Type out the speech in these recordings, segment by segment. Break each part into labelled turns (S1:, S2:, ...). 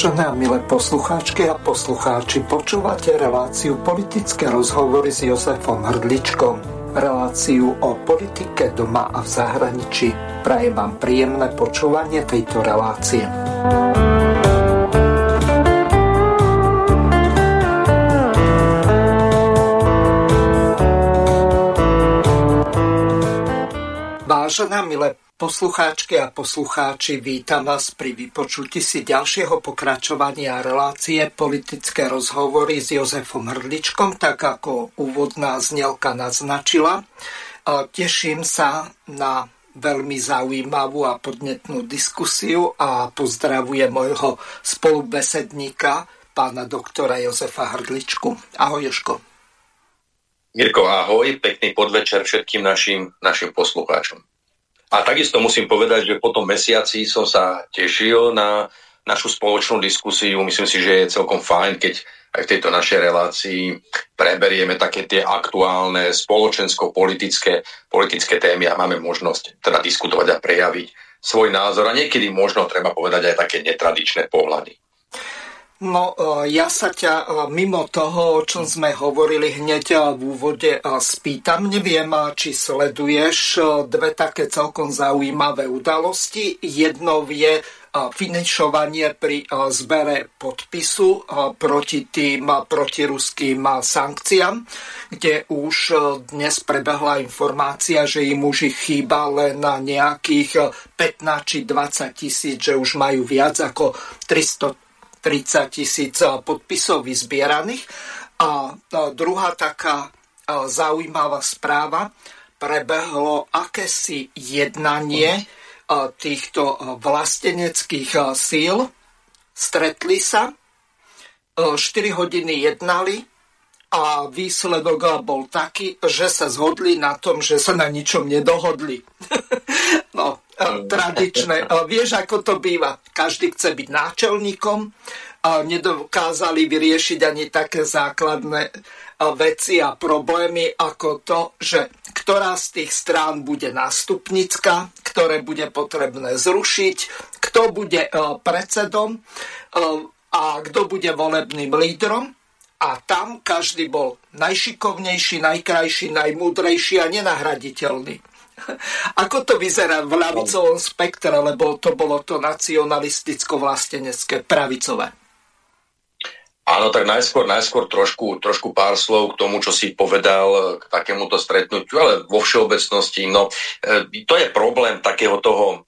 S1: Vážené a milé poslucháčky a poslucháči, počúvate reláciu politické rozhovory s Jozefom Hrdličkom. Reláciu o politike doma a v zahraničí. Prajem vám príjemné počúvanie tejto relácie. Vážená milé Poslucháčky a poslucháči, vítam vás pri vypočutí si ďalšieho pokračovania relácie politické rozhovory s Jozefom Hrdličkom, tak ako úvodná znelka naznačila. Teším sa na veľmi zaujímavú a podnetnú diskusiu a pozdravujem môjho spolubesedníka, pána doktora Jozefa Hrdličku. Ahoj, Joško.
S2: Mirko, ahoj, pekný podvečer všetkým našim, našim poslucháčom. A takisto musím povedať, že po tom mesiaci som sa tešil na našu spoločnú diskusiu. Myslím si, že je celkom fajn, keď aj v tejto našej relácii preberieme také tie aktuálne spoločensko-politické politické témy a máme možnosť teda diskutovať a prejaviť svoj názor a niekedy možno treba povedať aj také netradičné pohľady.
S1: No, e, ja sa ťa e, mimo toho, o čom sme hovorili hneď e, v úvode, spýtam. Neviem, či sleduješ dve také celkom zaujímavé udalosti. Jednou je finišovanie pri zbere podpisu proti tým protiruským sankciám, kde už dnes prebehla informácia, že im už ich chýba len na nejakých 15 či 20 tisíc, že už majú viac ako 300 30 tisíc podpisov vyzbieraných. A druhá taká zaujímavá správa, prebehlo akési jednanie týchto vlasteneckých síl. Stretli sa, 4 hodiny jednali a výsledok bol taký, že sa zhodli na tom, že sa na ničom nedohodli. no, tradičné. Vieš, ako to býva. Každý chce byť náčelníkom. Nedokázali vyriešiť ani také základné veci a problémy ako to, že ktorá z tých strán bude nástupnická, ktoré bude potrebné zrušiť, kto bude predsedom a kto bude volebným lídrom. A tam každý bol najšikovnejší, najkrajší, najmúdrejší a nenahraditeľný. Ako to vyzerá v ľavicovom spektre, lebo to bolo to nacionalisticko-vlastenecké pravicové?
S2: Áno, tak najskôr, najskôr trošku, trošku pár slov k tomu, čo si povedal k takémuto stretnutiu, ale vo všeobecnosti, no, e, to je problém takého toho,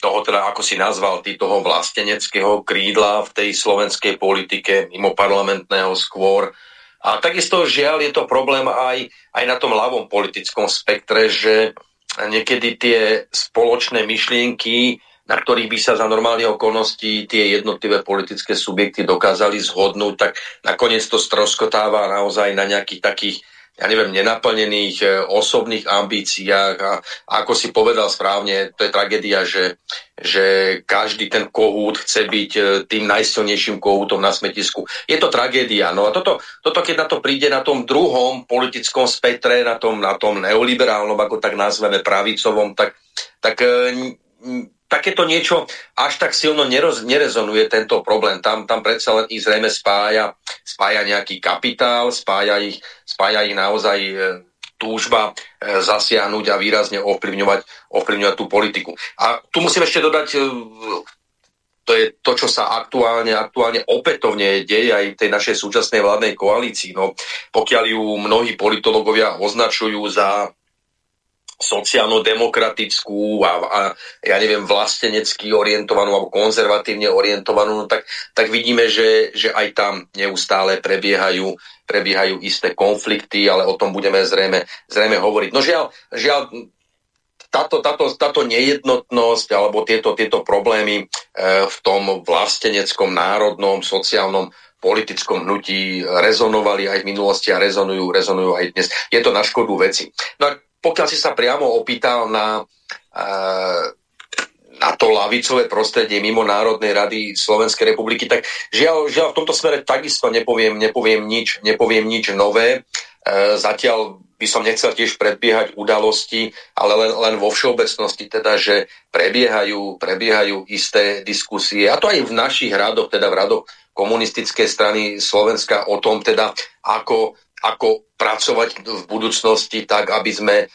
S2: toho teda, ako si nazval, ty toho vlasteneckého krídla v tej slovenskej politike, mimo parlamentného skôr. A takisto žiaľ je to problém aj, aj na tom ľavom politickom spektre, že niekedy tie spoločné myšlienky, na ktorých by sa za normálne okolností tie jednotlivé politické subjekty dokázali zhodnúť, tak nakoniec to stroskotáva naozaj na nejakých takých ja neviem, nenaplnených e, osobných ambíciách a, ako si povedal správne, to je tragédia, že, že každý ten kohút chce byť e, tým najsilnejším kohútom na smetisku. Je to tragédia. No a toto, toto keď na to príde na tom druhom politickom spektre, na tom, na tom neoliberálnom, ako tak nazveme pravicovom, tak, tak e, takéto niečo až tak silno neroz, nerezonuje tento problém. Tam, tam predsa len ich zrejme spája, spája nejaký kapitál, spája ich, spája ich naozaj e, túžba e, zasiahnuť a výrazne ovplyvňovať, ovplyvňovať tú politiku. A tu musím ešte dodať, e, to je to, čo sa aktuálne, aktuálne opätovne deje aj v tej našej súčasnej vládnej koalícii. No, pokiaľ ju mnohí politológovia označujú za sociálno-demokratickú a, a ja neviem, vlastenecky orientovanú alebo konzervatívne orientovanú, no tak, tak vidíme, že, že aj tam neustále prebiehajú, prebiehajú isté konflikty, ale o tom budeme zrejme, zrejme hovoriť. No žiaľ, žiaľ táto, táto, táto nejednotnosť alebo tieto, tieto problémy e, v tom vlasteneckom, národnom, sociálnom politickom hnutí rezonovali aj v minulosti a rezonujú, rezonujú aj dnes. Je to na škodu veci. No a pokiaľ si sa priamo opýtal na, uh, na to lavicové prostredie mimo Národnej rady Slovenskej republiky, tak žiaľ, žiaľ v tomto smere takisto nepoviem, nepoviem, nič, nepoviem nič nové. Uh, zatiaľ by som nechcel tiež predbiehať udalosti, ale len, len vo všeobecnosti teda, že prebiehajú, prebiehajú isté diskusie, a to aj v našich radoch, teda v radoch komunistickej strany Slovenska o tom teda, ako, ako pracovať v budúcnosti tak, aby sme e,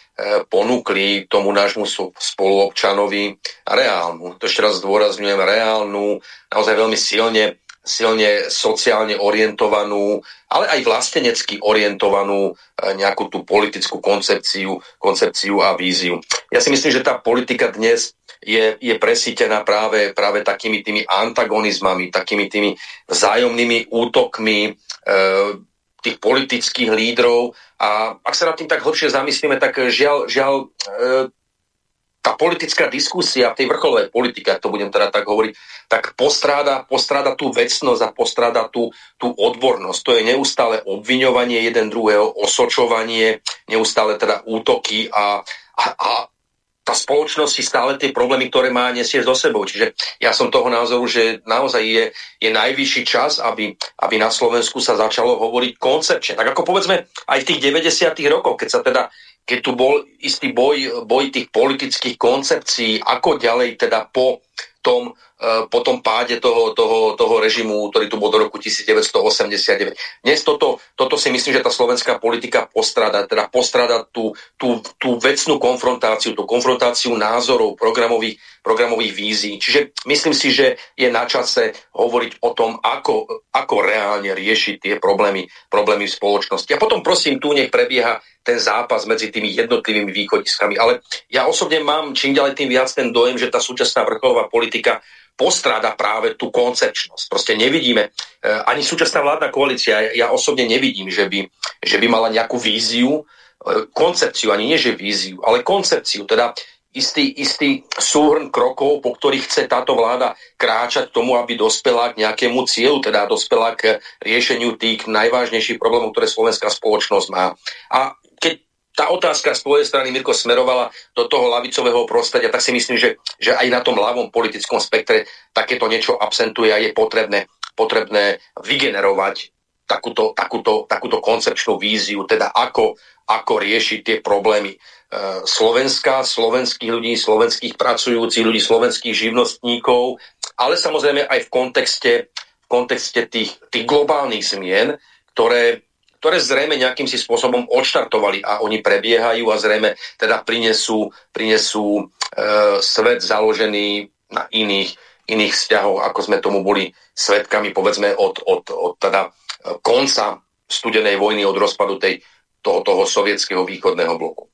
S2: ponúkli tomu nášmu spoluobčanovi reálnu, to ešte raz zdôrazňujem, reálnu, naozaj veľmi silne silne sociálne orientovanú, ale aj vlastenecky orientovanú e, nejakú tú politickú koncepciu, koncepciu a víziu. Ja si myslím, že tá politika dnes je, je presítená práve, práve takými tými antagonizmami, takými tými vzájomnými útokmi e, tých politických lídrov a ak sa nad tým tak hlbšie zamyslíme, tak žiaľ, žiaľ e, tá politická diskusia v tej vrcholovej politike, ak to budem teda tak hovoriť, tak postráda, postráda tú vecnosť a postráda tú, tú odbornosť. To je neustále obviňovanie jeden druhého, osočovanie, neustále teda útoky a, a, a tá spoločnosť si stále tie problémy, ktoré má, nesie so sebou. Čiže ja som toho názoru, že naozaj je, je najvyšší čas, aby, aby na Slovensku sa začalo hovoriť koncepčne. Tak ako povedzme aj v tých 90. rokoch, keď sa teda keď tu bol istý boj, boj tých politických koncepcií, ako ďalej teda po tom, po tom páde toho, toho, toho režimu, ktorý tu bol do roku 1989. Dnes toto, toto si myslím, že tá slovenská politika postrada, teda postrada tú, tú, tú vecnú konfrontáciu, tú konfrontáciu názorov, programových, programových vízií. Čiže myslím si, že je na čase hovoriť o tom, ako, ako reálne riešiť tie problémy, problémy v spoločnosti. A potom prosím, tu nech prebieha ten zápas medzi tými jednotlivými východiskami. Ale ja osobne mám čím ďalej tým viac ten dojem, že tá súčasná vrcholová politika postráda práve tú koncepčnosť. Proste nevidíme, e, ani súčasná vládna koalícia, ja osobne nevidím, že by, že by mala nejakú víziu, e, koncepciu, ani nie že víziu, ale koncepciu, teda istý, istý súhrn krokov, po ktorých chce táto vláda kráčať tomu, aby dospela k nejakému cieľu, teda dospela k riešeniu tých najvážnejších problémov, ktoré slovenská spoločnosť má. A tá otázka z tvojej strany, Mirko, smerovala do toho lavicového prostredia, tak si myslím, že, že aj na tom ľavom politickom spektre takéto niečo absentuje a je potrebné, potrebné vygenerovať takúto, takúto, takúto koncepčnú víziu, teda ako, ako riešiť tie problémy e, Slovenska, slovenských ľudí, slovenských pracujúcich ľudí, slovenských živnostníkov, ale samozrejme aj v kontexte, v kontexte tých, tých globálnych zmien, ktoré ktoré zrejme nejakým si spôsobom odštartovali a oni prebiehajú a zrejme teda prinesú, prinesú e, svet založený na iných, iných vzťahoch, ako sme tomu boli svetkami, povedzme, od, od, od teda konca studenej vojny, od rozpadu tej, toho, toho sovietského východného bloku.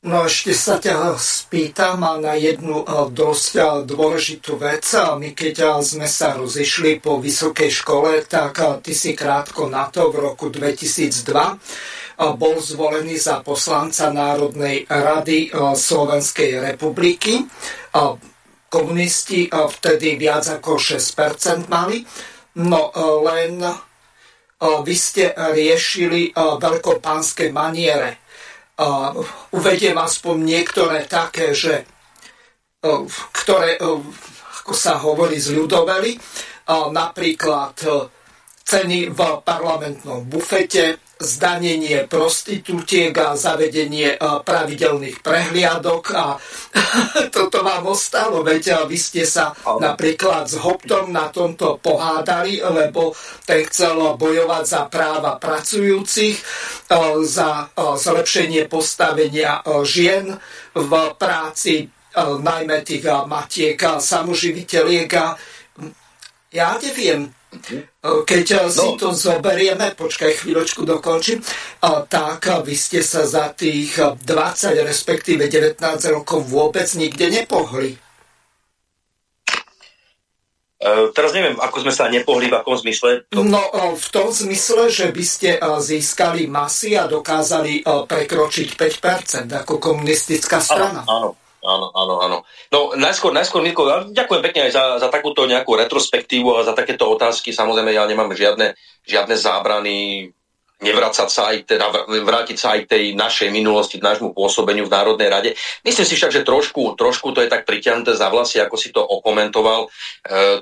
S1: No ešte sa ťa spýtam na jednu dosť dôležitú vec. My keď sme sa rozišli po vysokej škole, tak ty si krátko na to v roku 2002 bol zvolený za poslanca Národnej rady Slovenskej republiky. Komunisti vtedy viac ako 6% mali. No len vy ste riešili veľkopánske maniere. Uvediem aspoň niektoré také, že ktoré, ako sa hovorí, zľudoveli, napríklad ceny v parlamentnom bufete, zdanenie prostitútiek a zavedenie pravidelných prehliadok a toto vám ostalo, veď vy ste sa napríklad s Hoptom na tomto pohádali, lebo ten chcel bojovať za práva pracujúcich, za zlepšenie postavenia žien v práci, najmä tých matiek a samoživiteľiek a ja neviem, keď no. si to zoberieme, počkaj chvíľočku dokončím, tak vy ste sa za tých 20, respektíve 19 rokov vôbec nikde nepohli.
S2: Teraz neviem, ako sme sa nepohli, v akom zmysle?
S1: To... No, v tom zmysle, že by ste získali masy a dokázali prekročiť 5% ako komunistická strana.
S2: Áno, áno. Áno, áno, áno. No najskôr, najskôr Mirko, ďakujem pekne aj za, za takúto nejakú retrospektívu a za takéto otázky. Samozrejme, ja nemám žiadne, žiadne zábrany nevrácať sa aj, teda vrátiť sa aj tej našej minulosti, k nášmu pôsobeniu v Národnej rade. Myslím si však, že trošku, trošku to je tak priťahnuté za vlasy, ako si to okomentoval, e,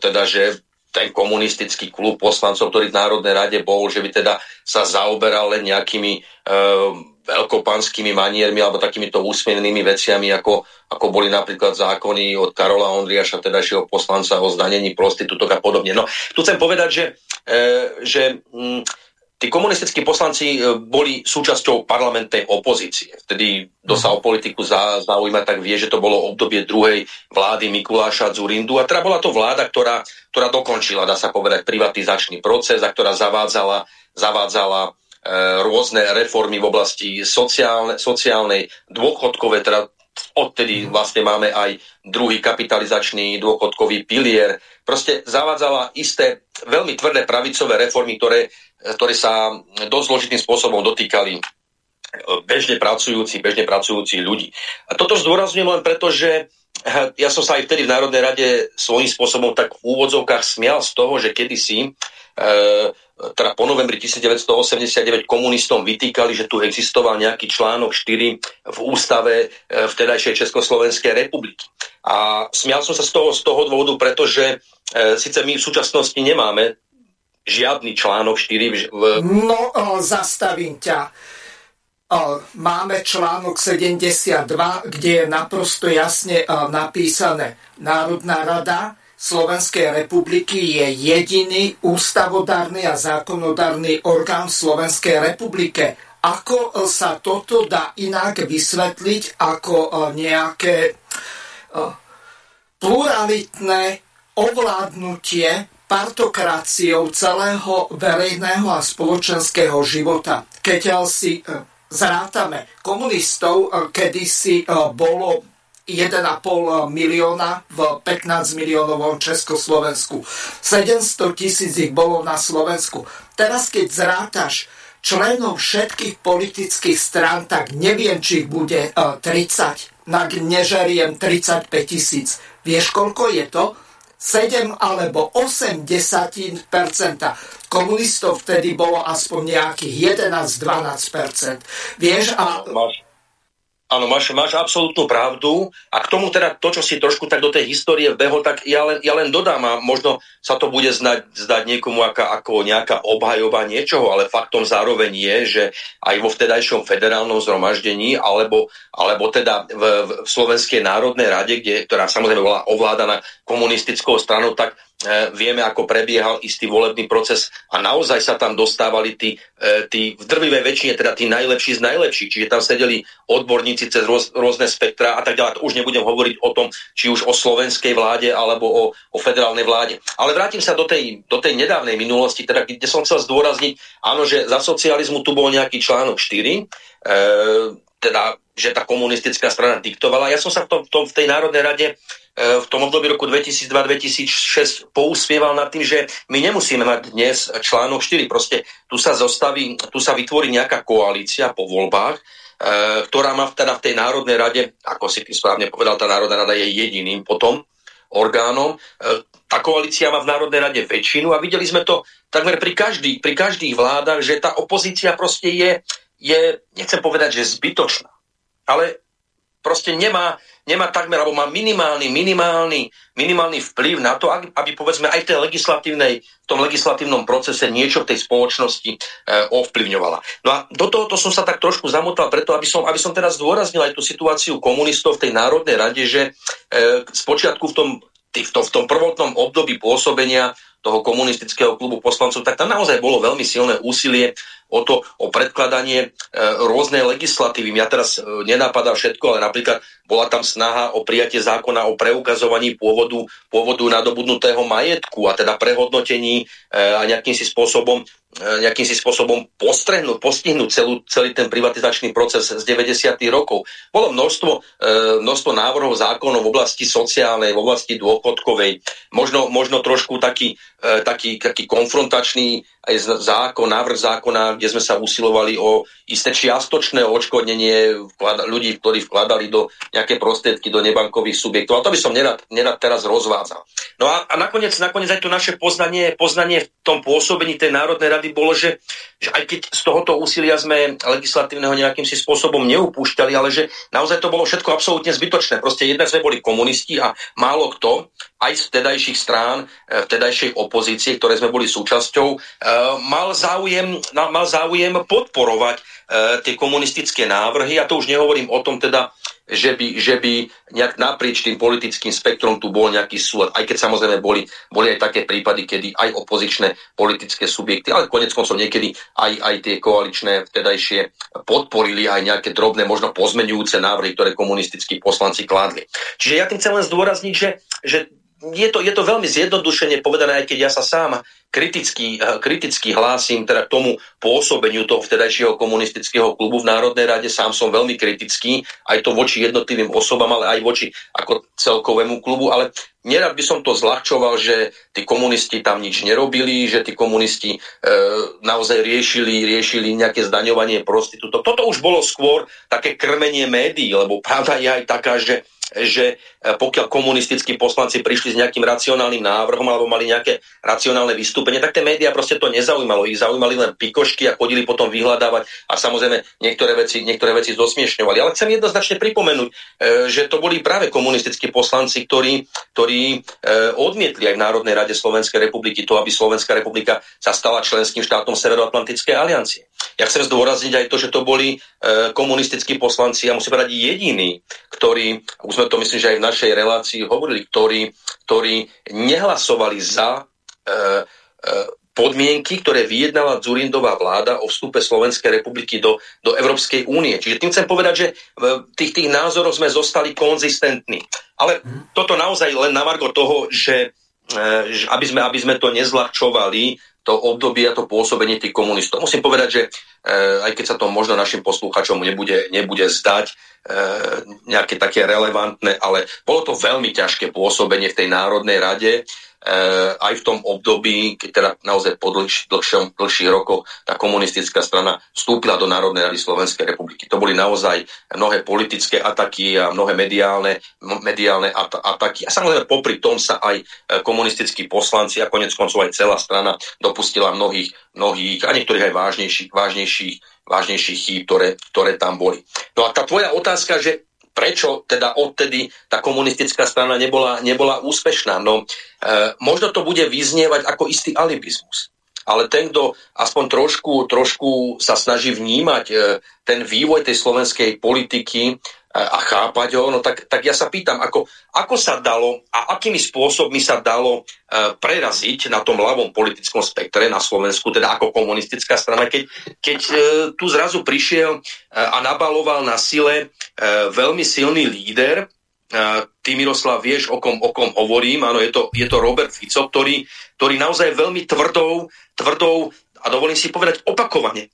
S2: teda, že ten komunistický klub poslancov, ktorý v Národnej rade bol, že by teda sa zaoberal len nejakými e, veľkopanskými maniermi alebo takýmito úsmievnými veciami, ako, ako boli napríklad zákony od Karola Ondriaša, tedajšieho poslanca o zdanení prostitútok a podobne. No, tu chcem povedať, že, e, že m, mm, tí komunistickí poslanci e, boli súčasťou parlamentnej opozície. Vtedy, kto sa o politiku zaujíma, tak vie, že to bolo obdobie druhej vlády Mikuláša Zurindu. A teda bola to vláda, ktorá, ktorá dokončila, dá sa povedať, privatizačný proces a ktorá zavádzala, zavádzala rôzne reformy v oblasti sociálne, sociálnej, dôchodkové, teda odtedy vlastne máme aj druhý kapitalizačný dôchodkový pilier. Proste zavádzala isté veľmi tvrdé pravicové reformy, ktoré, ktoré sa dosť zložitým spôsobom dotýkali e, bežne pracujúci, bežne pracujúci ľudí. A toto zdôrazňujem len preto, že e, ja som sa aj vtedy v Národnej rade svojím spôsobom tak v úvodzovkách smial z toho, že kedysi e, teda po novembri 1989 komunistom vytýkali, že tu existoval nejaký článok 4 v ústave e, vtedajšej Československej republiky. A smial som sa z toho, z toho dôvodu, pretože e, síce my v súčasnosti nemáme žiadny článok 4 v...
S1: No, o, zastavím ťa. O, máme článok 72, kde je naprosto jasne o, napísané Národná rada Slovenskej republiky je jediný ústavodárny a zákonodárny orgán v Slovenskej republike. Ako e, sa toto dá inak vysvetliť ako e, nejaké e, pluralitné ovládnutie partokraciou celého verejného a spoločenského života. Keď si zrátame komunistov, kedysi bolo 1,5 milióna v 15 miliónovom Československu. 700 tisíc ich bolo na Slovensku. Teraz, keď zrátaš členov všetkých politických strán, tak neviem, či ich bude 30. Na nežeriem 35 tisíc. Vieš, koľko je to? 7 alebo 8 desatín percenta. Komunistov vtedy bolo aspoň nejakých 11-12% Vieš, a...
S2: Máš, Áno, máš, máš absolútnu pravdu. A k tomu teda to, čo si trošku tak do tej histórie vbehol, tak ja len, ja len dodám a možno sa to bude znať, zdať niekomu aká, ako nejaká obhajoba niečoho, ale faktom zároveň je, že aj vo vtedajšom federálnom zhromaždení alebo, alebo teda v, v Slovenskej národnej rade, kde, ktorá samozrejme bola ovládaná komunistickou stranou, tak vieme, ako prebiehal istý volebný proces a naozaj sa tam dostávali tí, e, tí v drvivej väčšine, teda tí najlepší z najlepších, čiže tam sedeli odborníci cez rôz, rôzne spektra a tak ďalej. Už nebudem hovoriť o tom, či už o slovenskej vláde alebo o, o federálnej vláde. Ale vrátim sa do tej, do tej nedávnej minulosti, teda, kde som chcel zdôrazniť, áno, že za socializmu tu bol nejaký článok 4, e, teda, že tá komunistická strana diktovala. Ja som sa v, tom, v, tom, v tej Národnej rade v tom období roku 2002-2006 pousmieval nad tým, že my nemusíme mať dnes článok 4. Proste tu sa zostaví, tu sa vytvorí nejaká koalícia po voľbách, e, ktorá má teda v tej Národnej rade, ako si ty správne povedal, tá Národná rada je jediným potom orgánom. E, tá koalícia má v Národnej rade väčšinu a videli sme to takmer pri, každý, pri každých vládach, že tá opozícia proste je, je, nechcem povedať, že zbytočná, ale proste nemá, nemá takmer, alebo má minimálny, minimálny, minimálny vplyv na to, aby, povedzme aj v, tej legislatívnej, v tom legislatívnom procese niečo v tej spoločnosti e, ovplyvňovala. No a do tohoto som sa tak trošku zamotal preto, aby som, aby som teraz zdôraznil aj tú situáciu komunistov v tej Národnej rade, že e, spočiatku v tom, v tom, v tom prvotnom období pôsobenia toho komunistického klubu poslancov, tak tam naozaj bolo veľmi silné úsilie o to, o predkladanie e, rôznej legislatívy. Ja teraz e, nenapadá všetko, ale napríklad bola tam snaha o prijatie zákona o preukazovaní pôvodu, pôvodu nadobudnutého majetku a teda prehodnotení e, a nejakým si spôsobom nejakým si spôsobom postrehnúť, postihnúť celú, celý ten privatizačný proces z 90. rokov. Bolo množstvo, e, množstvo návrhov zákonov v oblasti sociálnej, v oblasti dôchodkovej, možno, možno trošku taký, e, taký, taký konfrontačný aj zákon, návrh zákona, kde sme sa usilovali o isté čiastočné odškodnenie ľudí, ktorí vkladali do nejaké prostriedky do nebankových subjektov. Ale to by som nerad, nerad teraz rozvádzal. No a, a nakoniec, nakoniec aj to naše poznanie, poznanie v tom pôsobení tej Národnej rady bolo, že, že aj keď z tohoto úsilia sme legislatívneho nejakým si spôsobom neupúšťali, ale že naozaj to bolo všetko absolútne zbytočné. Proste jednak sme boli komunisti a málo kto, aj z vtedajších strán, e, vtedajšej opozície, ktoré sme boli súčasťou, e, mal záujem, mal záujem podporovať tie komunistické návrhy. A to už nehovorím o tom teda, že by, že by nejak naprieč tým politickým spektrom tu bol nejaký súlad, aj keď samozrejme boli, boli aj také prípady, kedy aj opozičné politické subjekty, ale konec koncov niekedy aj, aj tie koaličné vtedajšie podporili aj nejaké drobné, možno pozmenujúce návrhy, ktoré komunistickí poslanci kládli. Čiže ja tým chcem len zdôrazniť, že, že je to, je to veľmi zjednodušene povedané, aj keď ja sa sám kriticky, eh, kriticky hlásim teda k tomu pôsobeniu toho vtedajšieho komunistického klubu v Národnej rade. Sám som veľmi kritický, aj to voči jednotlivým osobám, ale aj voči ako celkovému klubu, ale nerad by som to zľahčoval, že tí komunisti tam nič nerobili, že tí komunisti e, naozaj riešili, riešili nejaké zdaňovanie prostitútov. Toto už bolo skôr také krmenie médií, lebo pravda je aj taká, že že e, pokiaľ komunistickí poslanci prišli s nejakým racionálnym návrhom alebo mali nejaké racionálne vystúpenie, tak tie médiá proste to nezaujímalo. Ich zaujímali len pikošky a chodili potom vyhľadávať a samozrejme niektoré veci, niektoré veci zosmiešňovali. Ale chcem jednoznačne pripomenúť, e, že to boli práve komunistickí poslanci, ktorí, ktorí e, odmietli aj v Národnej rade Slovenskej republiky to, aby Slovenská republika sa stala členským štátom Severoatlantickej aliancie. Ja chcem zdôrazniť aj to, že to boli komunistickí poslanci, a musím povedať jediní, ktorí, už sme to myslím, že aj v našej relácii hovorili, ktorí, ktorí nehlasovali za e, e, podmienky, ktoré vyjednala Zurindová vláda o vstupe Slovenskej republiky do, do Európskej únie. Čiže tým chcem povedať, že v tých, tých názoroch sme zostali konzistentní. Ale mhm. toto naozaj len na margo toho, že, e, že aby, sme, aby sme to nezľahčovali, to obdobie a to pôsobenie tých komunistov. Musím povedať, že e, aj keď sa to možno našim posluchačom nebude, nebude zdať e, nejaké také relevantné, ale bolo to veľmi ťažké pôsobenie v tej Národnej rade aj v tom období, keď teda naozaj po dlhš, dlhšom, dlhších rokoch tá komunistická strana vstúpila do Národnej rady Slovenskej republiky. To boli naozaj mnohé politické ataky a mnohé mediálne, mediálne at- ataky. A samozrejme popri tom sa aj eh, komunistickí poslanci a konec koncov aj celá strana dopustila mnohých, mnohých a niektorých aj vážnejších, vážnejších vážnejších chýb, ktoré, ktoré tam boli. No a tá tvoja otázka, že prečo teda odtedy tá komunistická strana nebola, nebola úspešná. No, e, možno to bude vyznievať ako istý alibizmus. Ale ten, kto aspoň trošku, trošku sa snaží vnímať e, ten vývoj tej slovenskej politiky, a chápať ho, no tak, tak ja sa pýtam, ako, ako sa dalo a akými spôsobmi sa dalo e, preraziť na tom ľavom politickom spektre na Slovensku, teda ako komunistická strana, keď, keď e, tu zrazu prišiel e, a nabaloval na sile e, veľmi silný líder, e, ty Miroslav vieš, o kom, o kom hovorím, áno, je to, je to Robert Fico, ktorý, ktorý naozaj veľmi tvrdou, tvrdou a dovolím si povedať opakovane,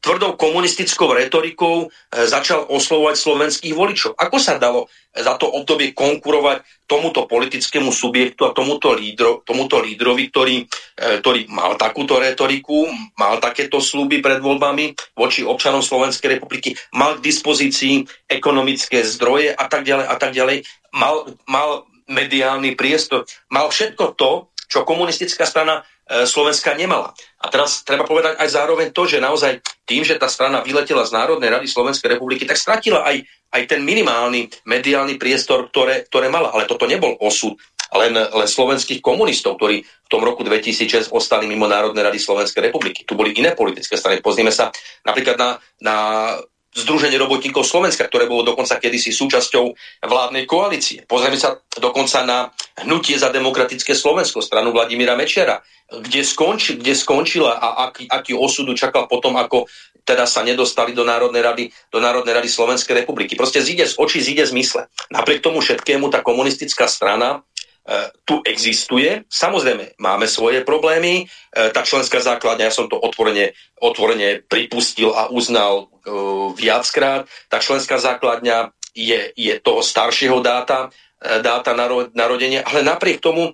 S2: tvrdou komunistickou retorikou e, začal oslovovať slovenských voličov. Ako sa dalo za to obdobie konkurovať tomuto politickému subjektu a tomuto, lídro, tomuto lídrovi, ktorý, e, ktorý mal takúto retoriku, mal takéto sluby pred voľbami voči občanom Slovenskej republiky, mal k dispozícii ekonomické zdroje a tak ďalej a tak ďalej, mal, mal mediálny priestor, mal všetko to, čo komunistická strana E, Slovenska nemala. A teraz treba povedať aj zároveň to, že naozaj tým, že tá strana vyletela z Národnej rady Slovenskej republiky, tak stratila aj, aj ten minimálny mediálny priestor, ktoré, ktoré mala. Ale toto nebol osud len, len slovenských komunistov, ktorí v tom roku 2006 ostali mimo Národnej rady Slovenskej republiky. Tu boli iné politické strany. Pozrieme sa napríklad na, na Združenie robotníkov Slovenska, ktoré bolo dokonca kedysi súčasťou vládnej koalície. Pozrieme sa dokonca na hnutie za demokratické Slovensko, stranu Vladimíra Mečera, kde, skonči, kde skončila a aký, aký osudu čakal potom, ako teda sa nedostali do Národnej rady, do Národnej rady Slovenskej republiky. Proste zíde z očí, zíde z mysle. Napriek tomu všetkému tá komunistická strana tu existuje. Samozrejme, máme svoje problémy. E, tá členská základňa, ja som to otvorene, otvorene pripustil a uznal e, viackrát. Tá členská základňa je, je toho staršieho dáta, dáta narodenia, ale napriek tomu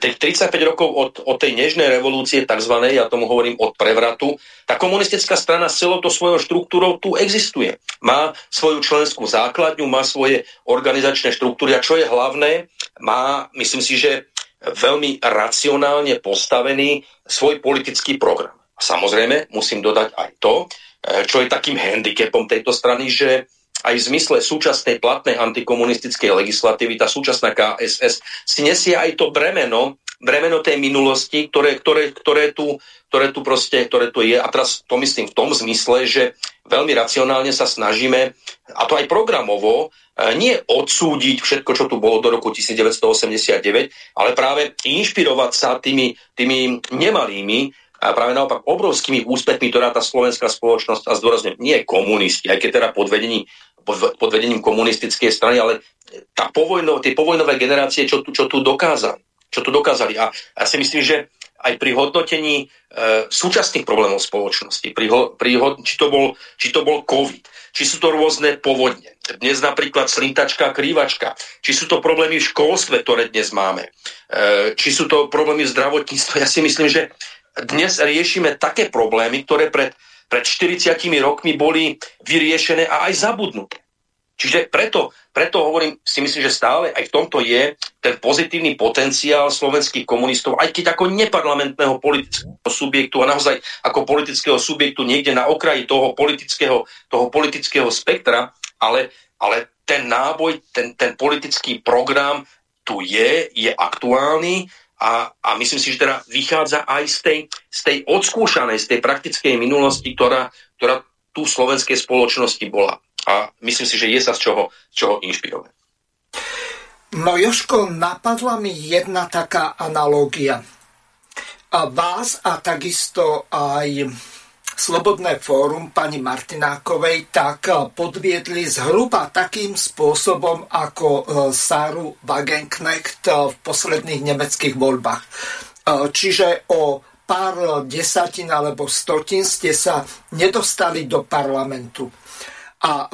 S2: tých 35 rokov od, od tej nežnej revolúcie, tzv. ja tomu hovorím od prevratu, tá komunistická strana s celou to svojou štruktúrou tu existuje. Má svoju členskú základňu, má svoje organizačné štruktúry a čo je hlavné, má, myslím si, že veľmi racionálne postavený svoj politický program. Samozrejme, musím dodať aj to, e, čo je takým handicapom tejto strany, že aj v zmysle súčasnej platnej antikomunistickej legislatívy, tá súčasná KSS si nesie aj to bremeno, bremeno tej minulosti, ktoré, ktoré, ktoré, tu, ktoré tu proste, ktoré tu je. A teraz to myslím v tom zmysle, že veľmi racionálne sa snažíme, a to aj programovo, e, nie odsúdiť všetko, čo tu bolo do roku 1989, ale práve inšpirovať sa tými, tými nemalými a práve naopak obrovskými úspechmi, ktorá tá slovenská spoločnosť, a zdôrazňujem, nie komunisti, aj keď teda pod, vedení, pod, vedením komunistickej strany, ale tá povojno, tie povojnové generácie, čo tu, čo tu dokázali čo tu dokázali. A ja si myslím, že aj pri hodnotení e, súčasných problémov spoločnosti, pri ho, pri ho, či, to bol, či to bol COVID, či sú to rôzne povodne, dnes napríklad slintačka, krývačka, či sú to problémy v školstve, ktoré dnes máme, e, či sú to problémy v zdravotníctve. Ja si myslím, že dnes riešime také problémy, ktoré pred, pred 40 rokmi boli vyriešené a aj zabudnuté. Čiže preto, preto hovorím, si myslím, že stále aj v tomto je ten pozitívny potenciál slovenských komunistov, aj keď ako neparlamentného politického subjektu a naozaj ako politického subjektu niekde na okraji toho politického, toho politického spektra, ale, ale ten náboj, ten, ten politický program tu je, je aktuálny a, a myslím si, že teda vychádza aj z tej, z tej odskúšanej, z tej praktickej minulosti, ktorá, ktorá tu v slovenskej spoločnosti bola a myslím si, že je sa z čoho, z čoho inšpirovať.
S1: No Joško, napadla mi jedna taká analógia. A vás a takisto aj Slobodné fórum pani Martinákovej tak podviedli zhruba takým spôsobom ako e, Sáru Wagenknecht v posledných nemeckých voľbách. Čiže o pár desatín alebo stotín ste sa nedostali do parlamentu. A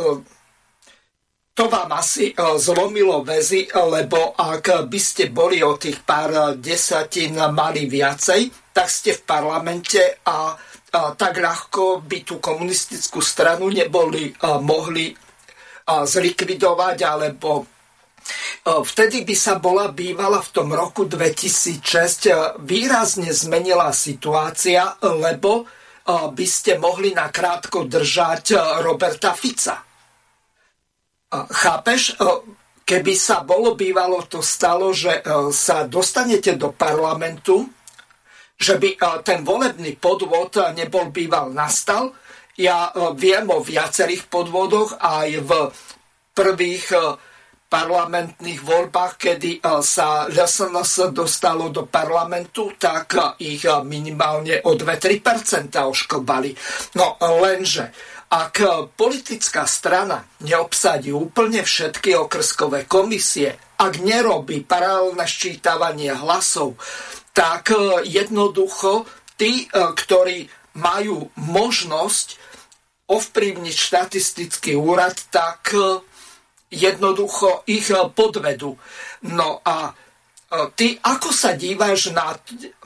S1: to vám asi zlomilo väzy, lebo ak by ste boli o tých pár desatín mali viacej, tak ste v parlamente a tak ľahko by tú komunistickú stranu neboli mohli zlikvidovať, alebo vtedy by sa bola bývala v tom roku 2006 výrazne zmenila situácia, lebo by ste mohli nakrátko držať Roberta Fica. Chápeš? Keby sa bolo bývalo to stalo, že sa dostanete do parlamentu, že by ten volebný podvod nebol býval nastal. Ja viem o viacerých podvodoch aj v prvých parlamentných voľbách, kedy e, sa LSNS dostalo do parlamentu, tak e, ich e, minimálne o 2-3% oškobali. No lenže, ak politická strana neobsadí úplne všetky okrskové komisie, ak nerobí paralelné ščítavanie hlasov, tak jednoducho tí, ktorí majú možnosť ovplyvniť štatistický úrad, tak jednoducho ich podvedú. No a ty ako sa díváš na,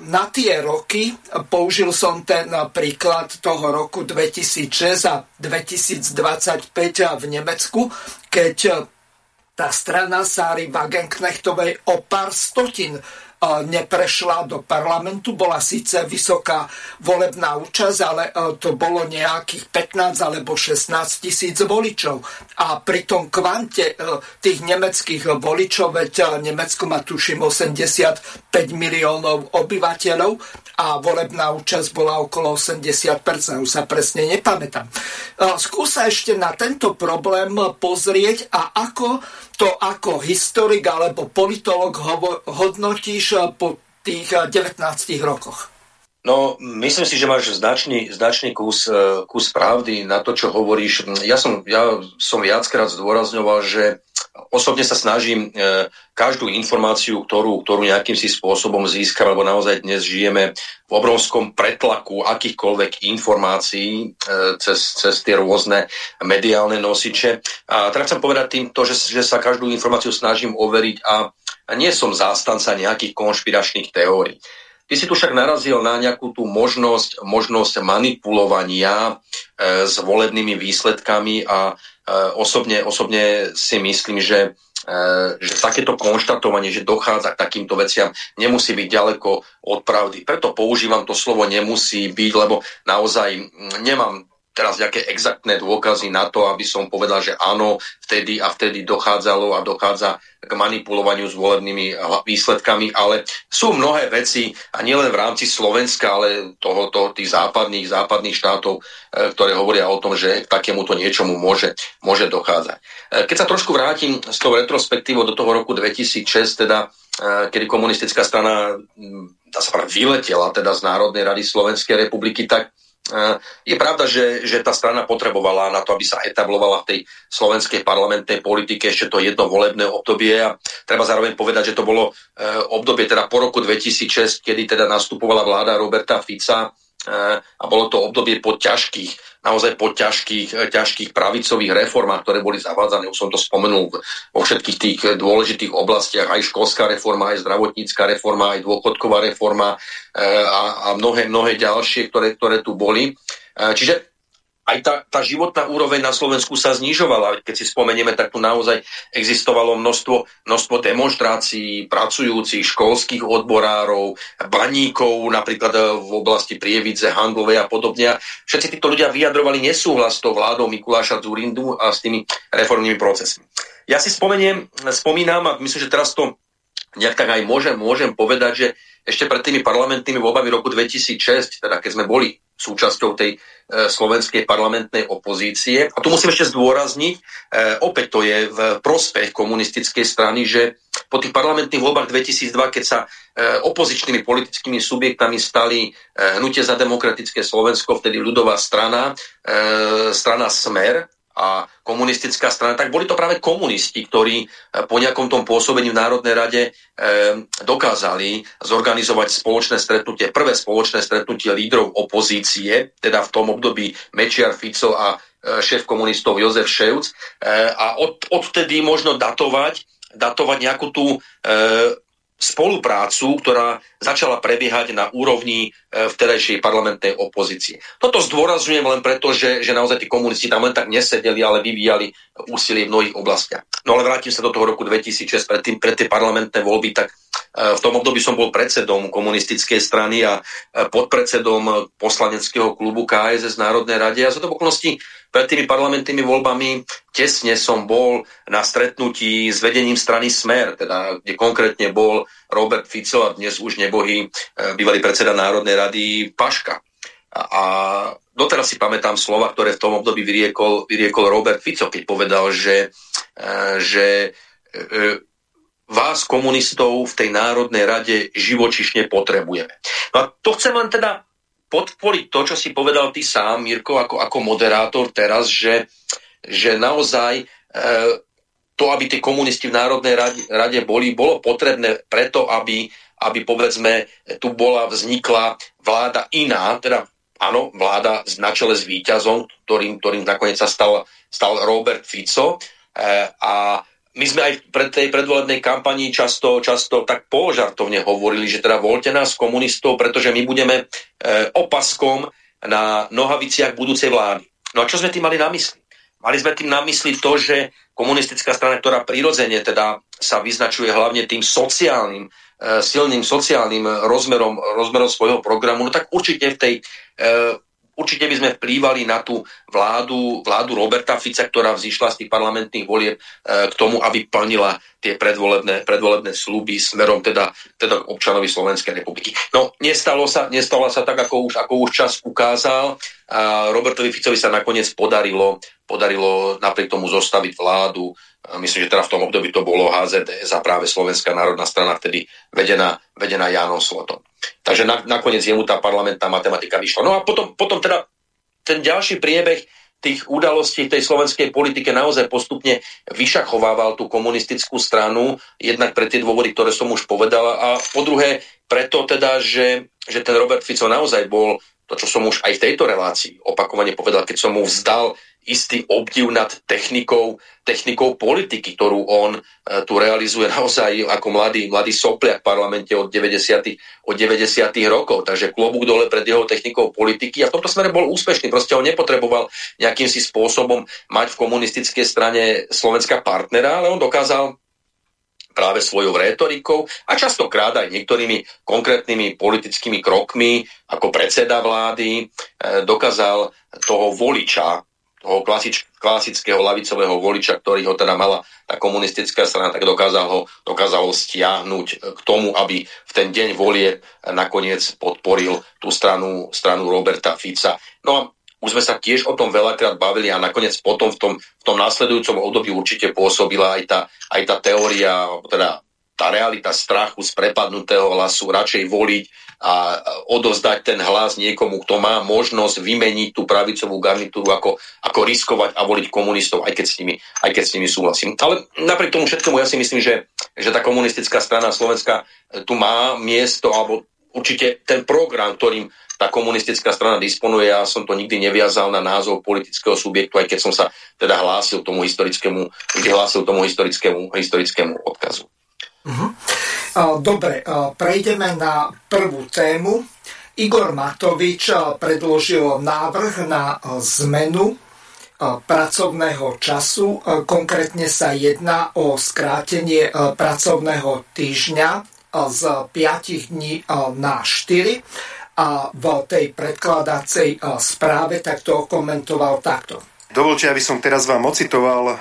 S1: na tie roky? Použil som ten príklad toho roku 2006 a 2025 v Nemecku, keď tá strana Sáry Wagenknechtovej o pár stotín neprešla do parlamentu. Bola síce vysoká volebná účasť, ale e, to bolo nejakých 15 alebo 16 tisíc voličov. A pri tom kvante e, tých nemeckých voličov, veď e, Nemecko má tuším 85 miliónov obyvateľov a volebná účasť bola okolo 80%, už sa presne nepamätám. Skúsa ešte na tento problém pozrieť a ako to ako historik alebo politolog hodnotíš eh, po tých 19 eh, rokoch?
S2: No, myslím si, že máš značný, značný kus, eh, kus pravdy na to, čo hovoríš. Ja som, ja som viackrát zdôrazňoval, že osobne sa snažím každú informáciu, ktorú, ktorú nejakým si spôsobom získam, lebo naozaj dnes žijeme v obrovskom pretlaku akýchkoľvek informácií cez, cez tie rôzne mediálne nosiče. A teraz chcem povedať týmto, že, že sa každú informáciu snažím overiť a, a nie som zástanca nejakých konšpiračných teórií. Ty si tu však narazil na nejakú tú možnosť, možnosť manipulovania e, s volebnými výsledkami a E, osobne, osobne si myslím, že, e, že takéto konštatovanie, že dochádza k takýmto veciam, nemusí byť ďaleko od pravdy. Preto používam to slovo nemusí byť, lebo naozaj nemám teraz nejaké exaktné dôkazy na to, aby som povedal, že áno, vtedy a vtedy dochádzalo a dochádza k manipulovaniu s volebnými výsledkami, ale sú mnohé veci a nielen v rámci Slovenska, ale toho, toho tých západných, západných štátov, e, ktoré hovoria o tom, že k takémuto niečomu môže, môže dochádzať. E, keď sa trošku vrátim s tou retrospektívou do toho roku 2006, teda e, kedy komunistická strana dá sa vyletela teda z Národnej rady Slovenskej republiky, tak je pravda, že, že tá strana potrebovala na to, aby sa etablovala v tej slovenskej parlamentnej politike ešte to jedno volebné obdobie a treba zároveň povedať, že to bolo e, obdobie teda po roku 2006, kedy teda nastupovala vláda Roberta Fica e, a bolo to obdobie po ťažkých naozaj po ťažkých, eh, ťažkých pravicových reformách, ktoré boli zavádzané, už som to spomenul vo všetkých tých eh, dôležitých oblastiach, aj školská reforma, aj zdravotnícká reforma, aj dôchodková reforma eh, a, a mnohé, mnohé ďalšie, ktoré, ktoré tu boli. Čiže aj tá, tá životná úroveň na Slovensku sa znižovala. Keď si spomenieme, tak tu naozaj existovalo množstvo, množstvo demonstrácií, pracujúcich, školských odborárov, baníkov, napríklad v oblasti Prievidze, Handlovej a podobne. Všetci títo ľudia vyjadrovali nesúhlas s vládou Mikuláša Zurindu a s tými reformnými procesmi. Ja si spomeniem, spomínam a myslím, že teraz to nejak tak aj môžem, môžem povedať, že ešte pred tými parlamentnými voľbami roku 2006, teda keď sme boli súčasťou tej e, slovenskej parlamentnej opozície. A tu musím ešte zdôrazniť, e, opäť to je v prospech komunistickej strany, že po tých parlamentných voľbách 2002, keď sa e, opozičnými politickými subjektami stali e, Hnutie za demokratické Slovensko, vtedy ľudová strana, e, strana Smer, a komunistická strana, tak boli to práve komunisti, ktorí e, po nejakom tom pôsobení v Národnej rade e, dokázali zorganizovať spoločné stretnutie, prvé spoločné stretnutie lídrov opozície, teda v tom období Mečiar, Fico a e, šéf komunistov Jozef Ševc. E, a od, odtedy možno datovať, datovať nejakú tú e, spoluprácu, ktorá začala prebiehať na úrovni vtedajšej parlamentnej opozície. Toto zdôrazňujem len preto, že, že naozaj tí komunisti tam len tak nesedeli, ale vyvíjali úsilie v mnohých oblastiach. No ale vrátim sa do toho roku 2006, pred, tým, pred tie parlamentné voľby, tak e, v tom období som bol predsedom komunistickej strany a e, podpredsedom poslaneckého klubu KSS Národnej rade a za to okolností pred tými parlamentnými voľbami tesne som bol na stretnutí s vedením strany Smer, teda, kde konkrétne bol Robert Fico a dnes už nebohý e, bývalý predseda Národnej rady Paška. A, doteraz si pamätám slova, ktoré v tom období vyriekol, vyriekol Robert Fico, keď povedal, že, e, že e, vás komunistov v tej Národnej rade živočišne potrebujeme. No a to chcem len teda podporiť to, čo si povedal ty sám, Mirko, ako, ako moderátor teraz, že, že naozaj to, aby tie komunisti v Národnej rade, boli, bolo potrebné preto, aby, aby povedzme tu bola, vznikla vláda iná, teda áno, vláda na čele s víťazom, ktorým, ktorým nakoniec sa stal, stal Robert Fico e, a my sme aj pred tej predvolebnej kampanii často, často tak položartovne hovorili, že teda voľte nás komunistov, pretože my budeme e, opaskom na nohaviciach budúcej vlády. No a čo sme tým mali na mysli? Mali sme tým na mysli to, že komunistická strana, ktorá prirodzene teda sa vyznačuje hlavne tým sociálnym, e, silným sociálnym rozmerom, rozmerom svojho programu, no tak určite v tej e, určite by sme vplývali na tú vládu, vládu Roberta Fica, ktorá vzýšla z tých parlamentných volieb e, k tomu, aby plnila tie predvolebné, predvolebné sluby smerom teda, teda občanovi Slovenskej republiky. No, nestalo sa, nestalo sa tak, ako už, ako už čas ukázal. A Robertovi Ficovi sa nakoniec podarilo, podarilo napriek tomu zostaviť vládu. Myslím, že teda v tom období to bolo HZD za práve Slovenská národná strana, vtedy vedená, vedená Jánom Slotom. Takže na, nakoniec jemu tá parlamentná matematika vyšla. No a potom, potom teda ten ďalší priebeh tých udalostí tej slovenskej politike naozaj postupne vyšachovával tú komunistickú stranu, jednak pre tie dôvody, ktoré som už povedala, a po druhé preto teda, že, že ten Robert Fico naozaj bol to, čo som už aj v tejto relácii opakovane povedal, keď som mu vzdal istý obdiv nad technikou, technikou politiky, ktorú on e, tu realizuje naozaj ako mladý, mladý sopliak v parlamente od 90. od 90. rokov. Takže klobúk dole pred jeho technikou politiky a v tomto smere bol úspešný. Proste on nepotreboval nejakým si spôsobom mať v komunistickej strane Slovenska partnera, ale on dokázal práve svojou rétorikou a častokrát aj niektorými konkrétnymi politickými krokmi ako predseda vlády e, dokázal toho voliča, toho klasič, klasického lavicového voliča, ktorý ho teda mala tá komunistická strana, tak dokázal ho, dokázal ho stiahnuť k tomu, aby v ten deň volie nakoniec podporil tú stranu, stranu Roberta Fica. No a už sme sa tiež o tom veľakrát bavili a nakoniec potom v tom, v tom následujúcom období určite pôsobila aj tá, aj tá teória, teda tá realita strachu z prepadnutého hlasu, radšej voliť a odozdať ten hlas niekomu, kto má možnosť vymeniť tú pravicovú garnitúru, ako, ako riskovať a voliť komunistov, aj keď, s nimi, aj keď s nimi súhlasím. Ale napriek tomu všetkému ja si myslím, že, že tá komunistická strana Slovenska tu má miesto, alebo určite ten program, ktorým tá komunistická strana disponuje. Ja som to nikdy neviazal na názov politického subjektu, aj keď som sa teda hlásil tomu historickému, hlásil tomu historickému, historickému odkazu.
S1: Uh-huh. Dobre, prejdeme na prvú tému. Igor Matovič predložil návrh na zmenu pracovného času. Konkrétne sa jedná o skrátenie pracovného týždňa z 5 dní na 4 a v tej predkladacej správe tak to komentoval takto.
S3: Dovolte, aby som teraz vám ocitoval,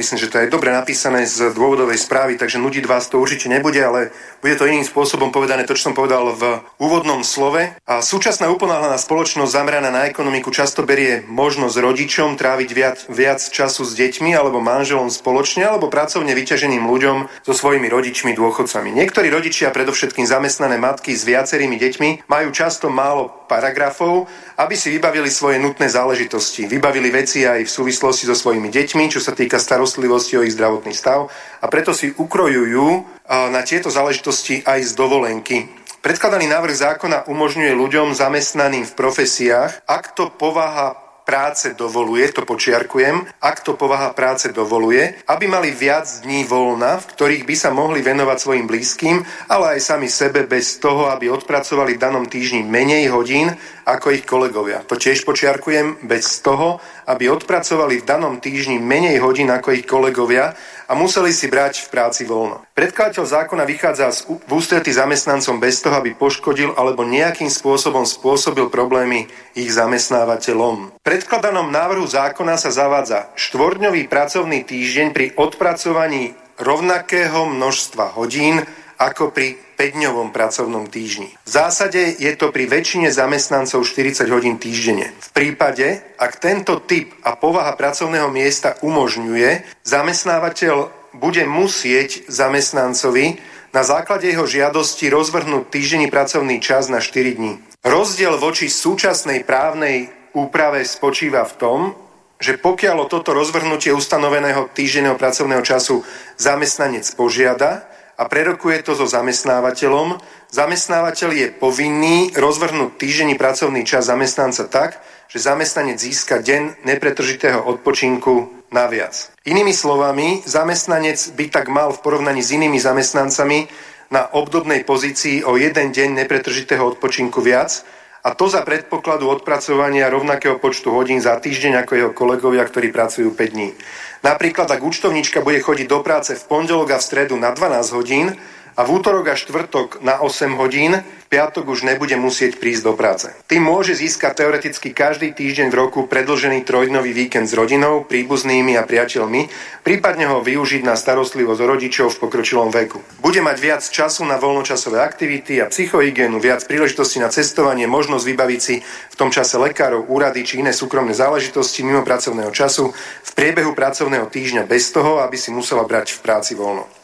S3: myslím, že to je dobre napísané z dôvodovej správy, takže nudiť vás to určite nebude, ale bude to iným spôsobom povedané to, čo som povedal v úvodnom slove. A súčasná uponáhľaná spoločnosť zameraná na ekonomiku často berie možnosť rodičom tráviť viac, viac času s deťmi alebo manželom spoločne alebo pracovne vyťaženým ľuďom so svojimi rodičmi dôchodcami. Niektorí rodičia, predovšetkým zamestnané matky s viacerými deťmi, majú často málo paragrafov, aby si vybavili svoje nutné záležitosti. Vybavili veci aj v súvislosti so svojimi deťmi, čo sa týka starostlivosti o ich zdravotný stav a preto si ukrojujú na tieto záležitosti aj z dovolenky. Predkladaný návrh zákona umožňuje ľuďom zamestnaným v profesiách, ak to povaha práce dovoluje, to počiarkujem, ak to povaha práce dovoluje, aby mali viac dní voľna, v ktorých by sa mohli venovať svojim blízkym, ale aj sami sebe bez toho, aby odpracovali v danom týždni menej hodín ako ich kolegovia. To tiež počiarkujem bez toho, aby odpracovali v danom týždni menej hodín ako ich kolegovia a museli si brať v práci voľno. Predkladateľ zákona vychádza z, v ústretí zamestnancom bez toho, aby poškodil alebo nejakým spôsobom spôsobil problémy ich zamestnávateľom. V predkladanom návrhu zákona sa zavádza štvordňový pracovný týždeň pri odpracovaní rovnakého množstva hodín ako pri 5-dňovom pracovnom týždni. V zásade je to pri väčšine zamestnancov 40 hodín týždenne. V prípade, ak tento typ a povaha pracovného miesta umožňuje, zamestnávateľ bude musieť zamestnancovi na základe jeho žiadosti rozvrhnúť týždenný pracovný čas na 4 dní. Rozdiel voči súčasnej právnej úprave spočíva v tom, že pokiaľ o toto rozvrhnutie ustanoveného týždenného pracovného času zamestnanec požiada, a prerokuje to so zamestnávateľom, zamestnávateľ je povinný rozvrhnúť týždenný pracovný čas zamestnanca tak, že zamestnanec získa deň nepretržitého odpočinku naviac. Inými slovami, zamestnanec by tak mal v porovnaní s inými zamestnancami na obdobnej pozícii o jeden deň nepretržitého odpočinku viac, a to za predpokladu odpracovania rovnakého počtu hodín za týždeň ako jeho kolegovia, ktorí pracujú 5 dní. Napríklad, ak účtovníčka bude chodiť do práce v pondelok a v stredu na 12 hodín a v útorok a štvrtok na 8 hodín, piatok už nebude musieť prísť do práce. Tým môže získať teoreticky každý týždeň v roku predlžený trojdnový víkend s rodinou, príbuznými a priateľmi, prípadne ho využiť na starostlivosť rodičov v pokročilom veku. Bude mať viac času na voľnočasové aktivity a psychohygienu, viac príležitosti na cestovanie, možnosť vybaviť si v tom čase lekárov, úrady či iné súkromné záležitosti mimo pracovného času v priebehu pracovného týždňa bez toho, aby si musela brať v práci voľno.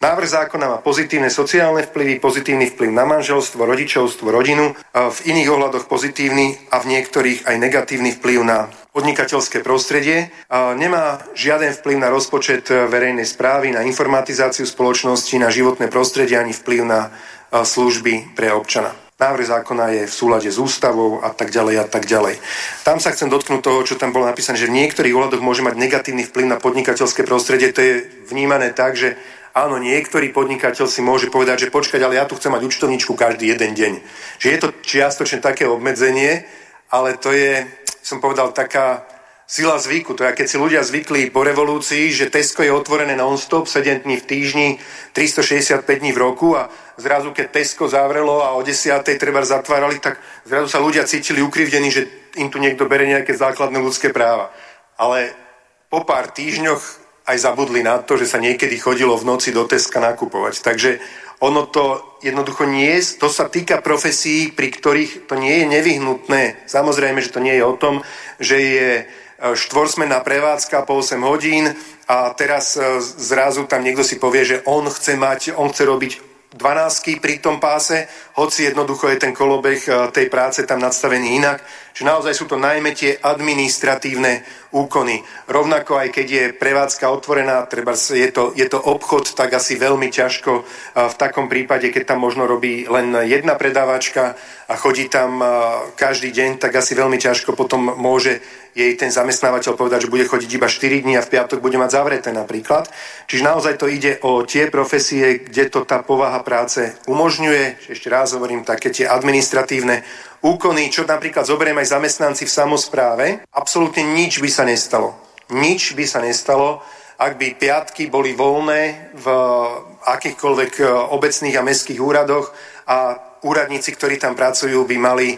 S3: Návrh zákona má pozitívne sociálne vplyvy, pozitívny vplyv na manželstvo, rodičovstvo, rodinu, v iných ohľadoch pozitívny a v niektorých aj negatívny vplyv na podnikateľské prostredie. Nemá žiaden vplyv na rozpočet verejnej správy, na informatizáciu spoločnosti, na životné prostredie ani vplyv na služby pre občana. Návrh zákona je v súlade s ústavou a tak ďalej a tak ďalej. Tam sa chcem dotknúť toho, čo tam bolo napísané, že v niektorých ohľadoch môže mať negatívny vplyv na podnikateľské prostredie. To je vnímané tak, že Áno, niektorý podnikateľ si môže povedať, že počkať, ale ja tu chcem mať účtovníčku každý jeden deň. Že je to čiastočne také obmedzenie, ale to je, som povedal, taká sila zvyku. To je, keď si ľudia zvykli po revolúcii, že Tesco je otvorené non-stop, 7 dní v týždni, 365 dní v roku a zrazu, keď Tesco zavrelo a o 10. treba zatvárali, tak zrazu sa ľudia cítili ukrivdení, že im tu niekto bere nejaké základné ľudské práva. Ale po pár týždňoch aj zabudli na to, že sa niekedy chodilo v noci do Teska nakupovať. Takže ono to jednoducho nie je, to sa týka profesí, pri ktorých to nie je nevyhnutné. Samozrejme, že to nie je o tom, že je štvorsmenná prevádzka po 8 hodín a teraz e, zrazu tam niekto si povie, že on chce mať, on chce robiť 12 pri tom páse, hoci jednoducho je ten kolobeh e, tej práce tam nadstavený inak. Že naozaj sú to najmä tie administratívne úkony. Rovnako aj keď je prevádzka otvorená, treba, je, to, je to obchod, tak asi veľmi ťažko e, v takom prípade, keď tam možno robí len jedna predávačka a chodí tam každý deň, tak asi veľmi ťažko potom môže jej ten zamestnávateľ povedať, že bude chodiť iba 4 dní a v piatok bude mať zavreté napríklad. Čiže naozaj to ide o tie profesie, kde to tá povaha práce umožňuje. Ešte raz hovorím, také tie administratívne úkony, čo napríklad zoberiem aj zamestnanci v samozpráve, absolútne nič by sa nestalo. Nič by sa nestalo, ak by piatky boli voľné v akýchkoľvek e, obecných a mestských úradoch a úradníci, ktorí tam pracujú, by mali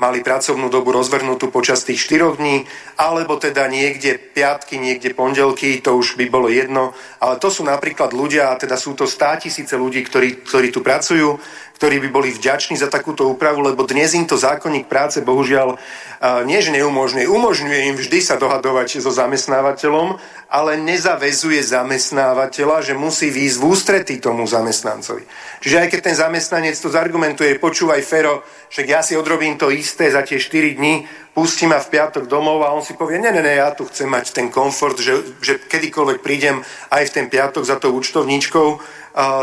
S3: mali pracovnú dobu rozvrhnutú počas tých 4 dní, alebo teda niekde piatky, niekde pondelky, to už by bolo jedno. Ale to sú napríklad ľudia, teda sú to stá tisíce ľudí, ktorí, ktorí tu pracujú, ktorí by boli vďační za takúto úpravu, lebo dnes im to zákonník práce bohužiaľ nie že neumožňuje, umožňuje im vždy sa dohadovať so zamestnávateľom, ale nezavezuje zamestnávateľa, že musí výjsť v ústretí tomu zamestnancovi. Čiže aj keď ten zamestnanec to zargumentuje, počúvaj Fero, že ja si odrobím to isté za tie 4 dní, pustí ma v piatok domov a on si povie, ne, ne, ne, ja tu chcem mať ten komfort, že, že kedykoľvek prídem aj v ten piatok za tou účtovníčkou,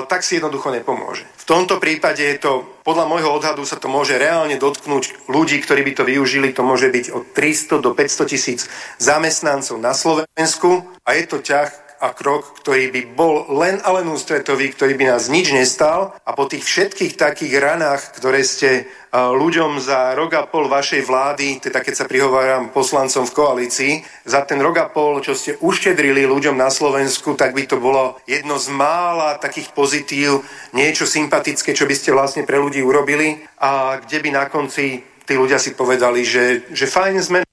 S3: tak si jednoducho nepomôže. Tomto prípade je to, podľa môjho odhadu sa to môže reálne dotknúť ľudí, ktorí by to využili, to môže byť od 300 do 500 tisíc zamestnancov na Slovensku a je to ťah a krok, ktorý by bol len a len ústretový, ktorý by nás nič nestal. A po tých všetkých takých ranách, ktoré ste ľuďom za rok a pol vašej vlády, teda keď sa prihováram poslancom v koalícii, za ten rok a pol, čo ste uštedrili ľuďom na Slovensku, tak by to bolo jedno z mála takých pozitív, niečo sympatické, čo by ste vlastne pre ľudí urobili. A kde by na konci tí ľudia si povedali, že, že fajn sme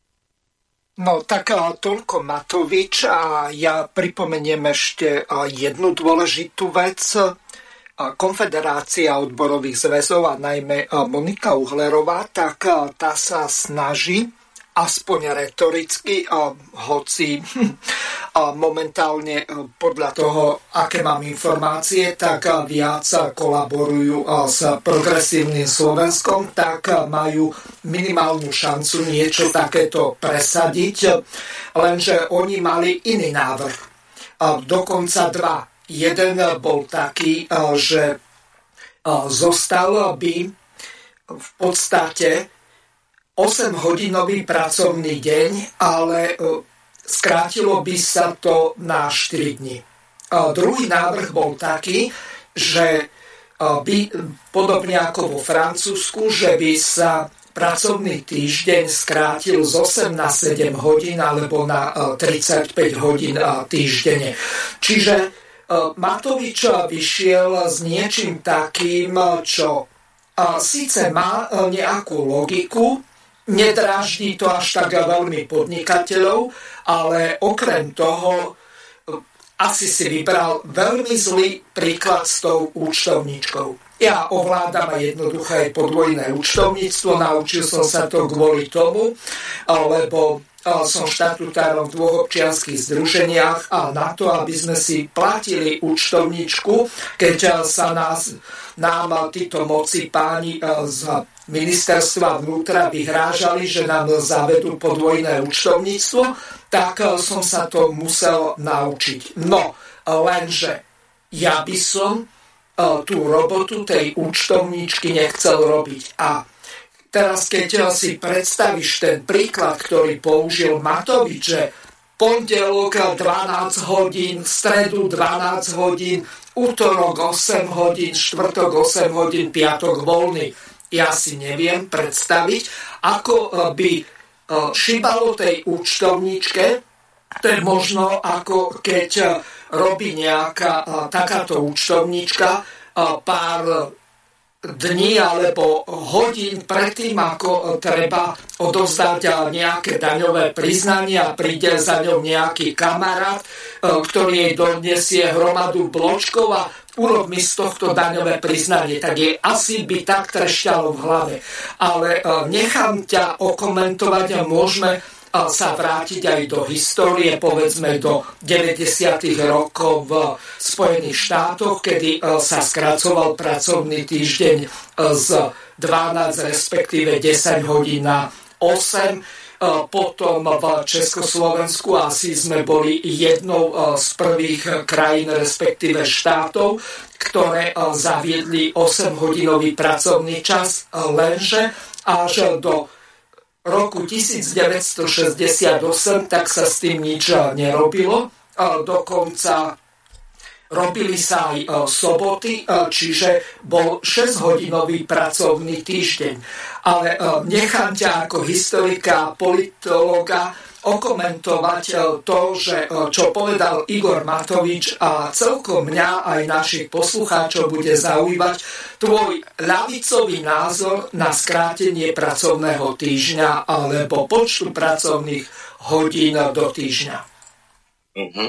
S1: No tak toľko Matovič a ja pripomeniem ešte jednu dôležitú vec. Konfederácia odborových zväzov a najmä Monika Uhlerová, tak tá sa snaží aspoň retoricky, hoci momentálne podľa toho, aké mám informácie, tak viac kolaborujú s progresívnym Slovenskom, tak majú minimálnu šancu niečo takéto presadiť, lenže oni mali iný návrh. Dokonca dva. Jeden bol taký, že zostal by v podstate 8-hodinový pracovný deň, ale e, skrátilo by sa to na 4 dní. A druhý návrh bol taký, že e, by, podobne ako vo Francúzsku, že by sa pracovný týždeň skrátil z 8 na 7 hodín alebo na 35 e, hodín týždenne. Čiže Matovič vyšiel s niečím takým, čo síce má nejakú logiku, Nedráždí to až tak veľmi podnikateľov, ale okrem toho asi si vybral veľmi zlý príklad s tou účtovníčkou. Ja ovládam jednoduché podvojné účtovníctvo, naučil som sa to kvôli tomu, lebo som štatutárom v dvoch občianských združeniach a na to, aby sme si platili účtovníčku, keď sa nás, nám títo moci páni z ministerstva vnútra vyhrážali, že nám zavedú podvojné účtovníctvo, tak som sa to musel naučiť. No, lenže ja by som tú robotu tej účtovníčky nechcel robiť. A Teraz, keď si predstavíš ten príklad, ktorý použil Matovič, že pondelok 12 hodín, stredu 12 hodín, útorok 8 hodín, štvrtok 8 hodín, piatok voľný. Ja si neviem predstaviť, ako by šibalo tej účtovníčke, to je možno ako keď robí nejaká takáto účtovníčka pár dní alebo hodín predtým, ako treba odovzdať nejaké daňové priznanie a príde za ňou nejaký kamarát, ktorý jej donesie hromadu bločkov a urob mi z tohto daňové priznanie, tak je asi by tak trešťalo v hlave. Ale nechám ťa okomentovať a môžeme sa vrátiť aj do histórie, povedzme do 90. rokov v Spojených štátoch, kedy e, sa skracoval pracovný týždeň e, z 12 respektíve 10 hodín na 8 e, potom v Československu asi sme boli jednou z prvých krajín, respektíve štátov, ktoré zaviedli 8-hodinový pracovný čas, lenže až do roku 1968, tak sa s tým nič nerobilo. Dokonca robili sa aj e, soboty, e, čiže bol 6-hodinový pracovný týždeň. Ale e, nechám ťa ako historika, politologa okomentovať to, že e, čo povedal Igor Matovič a celkom mňa aj našich poslucháčov bude zaujímať tvoj ľavicový názor na skrátenie pracovného týždňa alebo počtu pracovných hodín do týždňa.
S2: Mm-hmm.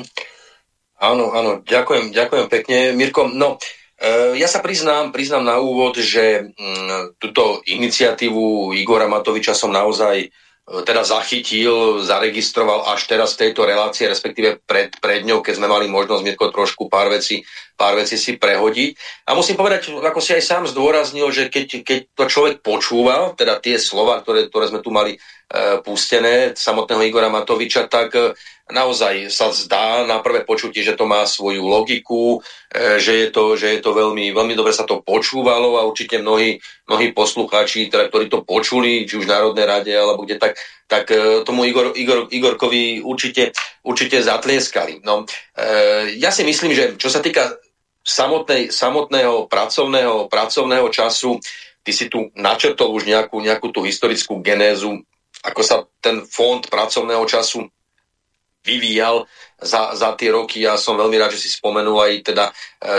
S2: Áno, áno, ďakujem, ďakujem pekne. Mirko, no, e, ja sa priznám, priznám na úvod, že mm, túto iniciatívu Igora Matoviča som naozaj teda zachytil, zaregistroval až teraz v tejto relácie, respektíve pred, pred ňou, keď sme mali možnosť Mirko trošku pár vecí, pár vecí si prehodiť. A musím povedať, ako si aj sám zdôraznil, že keď, keď to človek počúval, teda tie slova, ktoré, ktoré sme tu mali e, pustené, samotného Igora Matoviča, tak e, naozaj sa zdá na prvé počutie, že to má svoju logiku, e, že je to, že je to veľmi, veľmi dobre sa to počúvalo a určite mnohí, mnohí poslucháči, teda, ktorí to počuli, či už v Národnej rade alebo kde, tak, tak e, tomu Igor, Igor, Igorkovi určite, určite zatlieskali. No, e, ja si myslím, že čo sa týka samotnej, samotného pracovného, pracovného času, ty si tu načrtol už nejakú, nejakú tú historickú genézu, ako sa ten fond pracovného času vyvíjal za, za tie roky. Ja som veľmi rád, že si spomenul aj teda e,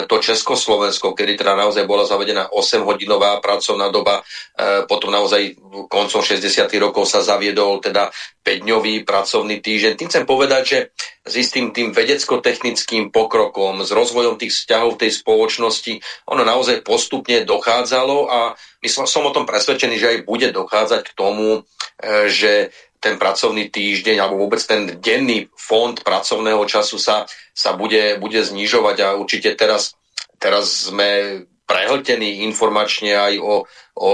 S2: to Československo, kedy teda naozaj bola zavedená 8-hodinová pracovná doba, e, potom naozaj koncom 60. rokov sa zaviedol teda 5-dňový pracovný týždeň. Tým chcem povedať, že s istým tým vedecko-technickým pokrokom, s rozvojom tých vzťahov tej spoločnosti, ono naozaj postupne dochádzalo a myslím, som o tom presvedčený, že aj bude dochádzať k tomu, e, že ten pracovný týždeň alebo vôbec ten denný fond pracovného času sa, sa bude, bude znižovať a určite teraz, teraz sme prehltení informačne aj o, o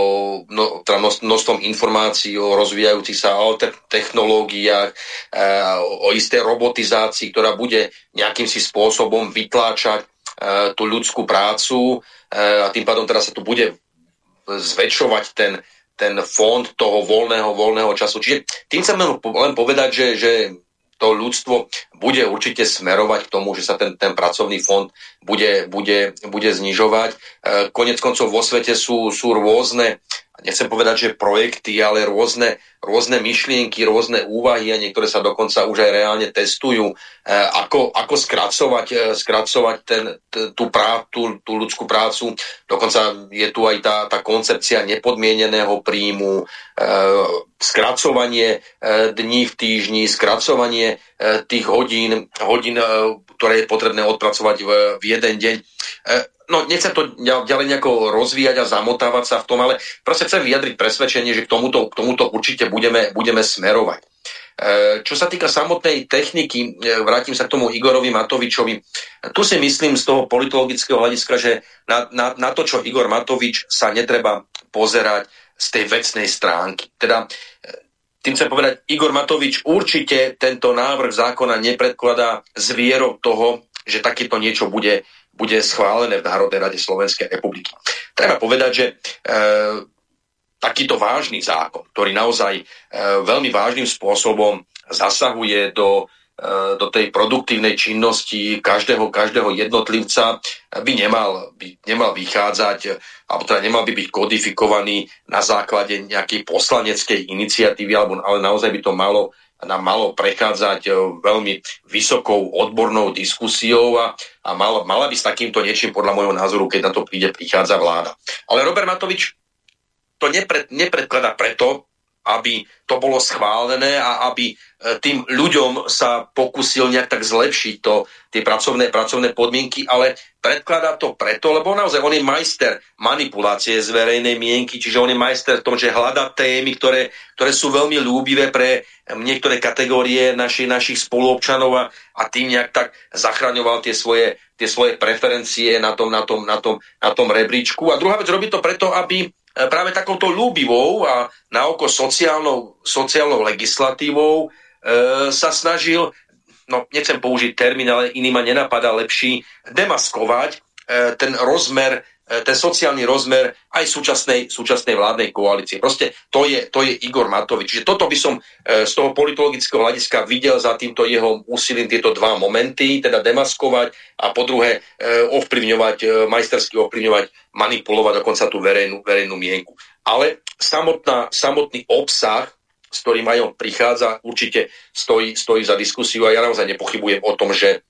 S2: no, teda množstvom informácií o rozvíjajúcich sa alter technológiách, e, o, istej robotizácii, ktorá bude nejakým si spôsobom vytláčať e, tú ľudskú prácu e, a tým pádom teraz sa tu bude zväčšovať ten, ten fond toho voľného, voľného času. Čiže tým chcem len povedať, že, že to ľudstvo bude určite smerovať k tomu, že sa ten, ten pracovný fond bude, bude, bude znižovať. E, konec koncov vo svete sú, sú rôzne nechcem povedať, že projekty, ale rôzne, rôzne myšlienky, rôzne úvahy a niektoré sa dokonca už aj reálne testujú, e, ako, ako skracovať, e, skracovať ten, tú, prá, tú, tú ľudskú prácu. Dokonca je tu aj tá, tá koncepcia nepodmieneného príjmu, skracovanie dní v týždni, skracovanie tých hodín, hodín ktoré je potrebné odpracovať v, v jeden deň no nechcem to ďalej nejako rozvíjať a zamotávať sa v tom, ale proste chcem vyjadriť presvedčenie, že k tomuto, k tomuto určite budeme, budeme smerovať. E, čo sa týka samotnej techniky, e, vrátim sa k tomu Igorovi Matovičovi. Tu si myslím z toho politologického hľadiska, že na, na, na to, čo Igor Matovič sa netreba pozerať z tej vecnej stránky. Teda e, tým chcem povedať, Igor Matovič určite tento návrh zákona nepredkladá zvierou toho, že takéto niečo bude bude schválené v Národnej rade Slovenskej republiky. Treba povedať, že e, takýto vážny zákon, ktorý naozaj e, veľmi vážnym spôsobom zasahuje do, do tej produktívnej činnosti každého, každého jednotlivca by nemal, by nemal vychádzať, alebo teda nemal by byť kodifikovaný na základe nejakej poslaneckej iniciatívy, alebo, ale naozaj by to malo nám malo prechádzať veľmi vysokou odbornou diskusiou a, a mal, mala by s takýmto niečím podľa môjho názoru, keď na to príde, prichádza vláda. Ale Robert Matovič to nepred, nepredkladá preto, aby to bolo schválené a aby e, tým ľuďom sa pokusil nejak tak zlepšiť to, tie pracovné, pracovné podmienky, ale predkladá to preto, lebo naozaj on je majster manipulácie z verejnej mienky, čiže on je majster v tom, že hľada témy, ktoré, ktoré sú veľmi ľúbivé pre niektoré kategórie našich, našich spoluobčanov a, a tým nejak tak zachraňoval tie svoje, tie svoje preferencie na tom, na, tom, na, tom, na tom rebríčku. A druhá vec, robí to preto, aby práve takouto ľúbivou a na oko sociálnou, sociálnou legislatívou e, sa snažil, no nechcem použiť termín, ale iný ma nenapadá lepší, demaskovať e, ten rozmer E, ten sociálny rozmer aj súčasnej, súčasnej vládnej koalície. Proste to je, to je Igor Matovič. Čiže toto by som e, z toho politologického hľadiska videl za týmto jeho úsilím tieto dva momenty, teda demaskovať a po druhé e, ovplyvňovať, majstersky ovplyvňovať, manipulovať dokonca tú verejnú, verejnú mienku. Ale samotná, samotný obsah s ktorým aj on prichádza, určite stojí, stojí za diskusiu a ja naozaj nepochybujem o tom, že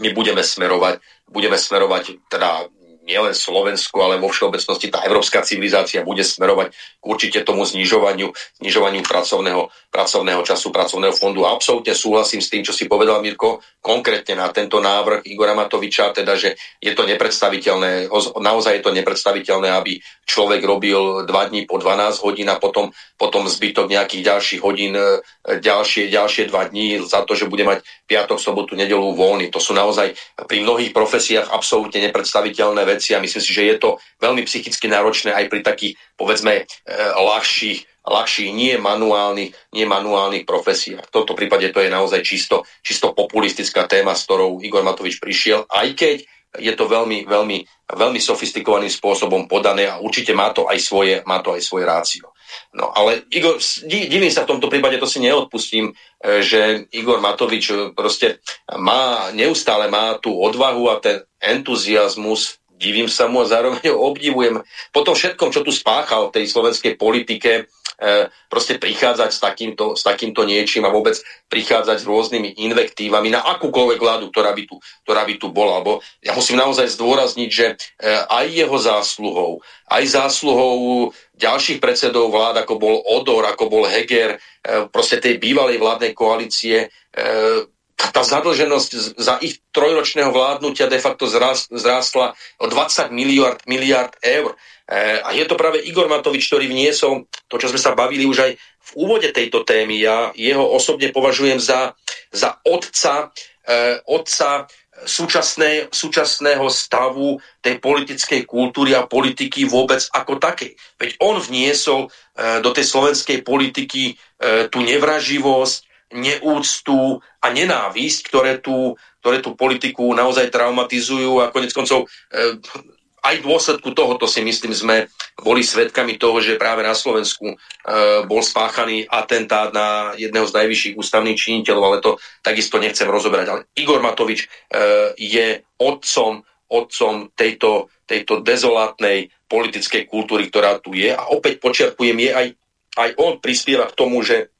S2: my budeme smerovať, budeme smerovať teda nielen Slovensku, ale vo všeobecnosti tá európska civilizácia bude smerovať k určite tomu znižovaniu, znižovaniu pracovného, pracovného času, pracovného fondu. A absolútne súhlasím s tým, čo si povedal Mirko, konkrétne na tento návrh Igora Matoviča, teda, že je to nepredstaviteľné, naozaj je to nepredstaviteľné, aby človek robil 2 dní po 12 hodín a potom, potom zbytok nejakých ďalších hodín, e, ďalšie, ďalšie 2 dní za to, že bude mať piatok, sobotu, nedelu voľný. To sú naozaj pri mnohých profesiách absolútne nepredstaviteľné veci veci a myslím si, že je to veľmi psychicky náročné aj pri takých, povedzme, e, ľahších, ľahších, nie manuálnych, nie manuálnych profesiách. V tomto prípade to je naozaj čisto, čisto populistická téma, s ktorou Igor Matovič prišiel, aj keď je to veľmi, veľmi, veľmi sofistikovaným spôsobom podané a určite má to aj svoje, má to aj svoje rácio. No ale Igor, divím sa v tomto prípade, to si neodpustím, e, že Igor Matovič proste má, neustále má tú odvahu a ten entuziasmus divím sa mu a zároveň ho obdivujem. Po tom všetkom, čo tu spáchal v tej slovenskej politike, e, proste prichádzať s takýmto, s takýmto niečím a vôbec prichádzať s rôznymi invektívami na akúkoľvek vládu, ktorá by tu, ktorá by tu bola. Lebo ja musím naozaj zdôrazniť, že e, aj jeho zásluhou, aj zásluhou ďalších predsedov vlád, ako bol Odor, ako bol Heger, e, proste tej bývalej vládnej koalície, tá zadlženosť za ich trojročného vládnutia de facto zrástla o 20 miliard, miliard eur. E, a je to práve Igor Matovič, ktorý vniesol to, čo sme sa bavili už aj v úvode tejto témy. Ja jeho osobne považujem za, za otca, e, otca súčasné, súčasného stavu tej politickej kultúry a politiky vôbec ako takej. Veď on vniesol e, do tej slovenskej politiky e, tú nevraživosť, neúctu a nenávisť, ktoré tú, ktoré tú politiku naozaj traumatizujú a konec koncov e, aj v dôsledku tohoto si myslím sme boli svedkami toho, že práve na Slovensku e, bol spáchaný atentát na jedného z najvyšších ústavných činiteľov, ale to takisto nechcem rozoberať. Ale Igor Matovič e, je otcom, otcom tejto, tejto dezolátnej politickej kultúry, ktorá tu je. A opäť počiarkujem, je aj, aj on prispieva k tomu, že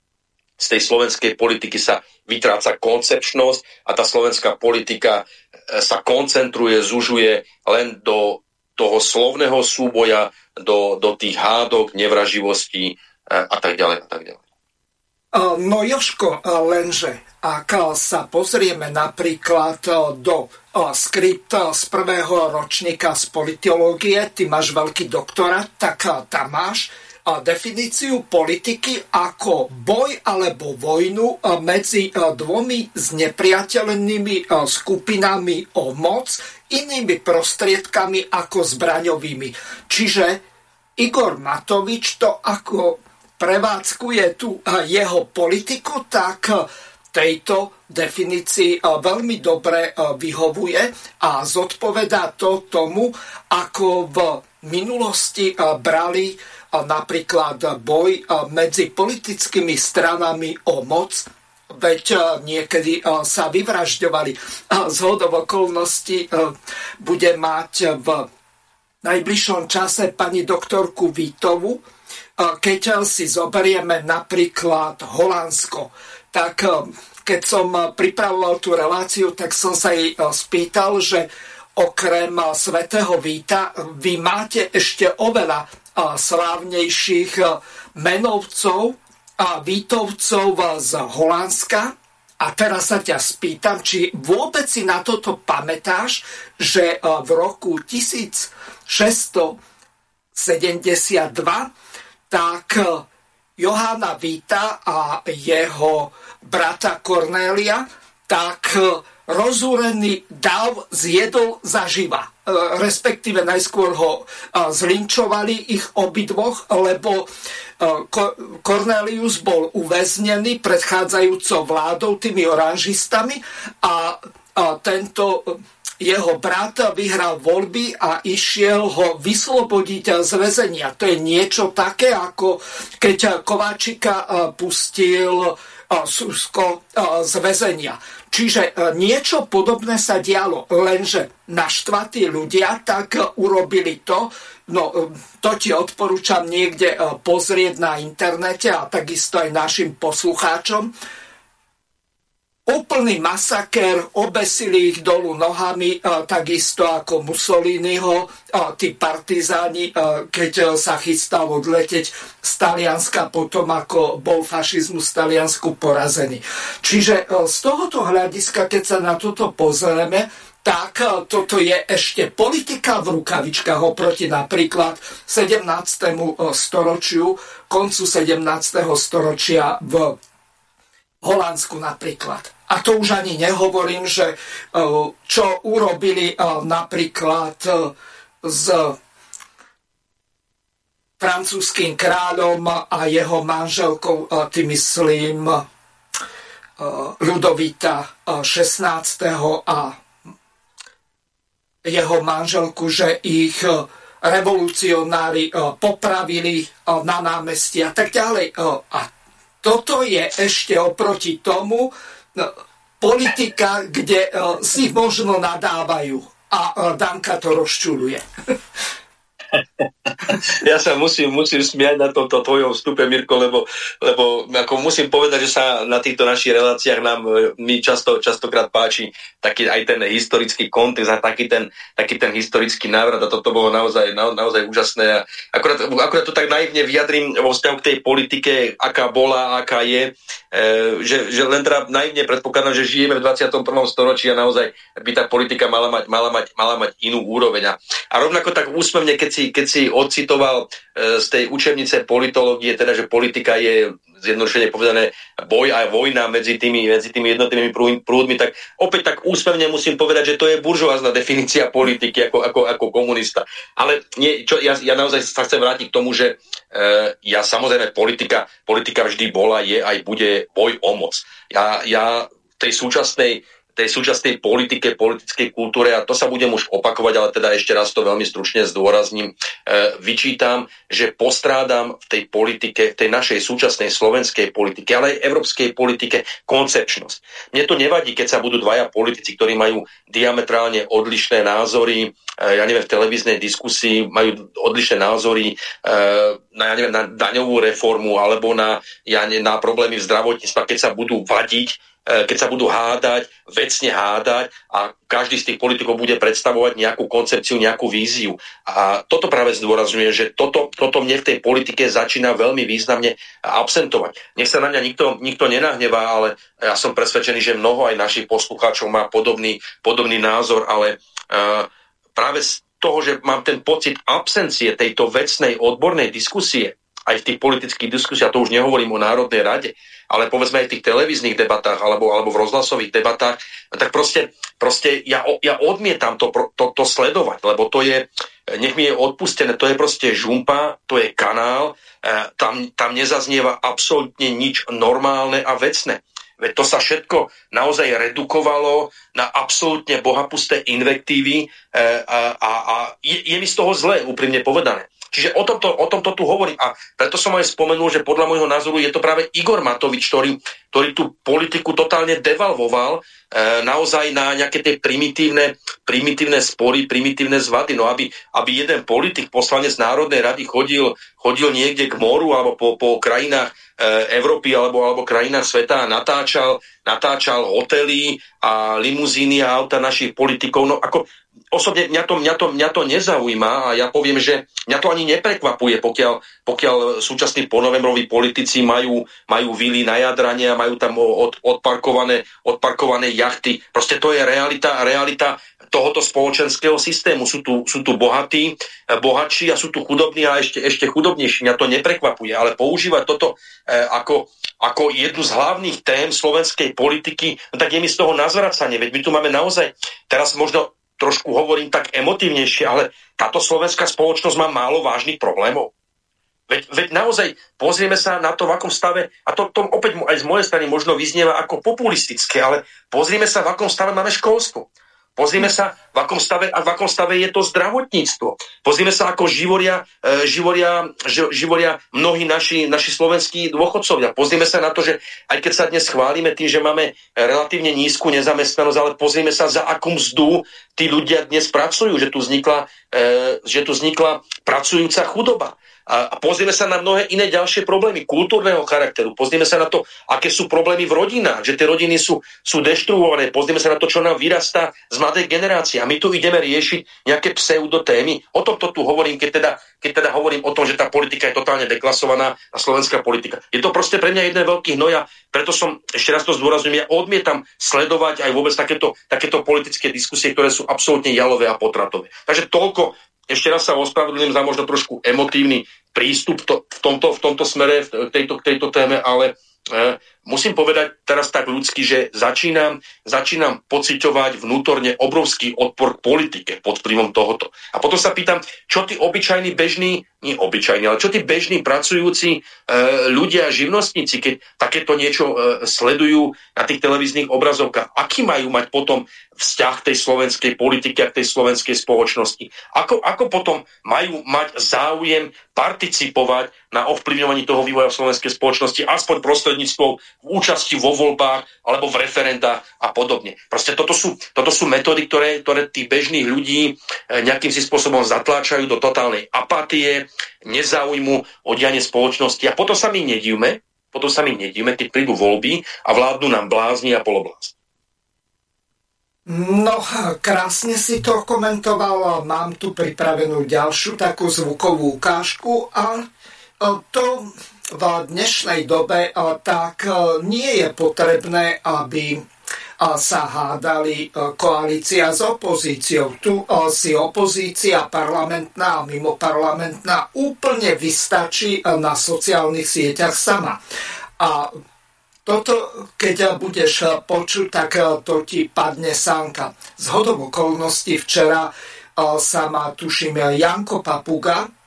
S2: z tej slovenskej politiky sa vytráca koncepčnosť a tá slovenská politika e, sa koncentruje, zužuje len do toho slovného súboja, do, do tých hádok, nevraživostí e, a tak ďalej a tak ďalej.
S1: No Joško, lenže ak sa pozrieme napríklad do skript z prvého ročníka z politológie, ty máš veľký doktorát, tak tam máš definíciu politiky ako boj alebo vojnu medzi dvomi znepriateľnými skupinami o moc, inými prostriedkami ako zbraňovými. Čiže Igor Matovič to ako prevádzkuje tu jeho politiku, tak tejto definícii veľmi dobre vyhovuje a zodpovedá to tomu, ako v minulosti brali napríklad boj medzi politickými stranami o moc veď niekedy sa vyvražďovali. Z hodov okolností bude mať v najbližšom čase pani doktorku Vítovu, keď si zoberieme napríklad Holandsko, tak keď som pripravoval tú reláciu, tak som sa jej spýtal, že okrem svätého Víta vy máte ešte oveľa slávnejších menovcov a vítovcov z Holandska. A teraz sa ťa spýtam, či vôbec si na toto pamätáš, že v roku 1672 tak Johanna Víta a jeho brata Kornélia tak rozúrený dav zjedol zaživa. E, respektíve najskôr ho e, zlinčovali ich obidvoch, lebo Cornelius e, bol uväznený predchádzajúcou vládou tými oranžistami a tento jeho brat vyhral voľby a išiel ho vyslobodiť z väzenia. To je niečo také, ako keď Kováčika pustil Susko z väzenia. Čiže niečo podobné sa dialo, lenže naštvatí ľudia tak urobili to, no to ti odporúčam niekde pozrieť na internete a takisto aj našim poslucháčom, úplný masaker, obesili ich dolu nohami, takisto ako Mussoliniho, tí partizáni, keď sa chystal odleteť z Talianska potom, ako bol fašizmus v Taliansku porazený. Čiže z tohoto hľadiska, keď sa na toto pozrieme, tak toto je ešte politika v rukavičkách oproti napríklad 17. storočiu, koncu 17. storočia v Holandsku napríklad. A to už ani nehovorím, že e, čo urobili e, napríklad e, s francúzským kráľom a jeho manželkou, tým myslím Ludovita 16. a jeho manželku, že ich revolucionári popravili na námestí a tak ďalej. A toto je ešte oproti tomu, politika, kde uh, si možno nadávajú a uh, Danka to rozčuluje.
S2: ja sa musím, musím smiať na tomto tvojom vstupe, Mirko, lebo, lebo ako musím povedať, že sa na týchto našich reláciách nám e, mi často, častokrát páči taký aj ten historický kontext a taký ten, taký ten historický návrat a toto bolo naozaj, na, naozaj úžasné. A akurát, akurát to tak naivne vyjadrím vo vzťahu k tej politike, aká bola, aká je, e, že, že len teda naivne predpokladám, že žijeme v 21. storočí a naozaj by tá politika mala mať, mala mať, mala mať inú úroveň. A, rovnako tak úsmevne, keď si, keď si odcitoval e, z tej učebnice politológie, teda, že politika je zjednodušene povedané boj a vojna medzi tými, medzi tými jednotnými prúdmi, tak opäť tak úsmevne musím povedať, že to je buržoázna definícia politiky ako, ako, ako komunista. Ale nie, čo, ja, ja naozaj sa chcem vrátiť k tomu, že e, ja samozrejme politika, politika vždy bola, je aj bude boj o moc. Ja, ja tej súčasnej tej súčasnej politike, politickej kultúre, a to sa budem už opakovať, ale teda ešte raz to veľmi stručne zdôrazním, e, vyčítam, že postrádam v tej politike, v tej našej súčasnej slovenskej politike, ale aj európskej politike koncepčnosť. Mne to nevadí, keď sa budú dvaja politici, ktorí majú diametrálne odlišné názory, e, ja neviem, v televíznej diskusii majú odlišné názory e, na, ja neviem, na daňovú reformu alebo na, ja neviem, na problémy v zdravotníctve, keď sa budú vadiť, keď sa budú hádať, vecne hádať a každý z tých politikov bude predstavovať nejakú koncepciu, nejakú víziu. A toto práve zdôrazňuje, že toto, toto mne v tej politike začína veľmi významne absentovať. Nech sa na mňa nikto, nikto nenahnevá, ale ja som presvedčený, že mnoho aj našich poslucháčov má podobný, podobný názor, ale uh, práve z toho, že mám ten pocit absencie tejto vecnej odbornej diskusie, aj v tých politických diskusiách, to už nehovorím o Národnej rade, ale povedzme aj v tých televíznych debatách alebo, alebo v rozhlasových debatách, tak proste, proste ja, ja odmietam to, to, to sledovať, lebo to je, nech mi je odpustené, to je proste žumpa, to je kanál, e, tam, tam nezaznieva absolútne nič normálne a vecné. Veď to sa všetko naozaj redukovalo na absolútne bohapusté invektívy e, a, a, a je, je mi z toho zle, úprimne povedané. Čiže o tomto, o tomto tu hovorím a preto som aj spomenul, že podľa môjho názoru je to práve Igor Matovič, ktorý ktorý tú politiku totálne devalvoval e, naozaj na nejaké tie primitívne, primitívne spory, primitívne zvady. No aby, aby jeden politik, poslanec Národnej rady chodil, chodil niekde k moru alebo po, po krajinách e, Európy alebo, alebo krajinách sveta a natáčal, natáčal hotely a limuzíny a auta našich politikov. No ako osobne mňa to, mňa, to, mňa to nezaujíma a ja poviem, že mňa to ani neprekvapuje, pokiaľ, pokiaľ súčasní ponovembroví politici majú, majú vily na jadrane a majú tam od, odparkované, odparkované jachty. Proste to je realita, realita tohoto spoločenského systému. Sú tu, sú tu bohatí, bohatší a sú tu chudobní a ešte, ešte chudobnejší. Mňa to neprekvapuje, ale používať toto e, ako, ako jednu z hlavných tém slovenskej politiky, no tak je mi z toho nazvracanie. Veď my tu máme naozaj, teraz možno trošku hovorím tak emotívnejšie, ale táto slovenská spoločnosť má málo vážnych problémov. Veď, veď naozaj pozrieme sa na to, v akom stave, a to, to opäť aj z mojej strany možno vyznieva ako populistické, ale pozrieme sa, v akom stave máme školstvo. Pozrime sa, v akom stave, a v akom stave je to zdravotníctvo. Pozrime sa, ako živoria, e, živoria, živoria mnohí naši, naši slovenskí dôchodcovia. Pozrime sa na to, že aj keď sa dnes chválime tým, že máme relatívne nízku nezamestnanosť, ale pozrime sa, za akú mzdu tí ľudia dnes pracujú, že tu vznikla, že tu vznikla pracujúca chudoba. A, pozrieme sa na mnohé iné ďalšie problémy kultúrneho charakteru. Pozrieme sa na to, aké sú problémy v rodinách, že tie rodiny sú, sú deštruované. Pozrieme sa na to, čo nám vyrastá z mladej generácie. A my tu ideme riešiť nejaké pseudotémy. O tomto tu hovorím, keď teda, keď teda hovorím o tom, že tá politika je totálne deklasovaná a slovenská politika. Je to proste pre mňa jeden veľký hnoj a preto som, ešte raz to zdôrazňujem, ja odmietam sledovať aj vôbec takéto, takéto politické diskusie, ktoré sú absolútne jalové a potratové. Takže toľko ešte raz sa ospravedlňujem za možno trošku emotívny prístup to, v, tomto, v tomto smere, v tejto, tejto téme, ale e, musím povedať teraz tak ľudsky, že začínam, začínam pociťovať vnútorne obrovský odpor k politike pod vplyvom tohoto. A potom sa pýtam, čo tí obyčajní bežní, nie obyčajní, ale čo tí bežní pracujúci e, ľudia, živnostníci, keď takéto niečo e, sledujú na tých televíznych obrazovkách, aký majú mať potom vzťah tej slovenskej politiky a tej slovenskej spoločnosti. Ako, ako potom majú mať záujem participovať na ovplyvňovaní toho vývoja v slovenskej spoločnosti, aspoň prostredníctvom účasti vo voľbách alebo v referendách a podobne. Proste toto sú, toto sú metódy, ktoré, ktoré tých bežných ľudí e, nejakým si spôsobom zatláčajú do totálnej apatie, nezáujmu o dianie spoločnosti a potom sa my nedívme, potom sa my nedíme, keď prídu voľby a vládnu nám blázni a poloblázni.
S1: No, krásne si to komentoval. Mám tu pripravenú ďalšiu takú zvukovú ukážku a e, to v dnešnej dobe tak e, nie je potrebné, aby sa hádali e, koalícia s opozíciou. Tu si opozícia parlamentná a mimoparlamentná úplne vystačí na sociálnych sieťach sama. A toto, keď budeš počuť, tak to ti padne sánka. Z hodom okolností včera sa ma, tuším, Janko Papuga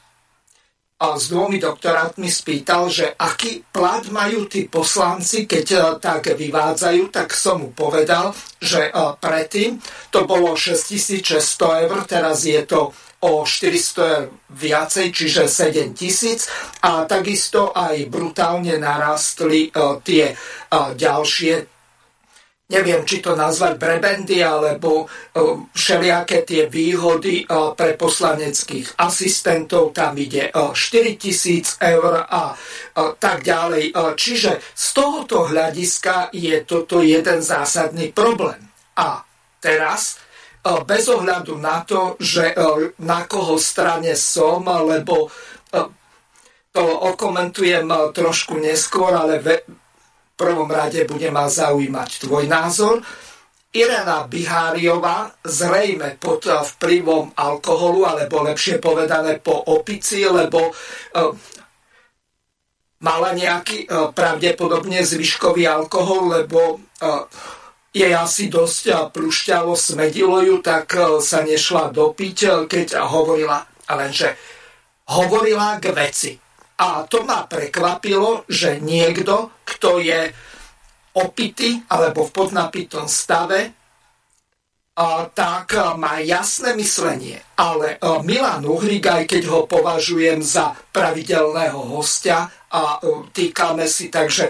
S1: s dvomi doktorátmi spýtal, že aký plat majú tí poslanci, keď eh, tak vyvádzajú, tak som mu povedal, že predtým to bolo 6600 eur, teraz je to o 400 viacej, čiže 7 tisíc. A takisto aj brutálne narastli uh, tie ďalšie neviem, či to nazvať prebendy, alebo uh, všelijaké tie výhody uh, pre poslaneckých asistentov, tam ide uh, 4 tisíc eur a tak ďalej. Čiže z tohoto hľadiska je toto jeden zásadný problém. A teraz E, bez ohľadu na to, že e, na koho strane som, lebo e, to okomentujem trošku neskôr, ale prvom rade bude ma zaujímať tvoj názor. Irena Biháriová zrejme pod vplyvom alkoholu, alebo lepšie povedané po opici, lebo mala nejaký pravdepodobne zvyškový alkohol, lebo je asi dosť plušťavo, smedilo ju, tak e, sa nešla dopiť, e, keď hovorila, lenže hovorila k veci. A to ma prekvapilo, že niekto, kto je opitý alebo v podnapitom stave, tak e, má jasné myslenie. Ale Milan Uhrik, aj keď ho považujem za pravidelného hostia a týkame si, takže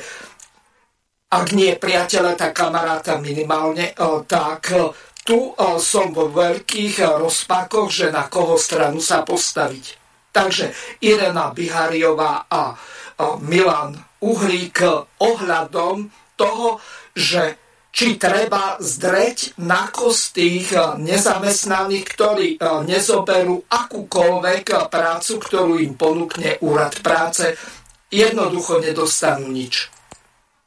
S1: ak nie priateľa, tak kamaráta minimálne, tak tu som vo veľkých rozpakoch, že na koho stranu sa postaviť. Takže Irena Bihariová a Milan Uhlík ohľadom toho, že či treba zdreť na kost tých nezamestnaných, ktorí nezoberú akúkoľvek prácu, ktorú im ponúkne úrad práce, jednoducho nedostanú nič.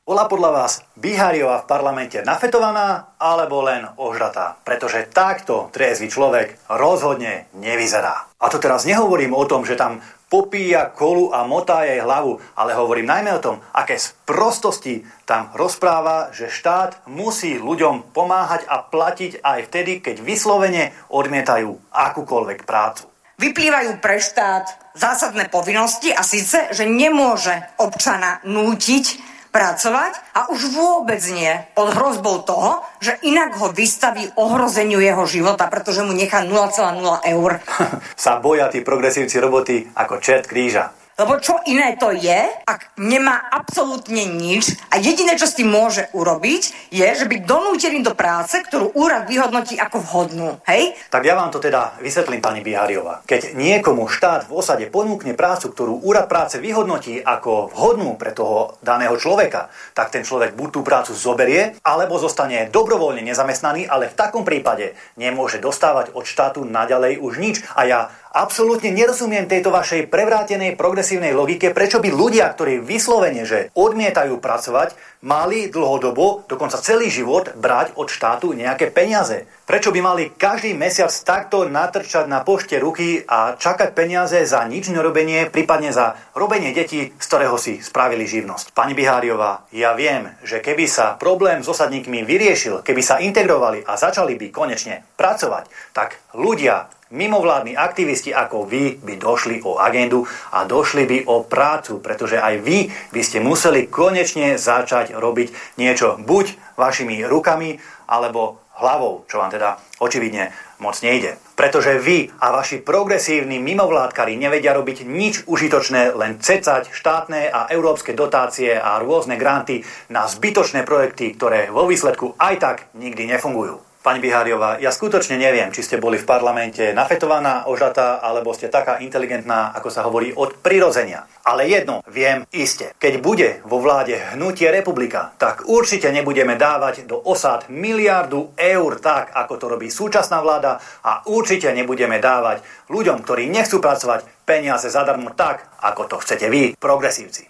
S4: Bola podľa vás Bihariová v parlamente nafetovaná alebo len ožratá? Pretože takto triezvy človek rozhodne nevyzerá. A to teraz nehovorím o tom, že tam popíja kolu a motá jej hlavu, ale hovorím najmä o tom, aké sprostosti tam rozpráva, že štát musí ľuďom pomáhať a platiť aj vtedy, keď vyslovene odmietajú akúkoľvek prácu.
S5: Vyplývajú pre štát zásadné povinnosti a síce, že nemôže občana nútiť pracovať a už vôbec nie pod hrozbou toho, že inak ho vystaví ohrozeniu jeho života, pretože mu nechá 0,0 eur.
S4: Sa boja tí progresívci roboty ako čert kríža.
S5: Lebo čo iné to je, ak nemá absolútne nič a jediné, čo s tým môže urobiť, je, že by donútený do práce, ktorú úrad vyhodnotí ako vhodnú. Hej?
S4: Tak ja vám to teda vysvetlím, pani Bihariova. Keď niekomu štát v osade ponúkne prácu, ktorú úrad práce vyhodnotí ako vhodnú pre toho daného človeka, tak ten človek buď tú prácu zoberie, alebo zostane dobrovoľne nezamestnaný, ale v takom prípade nemôže dostávať od štátu naďalej už nič. A ja absolútne nerozumiem tejto vašej prevrátenej progresívnej logike, prečo by ľudia, ktorí vyslovene, že odmietajú pracovať, mali dlhodobo, dokonca celý život, brať od štátu nejaké peniaze. Prečo by mali každý mesiac takto natrčať na pošte ruky a čakať peniaze za nič nerobenie, prípadne za robenie detí, z ktorého si spravili živnosť. Pani Biháriová, ja viem, že keby sa problém s osadníkmi vyriešil, keby sa integrovali a začali by konečne pracovať, tak ľudia mimovládni aktivisti ako vy by došli o agendu a došli by o prácu, pretože aj vy by ste museli konečne začať robiť niečo buď vašimi rukami alebo hlavou, čo vám teda očividne moc nejde. Pretože vy a vaši progresívni mimovládkari nevedia robiť nič užitočné, len cecať štátne a európske dotácie a rôzne granty na zbytočné projekty, ktoré vo výsledku aj tak nikdy nefungujú. Pani Biháriová, ja skutočne neviem, či ste boli v parlamente nafetovaná, ožatá, alebo ste taká inteligentná, ako sa hovorí, od prirodzenia. Ale jedno viem iste. Keď bude vo vláde hnutie republika, tak určite nebudeme dávať do osad miliardu eur tak, ako to robí súčasná vláda a určite nebudeme dávať ľuďom, ktorí nechcú pracovať, peniaze zadarmo tak, ako to chcete vy, progresívci.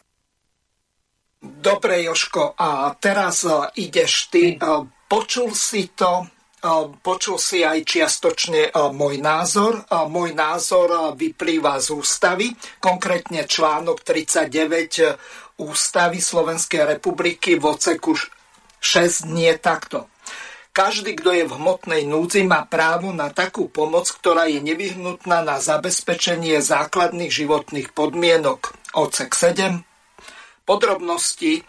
S1: Dobre, Joško, a teraz uh, ideš ty. Uh, počul si to, Počul si aj čiastočne môj názor. Môj názor vyplýva z ústavy, konkrétne článok 39 ústavy Slovenskej republiky v oceku 6 nie takto. Každý, kto je v hmotnej núdzi, má právo na takú pomoc, ktorá je nevyhnutná na zabezpečenie základných životných podmienok. Ocek 7. Podrobnosti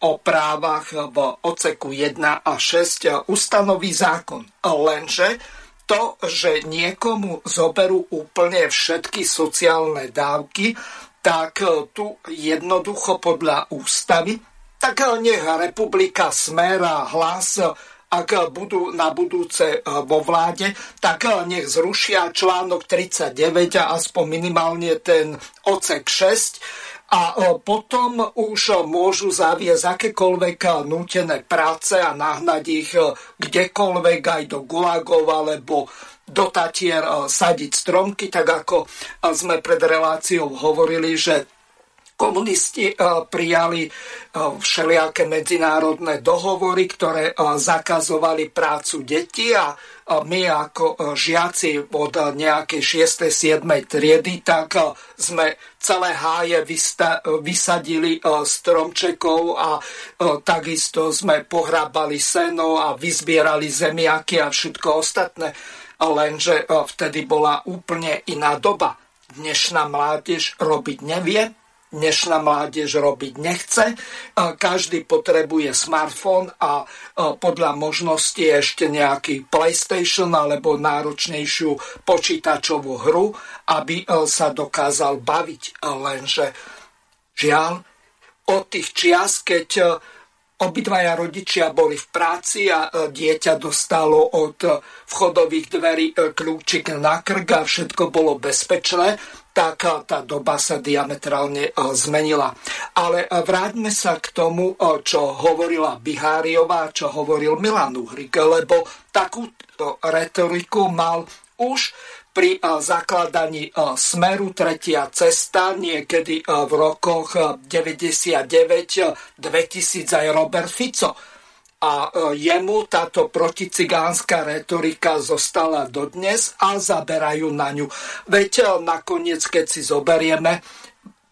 S1: o právach v oceku 1 a 6 ustanoví zákon. Lenže to, že niekomu zoberú úplne všetky sociálne dávky, tak tu jednoducho podľa ústavy, tak nech republika Smer a hlas ak budú na budúce vo vláde, tak nech zrušia článok 39 a aspoň minimálne ten ocek 6 a e, potom už môžu zaviesť akékoľvek nútené práce a nahnať ich e, kdekoľvek aj do gulagov alebo do Tatier e, sadiť stromky, tak ako sme pred reláciou hovorili, že komunisti prijali všelijaké medzinárodné dohovory, ktoré zakazovali prácu detí a my ako e, žiaci od nejakej 6. 7. triedy, tak e, sme celé háje vysadili e, stromčekov a takisto sme pohrábali seno a vyzbierali zemiaky a všetko ostatné. Lenže vtedy bola úplne iná doba. Dnešná mládež robiť nevie, dnešná mládež robiť nechce. Každý potrebuje smartfón a podľa možnosti ešte nejaký PlayStation alebo náročnejšiu počítačovú hru, aby sa dokázal baviť. Lenže žiaľ, od tých čias, keď obidvaja rodičia boli v práci a dieťa dostalo od vchodových dverí kľúčik na krk a všetko bolo bezpečné, tak tá doba sa diametrálne zmenila. Ale vráťme sa k tomu, čo hovorila Biháriová, čo hovoril Milan Uhrik, lebo takúto retoriku mal už pri zakladaní Smeru Tretia cesta niekedy v rokoch 99-2000 aj Robert Fico. A jemu táto proticigánska retorika zostala dodnes a zaberajú na ňu. Veď nakoniec, keď si zoberieme,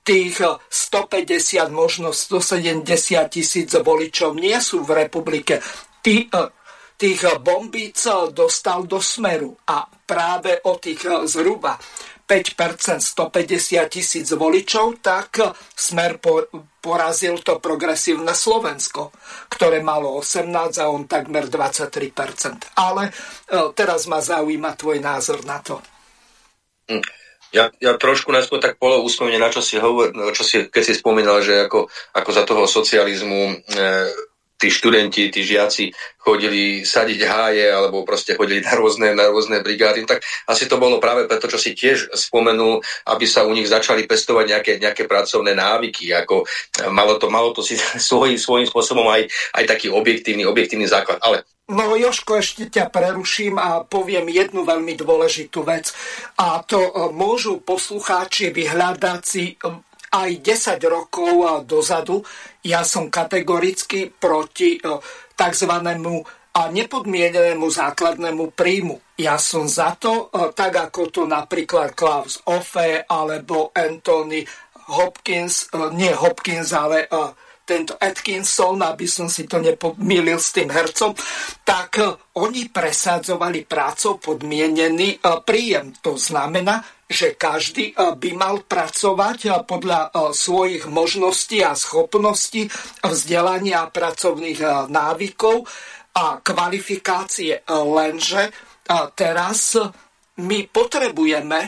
S1: tých 150, možno 170 tisíc voličov nie sú v republike. Tí tých bombíc dostal do smeru a práve o tých zhruba 5%, 150 tisíc voličov, tak smer porazil to progresívne Slovensko, ktoré malo 18 a on takmer 23%. Ale e, teraz ma zaujíma tvoj názor na to.
S2: Hm. Ja, ja trošku najskôr tak polo úspomne na čo si hovor, čo si, keď si spomínal, že ako, ako za toho socializmu e, tí študenti, tí žiaci chodili sadiť háje alebo proste chodili na rôzne, na rôzne brigády, tak asi to bolo práve preto, čo si tiež spomenul, aby sa u nich začali pestovať nejaké, nejaké pracovné návyky. Ako malo to, malo to si svoj, svojím spôsobom aj, aj taký objektívny, objektívny základ. Ale
S1: No Joško, ešte ťa preruším a poviem jednu veľmi dôležitú vec. A to e, môžu poslucháči vyhľadať si aj 10 rokov dozadu ja som kategoricky proti e, tzv. a nepodmienenému základnému príjmu. Ja som za to, e, tak ako to napríklad Klaus Offe alebo Anthony Hopkins, e, nie Hopkins, ale tento Atkinson, aby som si to nepomýlil s tým hercom, tak oni presadzovali prácou podmienený príjem. To znamená, že každý eh, by mal pracovať podľa svojich možností a schopností vzdelania a pracovných návykov a kvalifikácie. Lenže teraz my potrebujeme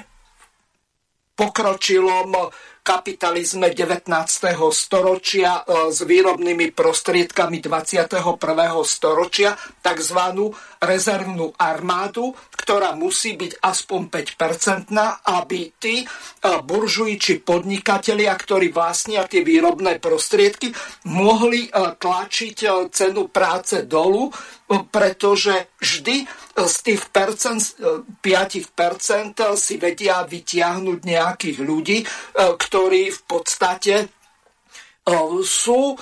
S1: pokročilom kapitalizme 19. storočia e, s výrobnými prostriedkami 21. storočia tzv. Rezervnú armádu, ktorá musí byť aspoň 5-percentná, aby tí e, buržuji či podnikatelia, ktorí vlastnia tie výrobné prostriedky, mohli e, tlačiť cenu práce dolu, pretože vždy z tých percent, 5% si vedia vytiahnuť nejakých ľudí, ktorí v podstate e, sú e,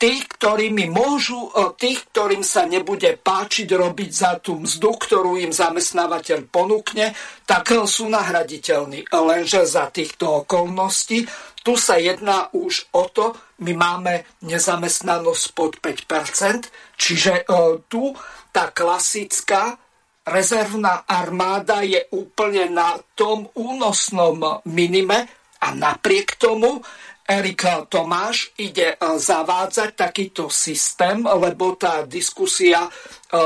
S1: tí, ktorými môžu, e, tých, ktorým sa nebude páčiť robiť za tú mzdu, ktorú im zamestnávateľ ponúkne, tak sú nahraditeľní. Lenže za týchto okolností tu sa jedná už o to, my máme nezamestnanosť pod 5%, čiže tu tá klasická rezervná armáda je úplne na tom únosnom minime, a napriek tomu Erik Tomáš ide e, zavádzať takýto systém, lebo tá diskusia e,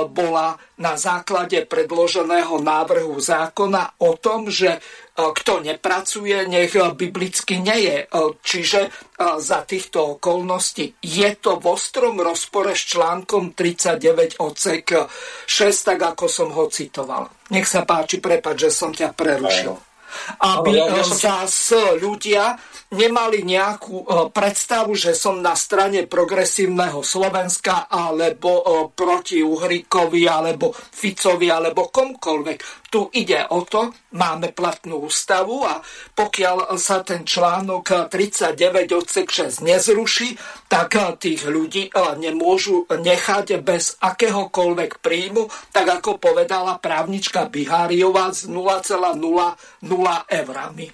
S1: bola na základe predloženého návrhu zákona o tom, že e, kto nepracuje, nech biblicky nie je. Čiže za týchto okolností je to v ostrom rozpore s článkom 39 odsek 6, tak ako som ho citoval. Nech sa páči, prepad, že som ťa prerušil. Aby ja, ja som... zás ľudia nemali nejakú e, predstavu, že som na strane progresívneho Slovenska alebo e, proti Uhrikovi alebo Ficovi alebo komkoľvek. Tu ide o to, máme platnú ústavu a pokiaľ sa ten článok 39 odsek 6 nezruší, tak e, tých ľudí nemôžu nechať bez akéhokoľvek príjmu, tak ako povedala právnička Biháriová z 0,00 eurami.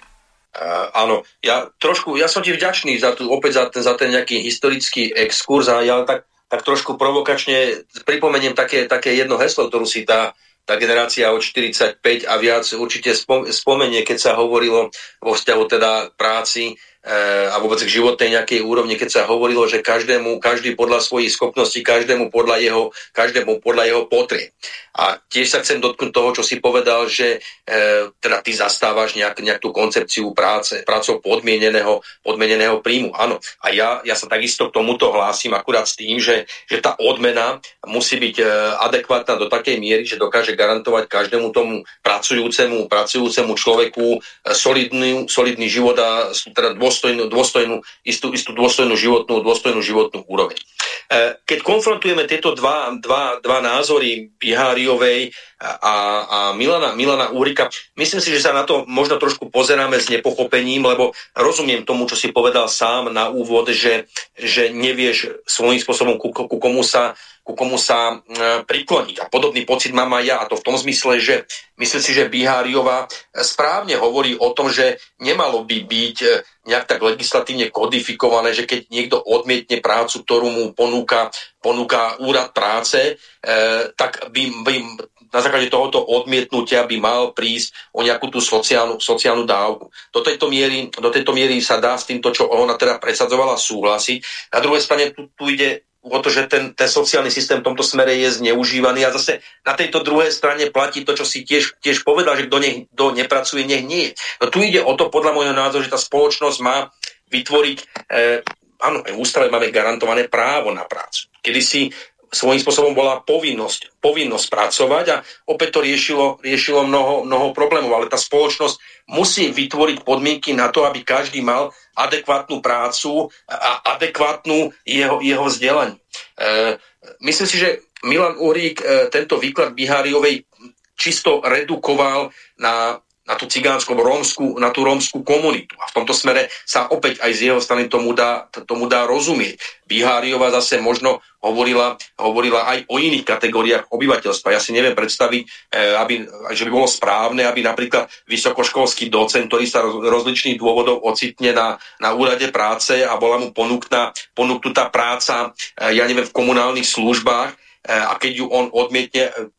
S2: Uh, áno, ja trošku, ja som ti vďačný za tu, opäť za ten, za ten nejaký historický exkurs a ja tak, tak trošku provokačne pripomeniem také, také jedno heslo, ktorú si tá, tá generácia od 45 a viac určite spomenie, keď sa hovorilo vo vzťahu teda práci, a vôbec k životnej nejakej úrovni, keď sa hovorilo, že každému, každý podľa svojich schopností, každému podľa jeho, každému podľa jeho potrieb. A tiež sa chcem dotknúť toho, čo si povedal, že e, teda ty zastávaš nejak, nejak tú koncepciu práce, prácou podmieneného, podmieneného príjmu. Áno, a ja, ja sa takisto k tomuto hlásim akurát s tým, že, že tá odmena musí byť e, adekvátna do takej miery, že dokáže garantovať každému tomu pracujúcemu, pracujúcemu človeku solidný, solidný život a teda dôstojnú, dôstojnú, istú, istú dôstojnú životnú, dôstojnú životnú úroveň. E, keď konfrontujeme tieto dva, dva, dva názory Biháriovej a, a Milana, Milana Úrika, myslím si, že sa na to možno trošku pozeráme s nepochopením, lebo rozumiem tomu, čo si povedal sám na úvod, že, že nevieš svojím spôsobom, ku, ku komu sa ku komu sa e, prikloniť. A podobný pocit mám aj ja, a to v tom zmysle, že myslím si, že Biháriová správne hovorí o tom, že nemalo by byť e, nejak tak legislatívne kodifikované, že keď niekto odmietne prácu, ktorú mu ponúka, ponúka úrad práce, e, tak by, by na základe tohoto odmietnutia by mal prísť o nejakú tú sociálnu, sociálnu dávku. Do tejto, miery, do tejto miery sa dá s týmto, čo ona teda presadzovala, súhlasiť. Na druhej strane tu, tu ide o to, že ten, ten sociálny systém v tomto smere je zneužívaný a zase na tejto druhej strane platí to, čo si tiež, tiež povedal, že kto, nech, kto nepracuje, nech nie. No tu ide o to, podľa môjho názoru, že tá spoločnosť má vytvoriť, eh, áno, aj v ústave máme garantované právo na prácu. Kedy si svojím spôsobom bola povinnosť, povinnosť pracovať a opäť to riešilo, riešilo mnoho, mnoho problémov, ale tá spoločnosť musí vytvoriť podmienky na to, aby každý mal adekvátnu prácu a adekvátnu jeho, jeho vzdelanie. E, myslím si, že Milan Uhrík e, tento výklad Biháriovej čisto redukoval na na tú cigánsku, rómsku, na tú rómsku komunitu. A v tomto smere sa opäť aj z jeho strany tomu dá, tomu dá rozumieť. Biháriová zase možno hovorila, hovorila aj o iných kategóriách obyvateľstva. Ja si neviem predstaviť, eh, aby, že by bolo správne, aby napríklad vysokoškolský docent, ktorý sa rozličných dôvodov ocitne na, na úrade práce a bola mu ponúknutá, práca, eh, ja neviem, v komunálnych službách, eh, a keď ju on odmietne,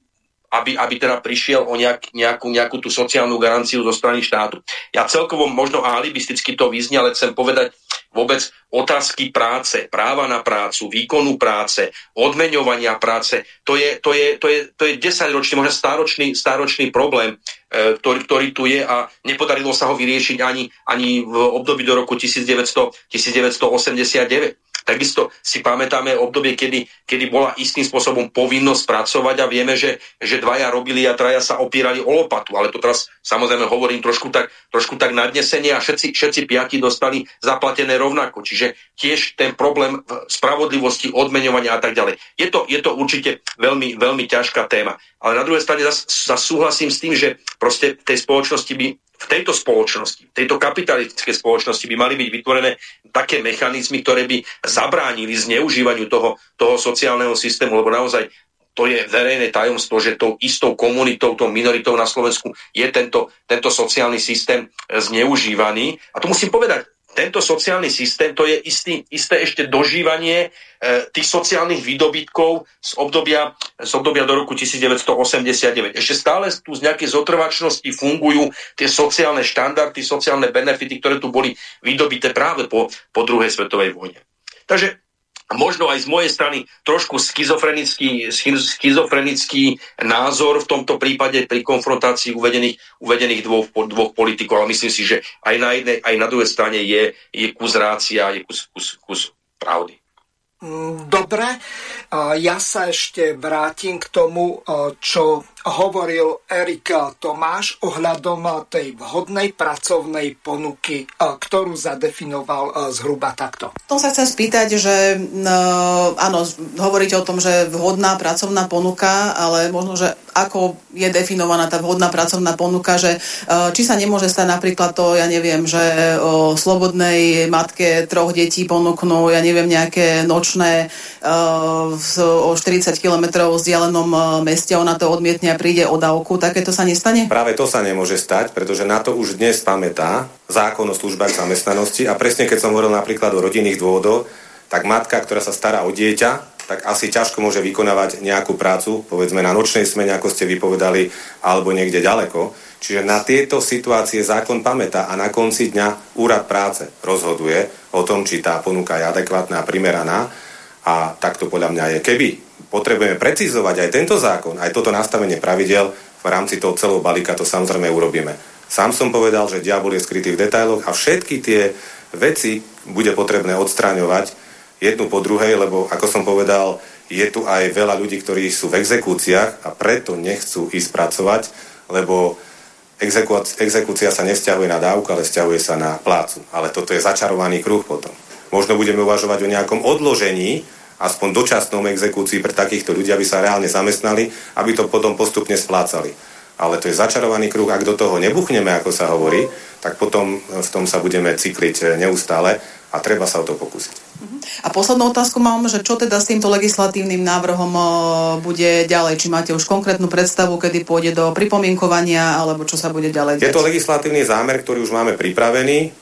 S2: aby, aby teda prišiel o nejak, nejakú, nejakú tú sociálnu garanciu zo strany štátu. Ja celkovo možno alibisticky to vyznie, ale chcem povedať vôbec otázky práce, práva na prácu, výkonu práce, odmeňovania práce, to je, to je, to je, to je 10 ročný, možno stáročný, stáročný problém, e, ktorý, ktorý tu je a nepodarilo sa ho vyriešiť ani, ani v období do roku 1900, 1989. Takisto si pamätáme obdobie, kedy, kedy bola istým spôsobom povinnosť pracovať a vieme, že, že dvaja robili a traja sa opírali o lopatu. Ale to teraz samozrejme hovorím trošku tak, trošku tak nadnesenie a všetci, všetci piati dostali zaplatené rovnako. Čiže tiež ten problém spravodlivosti, odmeňovania a tak ďalej. Je to, je to určite veľmi, veľmi ťažká téma. Ale na druhej strane zase súhlasím s tým, že proste v tej spoločnosti by v tejto spoločnosti, v tejto kapitalistickej spoločnosti by mali byť vytvorené také mechanizmy, ktoré by zabránili zneužívaniu toho, toho sociálneho systému, lebo naozaj to je verejné tajomstvo, že tou istou komunitou, tou minoritou na Slovensku je tento, tento sociálny systém zneužívaný. A to musím povedať, tento sociálny systém, to je istý, isté ešte dožívanie e, tých sociálnych výdobytkov z obdobia, z obdobia do roku 1989. Ešte stále tu z nejakej zotrvačnosti fungujú tie sociálne štandardy, sociálne benefity, ktoré tu boli vydobité práve po, po druhej svetovej vojne. Takže možno aj z mojej strany trošku schizofrenický, schizofrenický názor v tomto prípade pri konfrontácii uvedených, uvedených dvoch, dvoch politikov, ale myslím si, že aj na jednej, aj na druhej strane je, je kus rácia, je kus, kus, kus pravdy.
S1: Mm, dobre, ja sa ešte vrátim k tomu, čo hovoril Erik Tomáš ohľadom tej vhodnej pracovnej ponuky, ktorú zadefinoval zhruba takto.
S6: To sa chcem spýtať, že no, áno, hovoríte o tom, že vhodná pracovná ponuka, ale možno, že ako je definovaná tá vhodná pracovná ponuka, že či sa nemôže stať napríklad to, ja neviem, že o slobodnej matke troch detí ponúknú, ja neviem, nejaké nočné o 40 kilometrov vzdialenom meste, ona to odmietne a príde o dávku, takéto sa nestane?
S7: Práve to sa nemôže stať, pretože na to už dnes pamätá zákon o službách zamestnanosti a presne keď som hovoril napríklad o rodinných dôvodoch, tak matka, ktorá sa stará o dieťa, tak asi ťažko môže vykonávať nejakú prácu, povedzme na nočnej smene, ako ste vypovedali, alebo niekde ďaleko. Čiže na tieto situácie zákon pamätá a na konci dňa úrad práce rozhoduje o tom, či tá ponuka je adekvátna a primeraná. A takto podľa mňa je. Keby potrebujeme precizovať aj tento zákon, aj toto nastavenie pravidel, v rámci toho celého balíka to samozrejme urobíme. Sám som povedal, že diabol je skrytý v detailoch a všetky tie veci bude potrebné odstráňovať jednu po druhej, lebo ako som povedal, je tu aj veľa ľudí, ktorí sú v exekúciách a preto nechcú ísť pracovať, lebo exekúcia sa nevzťahuje na dávku, ale vzťahuje sa na plácu. Ale toto je začarovaný kruh potom. Možno budeme uvažovať o nejakom odložení, aspoň dočasnom exekúcii pre takýchto ľudí, aby sa reálne zamestnali, aby to potom postupne splácali. Ale to je začarovaný kruh, ak do toho nebuchneme, ako sa hovorí, tak potom v tom sa budeme cykliť neustále a treba sa o to pokúsiť.
S6: A poslednú otázku mám, že čo teda s týmto legislatívnym návrhom e, bude ďalej? Či máte už konkrétnu predstavu, kedy pôjde do pripomienkovania, alebo čo sa bude ďalej?
S7: Je to legislatívny zámer, ktorý už máme pripravený.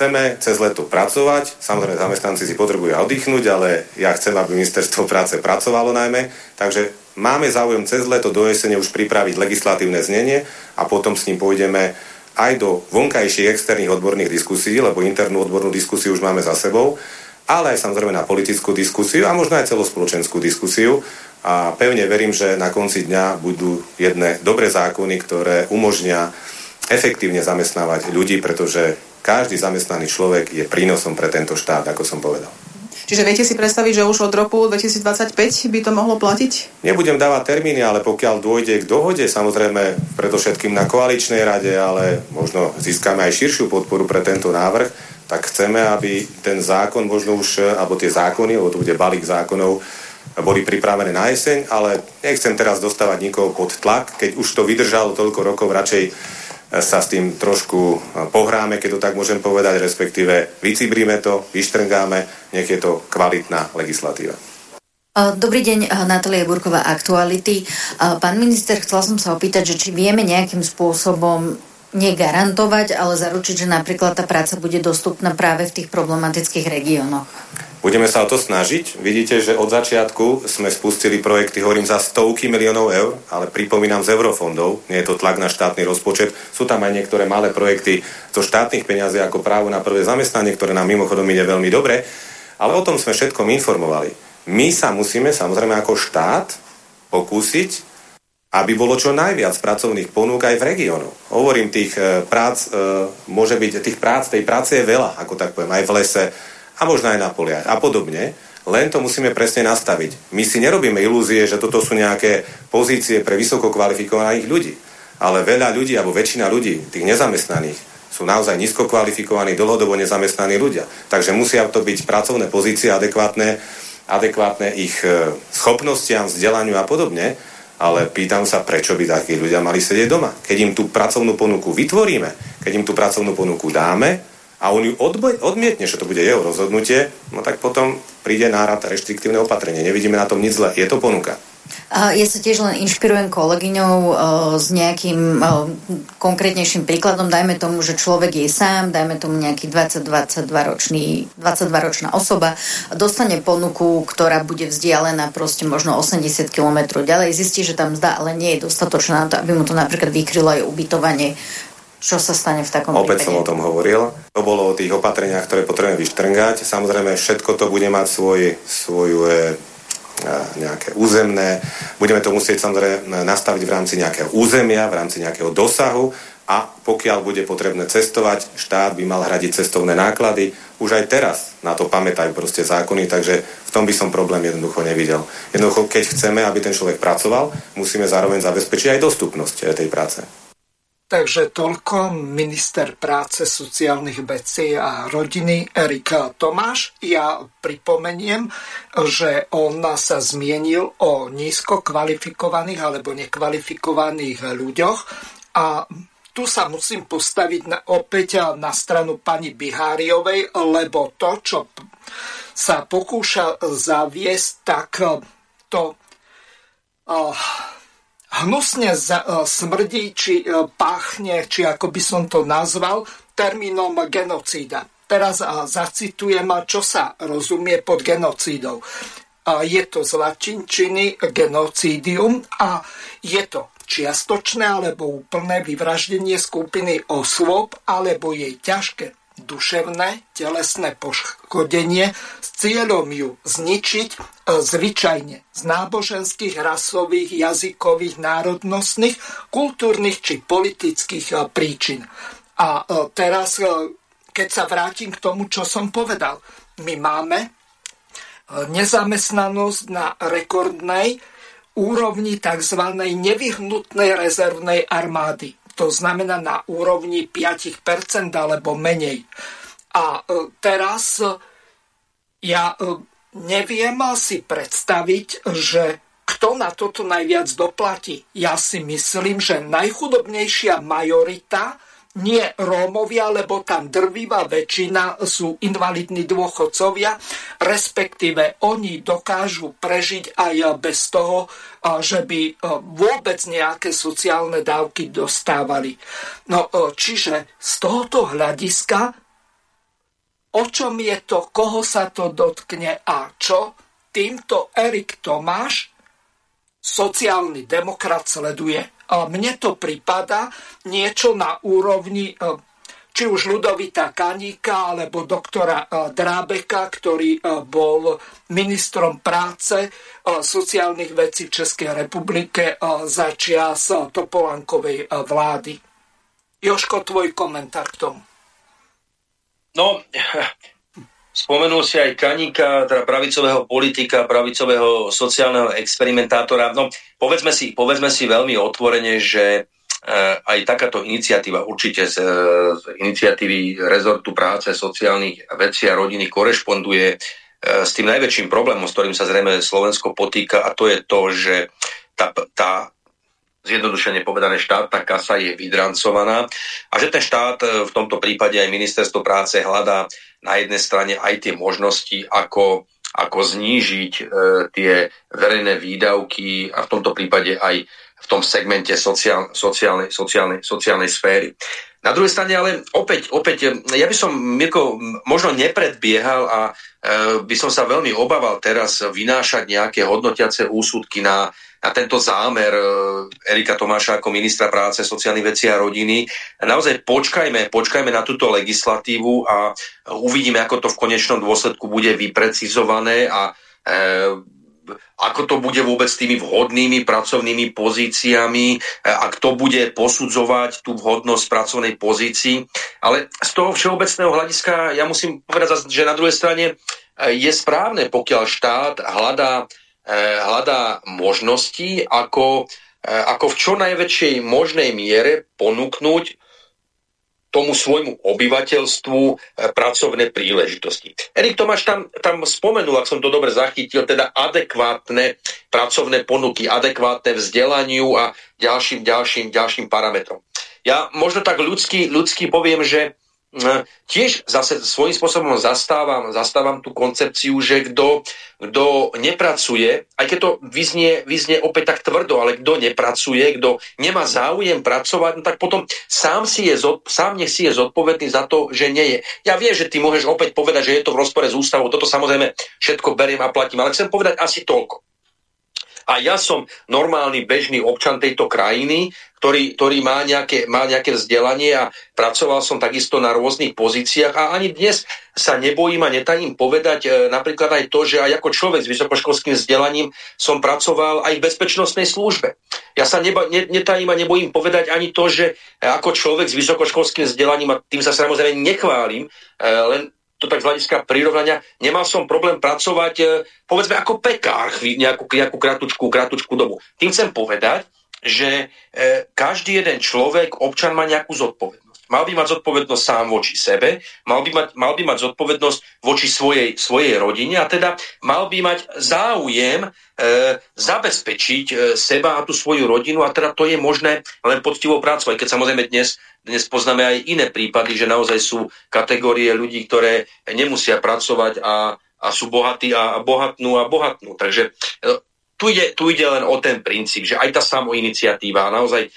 S7: Chceme cez leto pracovať, samozrejme zamestnanci si potrebujú oddychnúť, ale ja chcem, aby ministerstvo práce pracovalo najmä, takže máme záujem cez leto do jesene už pripraviť legislatívne znenie a potom s ním pôjdeme aj do vonkajších externých odborných diskusí, lebo internú odbornú diskusiu už máme za sebou, ale aj samozrejme na politickú diskusiu a možno aj celospoločenskú diskusiu. A pevne verím, že na konci dňa budú jedné dobré zákony, ktoré umožnia efektívne zamestnávať ľudí, pretože každý zamestnaný človek je prínosom pre tento štát, ako som povedal.
S6: Čiže viete si predstaviť, že už od roku 2025 by to mohlo platiť?
S7: Nebudem dávať termíny, ale pokiaľ dôjde k dohode, samozrejme predovšetkým na koaličnej rade, ale možno získame aj širšiu podporu pre tento návrh, tak chceme, aby ten zákon možno už, alebo tie zákony, lebo to bude balík zákonov, boli pripravené na jeseň, ale nechcem teraz dostávať nikoho pod tlak, keď už to vydržalo toľko rokov, radšej sa s tým trošku pohráme, keď to tak môžem povedať, respektíve vycibríme to, vyštrngáme, nech je to kvalitná legislatíva.
S8: Dobrý deň, Natália Burková, Aktuality. Pán minister, chcela som sa opýtať, že či vieme nejakým spôsobom negarantovať, ale zaručiť, že napríklad tá práca bude dostupná práve v tých problematických regiónoch.
S7: Budeme sa o to snažiť. Vidíte, že od začiatku sme spustili projekty, hovorím, za stovky miliónov eur, ale pripomínam z eurofondov, nie je to tlak na štátny rozpočet. Sú tam aj niektoré malé projekty zo štátnych peňazí ako právo na prvé zamestnanie, ktoré nám mimochodom ide veľmi dobre, ale o tom sme všetkom informovali. My sa musíme samozrejme ako štát pokúsiť, aby bolo čo najviac pracovných ponúk aj v regiónoch. Hovorím, tých e, prác, e, môže byť, tých prác, tej práce je veľa, ako tak poviem, aj v lese, a možno aj na poliach a podobne. Len to musíme presne nastaviť. My si nerobíme ilúzie, že toto sú nejaké pozície pre vysoko kvalifikovaných ľudí. Ale veľa ľudí, alebo väčšina ľudí, tých nezamestnaných, sú naozaj nízko kvalifikovaní, dlhodobo nezamestnaní ľudia. Takže musia to byť pracovné pozície adekvátne, adekvátne ich e, schopnostiam, vzdelaniu a podobne. Ale pýtam sa, prečo by takí ľudia mali sedieť doma. Keď im tú pracovnú ponuku vytvoríme, keď im tú pracovnú ponuku dáme, a on ju odmietne, že to bude jeho rozhodnutie, no tak potom príde nárad reštriktívne opatrenie. Nevidíme na tom nič zle. Je to ponuka.
S8: Ja sa tiež len inšpirujem kolegyňou uh, s nejakým uh, konkrétnejším príkladom. Dajme tomu, že človek je sám, dajme tomu nejaký 20-22 ročný, 22 ročná osoba, dostane ponuku, ktorá bude vzdialená proste možno 80 km ďalej, zistí, že tam zdá, ale nie je dostatočná na to, aby mu to napríklad vykrylo aj ubytovanie čo sa stane v takom
S7: Opäť prípade? som o tom hovoril. To bolo o tých opatreniach, ktoré potrebujeme vyštrngať. Samozrejme, všetko to bude mať svoj, svoju e, nejaké územné. Budeme to musieť samozrejme nastaviť v rámci nejakého územia, v rámci nejakého dosahu a pokiaľ bude potrebné cestovať, štát by mal hradiť cestovné náklady. Už aj teraz na to pamätajú proste zákony, takže v tom by som problém jednoducho nevidel. Jednoducho, keď chceme, aby ten človek pracoval, musíme zároveň zabezpečiť aj dostupnosť e, tej práce.
S1: Takže toľko minister práce, sociálnych vecí a rodiny Erika Tomáš. Ja pripomeniem, že on sa zmienil o nízko kvalifikovaných alebo nekvalifikovaných ľuďoch a tu sa musím postaviť na, opäť na stranu pani Biháriovej, lebo to, čo sa pokúša zaviesť, tak to uh, hnusne e, smrdí, či e, páchne, či ako by som to nazval, termínom genocída. Teraz e, zacitujem, čo sa rozumie pod genocídou. Je to z latinčiny genocídium a je to čiastočné alebo úplné vyvraždenie skupiny osôb alebo jej ťažké duševné, telesné poškodenie s cieľom ju zničiť e, zvyčajne z náboženských, rasových, jazykových, národnostných, kultúrnych či politických e, príčin. A e, teraz, keď sa vrátim k tomu, čo som povedal, my máme nezamestnanosť na rekordnej úrovni tzv. nevyhnutnej rezervnej armády to znamená na úrovni 5% alebo menej. A e, teraz e, ja e, neviem si predstaviť, že kto na toto najviac doplatí. Ja si myslím, že najchudobnejšia majorita nie Rómovia, lebo tam drvivá väčšina sú invalidní dôchodcovia, respektíve oni dokážu prežiť aj bez toho, že by vôbec nejaké sociálne dávky dostávali. No, čiže z tohoto hľadiska, o čom je to, koho sa to dotkne a čo, týmto Erik Tomáš, sociálny demokrat, sleduje mne to prípada niečo na úrovni e, či už Ludovita Kaníka alebo doktora e, Drábeka, ktorý e, bol ministrom práce sociálnych vecí v Českej republike za čias Topolankovej vlády. Joško, tvoj komentár k tomu.
S2: No, Spomenul si aj Kaníka, teda pravicového politika, pravicového sociálneho experimentátora. No, povedzme si, povedzme si veľmi otvorene, že e, aj takáto iniciatíva určite z, z iniciatívy rezortu práce, sociálnych vecí a rodiny korešponduje e, s tým najväčším problémom, s ktorým sa zrejme Slovensko potýka a to je to, že tá, tá zjednodušene povedané štátna kasa je vydrancovaná a že ten štát e, v tomto prípade aj ministerstvo práce hľadá na jednej strane aj tie možnosti, ako, ako znížiť e, tie verejné výdavky a v tomto prípade aj v tom segmente sociál, sociálnej, sociálnej, sociálnej sféry. Na druhej strane ale opäť, opäť, ja by som, Mirko, možno nepredbiehal a e, by som sa veľmi obával teraz vynášať nejaké hodnotiace úsudky na, na tento zámer e, Erika Tomáša ako ministra práce, sociálnych vecí a rodiny. Naozaj počkajme, počkajme na túto legislatívu a uvidíme, ako to v konečnom dôsledku bude vyprecizované a e, ako to bude vôbec s tými vhodnými pracovnými pozíciami e, a kto bude posudzovať tú vhodnosť pracovnej pozícii. Ale z toho všeobecného hľadiska ja musím povedať, že na druhej strane je správne, pokiaľ štát hľadá E, hľadá možnosti, ako, e, ako v čo najväčšej možnej miere ponúknuť tomu svojmu obyvateľstvu e, pracovné príležitosti. Erik Tomáš tam, tam spomenul, ak som to dobre zachytil, teda adekvátne pracovné ponuky, adekvátne vzdelaniu a ďalším, ďalším, ďalším parametrom. Ja možno tak ľudský, ľudský poviem, že tiež zase svojím spôsobom zastávam, zastávam tú koncepciu, že kto, kto nepracuje, aj keď to vyznie, vyznie opäť tak tvrdo, ale kto nepracuje, kto nemá záujem pracovať, no tak potom sám, si je, sám nech si je zodpovedný za to, že nie je. Ja viem, že ty môžeš opäť povedať, že je to v rozpore s ústavou, toto samozrejme všetko beriem a platím, ale chcem povedať asi toľko. A ja som normálny bežný občan tejto krajiny, ktorý, ktorý má, nejaké, má nejaké vzdelanie a pracoval som takisto na rôznych pozíciách a ani dnes sa nebojím a netajím povedať e, napríklad aj to, že aj ako človek s vysokoškolským vzdelaním som pracoval aj v bezpečnostnej službe. Ja sa neba, ne, netajím a nebojím povedať ani to, že ako človek s vysokoškolským vzdelaním, a tým sa samozrejme nechválim, e, len to tak z hľadiska prirovnania, nemal som problém pracovať, e, povedzme, ako pekár nejakú, nejakú kratučku, kratučku dobu. Tým chcem povedať, že e, každý jeden človek, občan má nejakú zodpovednosť. Mal by mať zodpovednosť sám voči sebe, mal by mať, mal by mať zodpovednosť voči svojej, svojej rodine a teda mal by mať záujem e, zabezpečiť e, seba a tú svoju rodinu a teda to je možné len poctivou prácou. Aj keď samozrejme dnes, dnes poznáme aj iné prípady, že naozaj sú kategórie ľudí, ktoré nemusia pracovať a, a sú bohatí a bohatnú a bohatnú. Takže e, tu ide, tu ide len o ten princíp, že aj tá samoiniciatíva, naozaj e,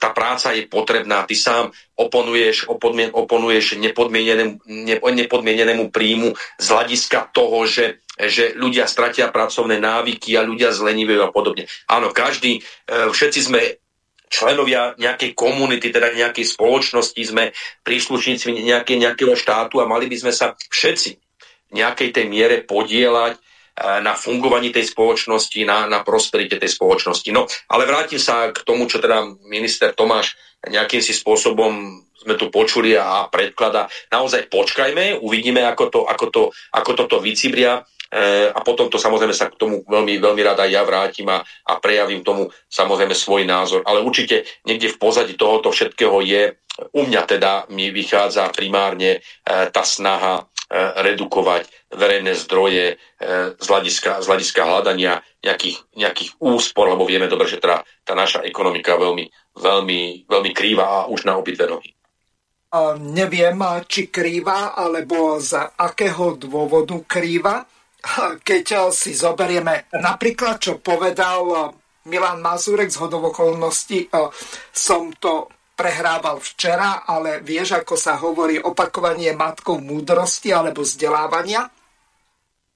S2: tá práca je potrebná, ty sám oponuješ, opodmien, oponuješ nepodmienenému, ne, nepodmienenému príjmu z hľadiska toho, že že ľudia stratia pracovné návyky a ľudia zlenivajú a podobne. Áno, každý, všetci sme členovia nejakej komunity, teda nejakej spoločnosti, sme príslušníci nejakého štátu a mali by sme sa všetci nejakej tej miere podielať na fungovaní tej spoločnosti, na, na prosperite tej spoločnosti. No, ale vrátim sa k tomu, čo teda minister Tomáš nejakým si spôsobom sme tu počuli a predklada. Naozaj počkajme, uvidíme, ako, to, ako, to, ako toto vycibria e, a potom to samozrejme sa k tomu veľmi, veľmi rada ja vrátim a, a prejavím tomu samozrejme svoj názor. Ale určite niekde v pozadí tohoto všetkého je, u mňa teda mi vychádza primárne e, tá snaha E, redukovať verejné zdroje e, z hľadiska, z hľadiska hľadania nejakých, nejakých úspor, lebo vieme dobre, že teda tá naša ekonomika veľmi, veľmi, veľmi krýva a už na obidve nohy.
S1: Neviem, či krýva, alebo z akého dôvodu krýva. Keď si zoberieme napríklad, čo povedal Milan Mazurek z hodovokolnosti, som to prehrával včera, ale vieš, ako sa hovorí opakovanie matkou múdrosti alebo vzdelávania?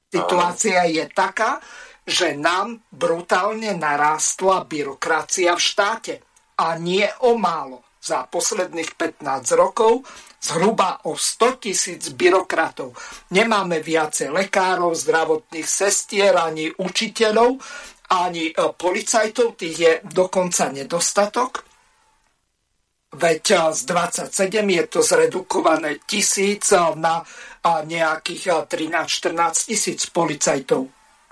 S1: Situácia je taká, že nám brutálne narástla byrokracia v štáte. A nie o málo. Za posledných 15 rokov zhruba o 100 tisíc byrokratov. Nemáme viacej lekárov, zdravotných sestier, ani učiteľov, ani e, policajtov, tých je dokonca nedostatok. Veď z 27 je to zredukované tisíc na nejakých 13-14 tisíc policajtov.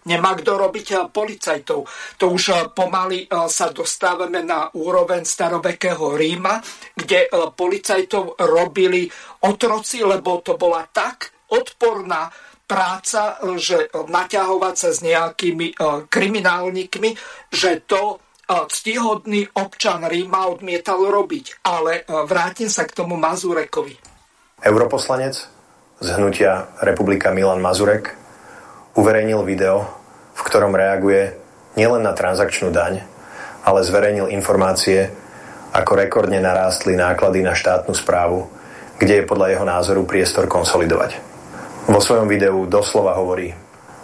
S1: Nemá kto robiť policajtov. To už pomaly sa dostávame na úroveň starovekého Ríma, kde policajtov robili otroci, lebo to bola tak odporná práca, že naťahovať sa s nejakými kriminálnikmi, že to ctihodný občan Ríma odmietal robiť. Ale e, vrátim sa k tomu Mazurekovi.
S9: Europoslanec z hnutia Republika Milan Mazurek uverejnil video, v ktorom reaguje nielen na transakčnú daň, ale zverejnil informácie, ako rekordne narástli náklady na štátnu správu, kde je podľa jeho názoru priestor konsolidovať. Vo svojom videu doslova hovorí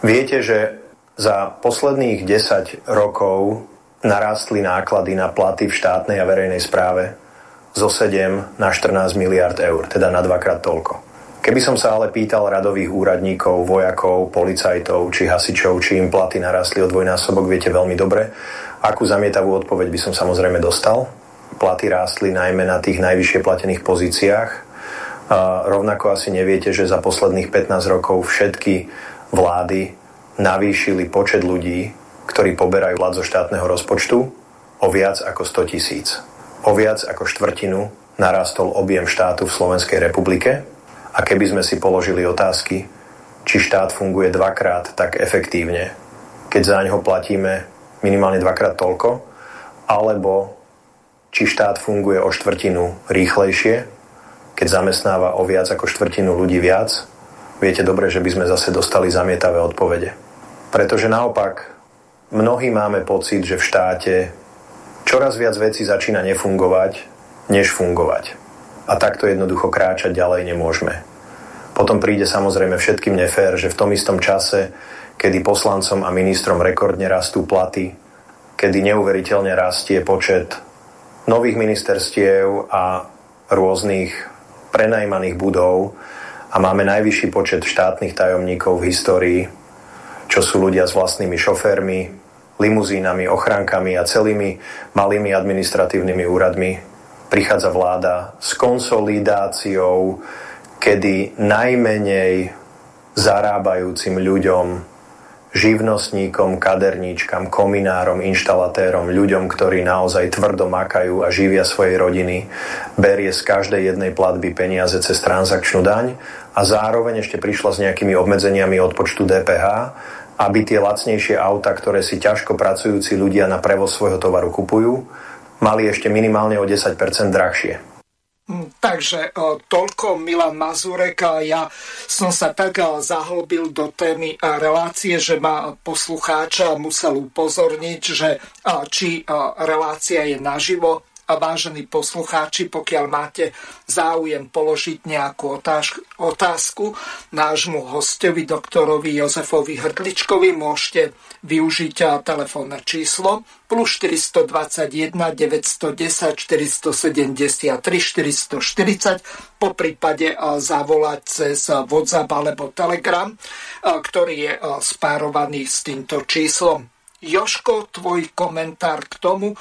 S9: Viete, že za posledných 10 rokov narástli náklady na platy v štátnej a verejnej správe zo 7 na 14 miliard eur, teda na dvakrát toľko. Keby som sa ale pýtal radových úradníkov, vojakov, policajtov či hasičov, či im platy narastli o dvojnásobok, viete veľmi dobre, akú zamietavú odpoveď by som samozrejme dostal. Platy rástli najmä na tých najvyššie platených pozíciách. A rovnako asi neviete, že za posledných 15 rokov všetky vlády navýšili počet ľudí, ktorí poberajú plat zo štátneho rozpočtu o viac ako 100 tisíc. O viac ako štvrtinu narastol objem štátu v Slovenskej republike a keby sme si položili otázky, či štát funguje dvakrát tak efektívne, keď za ňo platíme minimálne dvakrát toľko, alebo či štát funguje o štvrtinu rýchlejšie, keď zamestnáva o viac ako štvrtinu ľudí viac, viete dobre, že by sme zase dostali zamietavé odpovede. Pretože naopak mnohí máme pocit, že v štáte čoraz viac vecí začína nefungovať, než fungovať. A takto jednoducho kráčať ďalej nemôžeme. Potom príde samozrejme všetkým nefér, že v tom istom čase, kedy poslancom a ministrom rekordne rastú platy, kedy neuveriteľne rastie počet nových ministerstiev a rôznych prenajmaných budov a máme najvyšší počet štátnych tajomníkov v histórii, čo sú ľudia s vlastnými šoférmi, limuzínami, ochránkami a celými malými administratívnymi úradmi prichádza vláda s konsolidáciou, kedy najmenej zarábajúcim ľuďom, živnostníkom, kaderníčkam, kominárom, inštalatérom, ľuďom, ktorí naozaj tvrdo makajú a živia svojej rodiny, berie z každej jednej platby peniaze cez transakčnú daň a zároveň ešte prišla s nejakými obmedzeniami odpočtu DPH aby tie lacnejšie auta, ktoré si ťažko pracujúci ľudia na prevoz svojho tovaru kupujú, mali ešte minimálne o 10% drahšie.
S1: Hm, takže toľko Milan Mazurek. Ja som sa tak zahlbil do témy relácie, že ma poslucháča musel upozorniť, že či relácia je naživo, vážení poslucháči, pokiaľ máte záujem položiť nejakú otázku nášmu hostovi, doktorovi Jozefovi Hrdličkovi, môžete využiť telefónne číslo plus 421 910 473 440, po prípade zavolať cez WhatsApp alebo Telegram, ktorý je spárovaný s týmto číslom. Joško, tvoj komentár k tomu,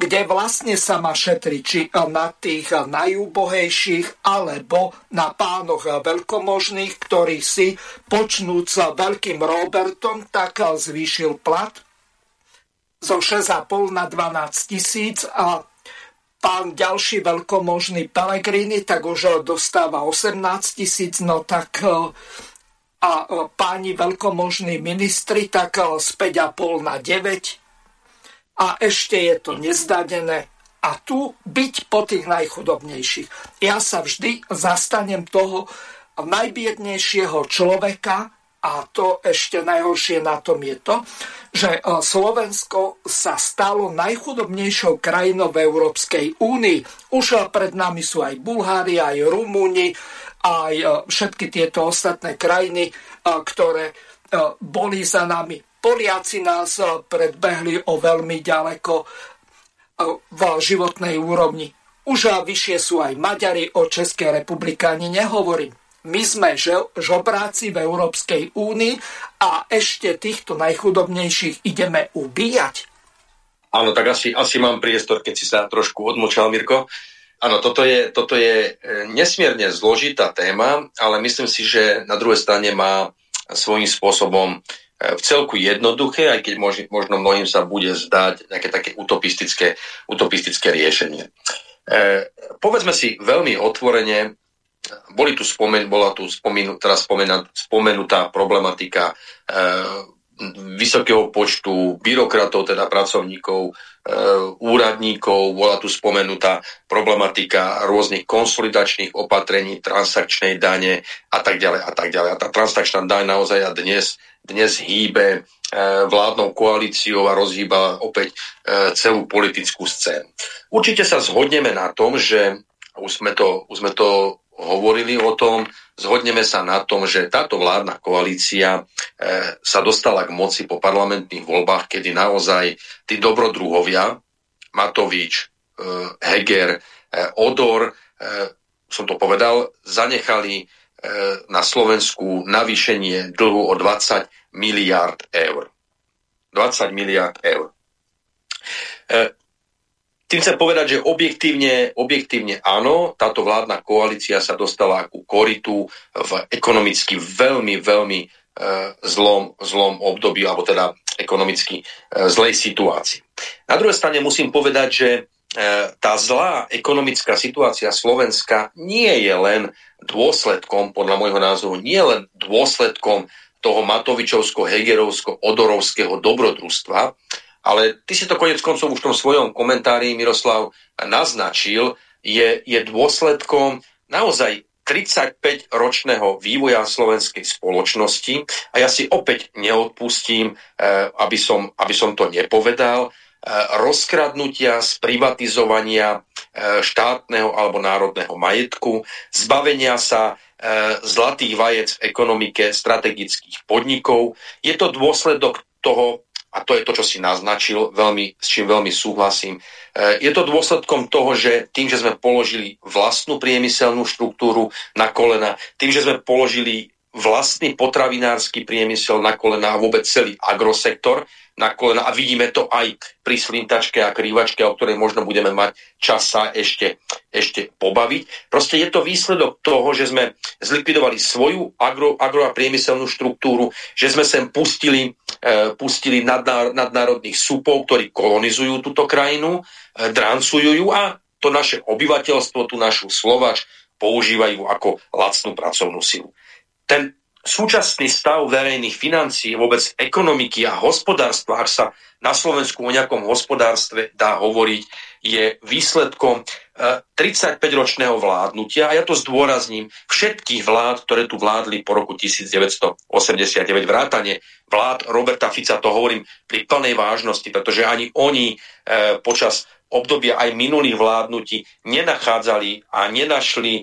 S1: kde vlastne sa má šetriť, či na tých najúbohejších, alebo na pánoch veľkomožných, ktorí si počnúť s veľkým Robertom, tak zvýšil plat zo 6,5 na 12 tisíc a pán ďalší veľkomožný Pelegrini, tak už dostáva 18 tisíc, no tak a páni veľkomožní ministri tak z 5,5 na 9 a ešte je to nezdadené a tu byť po tých najchudobnejších. Ja sa vždy zastanem toho najbiednejšieho človeka a to ešte najhoršie na tom je to, že Slovensko sa stalo najchudobnejšou krajinou v Európskej únii. Už pred nami sú aj Bulhári, aj Rumúni, aj e, všetky tieto ostatné krajiny, e, ktoré e, boli za nami. Poliaci nás predbehli o veľmi ďaleko v životnej úrovni. Už vyššie sú aj Maďari, o Českej republike ani nehovorím. My sme žobráci v Európskej únii a ešte týchto najchudobnejších ideme ubíjať.
S2: Áno, tak asi, asi mám priestor, keď si sa trošku odmočal, Mirko. Áno, toto je, toto je nesmierne zložitá téma, ale myslím si, že na druhej strane má svojím spôsobom v celku jednoduché, aj keď možno mnohým sa bude zdať nejaké také utopistické, utopistické riešenie. E, povedzme si veľmi otvorene, boli tu spomen, bola tu spomenu, teraz spomenutá, problematika e, vysokého počtu byrokratov, teda pracovníkov, úradníkov, bola tu spomenutá problematika rôznych konsolidačných opatrení, transakčnej dane a tak ďalej a tak ďalej. A tá transakčná daň naozaj dnes, dnes hýbe e, vládnou koalíciou a rozhýba opäť e, celú politickú scénu. Určite sa zhodneme na tom, že už sme to, už sme to hovorili o tom, zhodneme sa na tom, že táto vládna koalícia e, sa dostala k moci po parlamentných voľbách, kedy naozaj tí dobrodruhovia, Matovič, e, Heger, e, Odor, e, som to povedal, zanechali e, na Slovensku navýšenie dlhu o 20 miliard eur. 20 miliard eur. E, tým chcem povedať, že objektívne, objektívne áno, táto vládna koalícia sa dostala ku koritu v ekonomicky veľmi, veľmi e, zlom, zlom období, alebo teda ekonomicky e, zlej situácii. Na druhej strane musím povedať, že e, tá zlá ekonomická situácia Slovenska nie je len dôsledkom, podľa môjho názoru, nie len dôsledkom toho Matovičovsko-Hegerovsko-Odorovského dobrodružstva, ale ty si to konec koncov už v tom svojom komentári, Miroslav, naznačil, je, je dôsledkom naozaj 35-ročného vývoja slovenskej spoločnosti a ja si opäť neodpustím, eh, aby som, aby som to nepovedal, eh, rozkradnutia, sprivatizovania eh, štátneho alebo národného majetku, zbavenia sa zlatých vajec v ekonomike strategických podnikov. Je to dôsledok toho a to je to, čo si naznačil, veľmi, s čím veľmi súhlasím. E, je to dôsledkom toho, že tým, že sme položili vlastnú priemyselnú štruktúru na kolena, tým, že sme položili vlastný potravinársky priemysel na kolena a vôbec celý agrosektor na kolena a vidíme to aj pri slintačke a krývačke, o ktorej možno budeme mať čas sa ešte, ešte pobaviť. Proste je to výsledok toho, že sme zlikvidovali svoju agro, agro a priemyselnú štruktúru, že sme sem pustili, e, pustili nadnár, nadnárodných supov, ktorí kolonizujú túto krajinu, e, drancujú ju a to naše obyvateľstvo, tú našu Slovač, používajú ako lacnú pracovnú silu ten súčasný stav verejných financií, vôbec ekonomiky a hospodárstva, ak sa na Slovensku o nejakom hospodárstve dá hovoriť, je výsledkom 35-ročného e, vládnutia, a ja to zdôrazním, všetkých vlád, ktoré tu vládli po roku 1989, vrátane vlád Roberta Fica, to hovorím pri plnej vážnosti, pretože ani oni e, počas obdobia aj minulých vládnutí nenachádzali a nenašli e,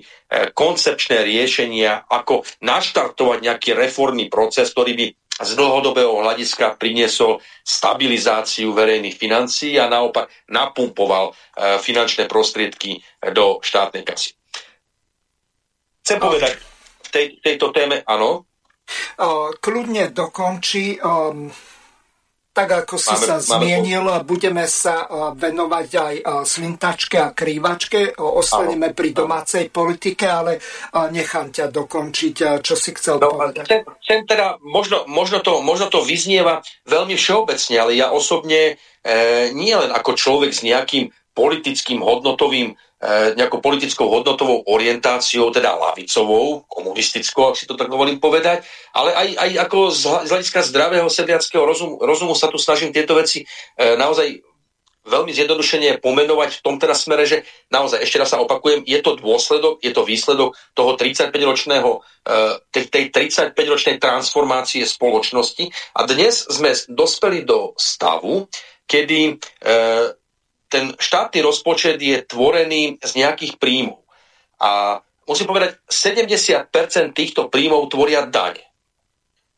S2: koncepčné riešenia, ako naštartovať nejaký reformný proces, ktorý by z dlhodobého hľadiska priniesol stabilizáciu verejných financií a naopak napumpoval e, finančné prostriedky do štátnej kasy. Chcem povedať v tej, tejto téme, áno?
S1: Kľudne dokončí. Tak ako si máme, sa zmienil, máme... budeme sa venovať aj slintačke a krývačke. Ostaneme pri domácej politike, ale nechám ťa dokončiť, čo si chcel no, povedať.
S2: Chcem, chcem teda, možno, možno, to, možno to vyznieva veľmi všeobecne, ale ja osobne e, nie len ako človek s nejakým politickým hodnotovým nejakou politickou hodnotovou orientáciou, teda lavicovou, komunistickou, ak si to tak dovolím povedať, ale aj, aj ako z hľadiska zdravého sedliackého rozumu, rozumu sa tu snažím tieto veci e, naozaj veľmi zjednodušene pomenovať v tom teda smere, že naozaj, ešte raz sa opakujem, je to dôsledok, je to výsledok toho 35-ročného, e, tej 35-ročnej transformácie spoločnosti. A dnes sme dospeli do stavu, kedy ten štátny rozpočet je tvorený z nejakých príjmov. A musím povedať, 70% týchto príjmov tvoria dane.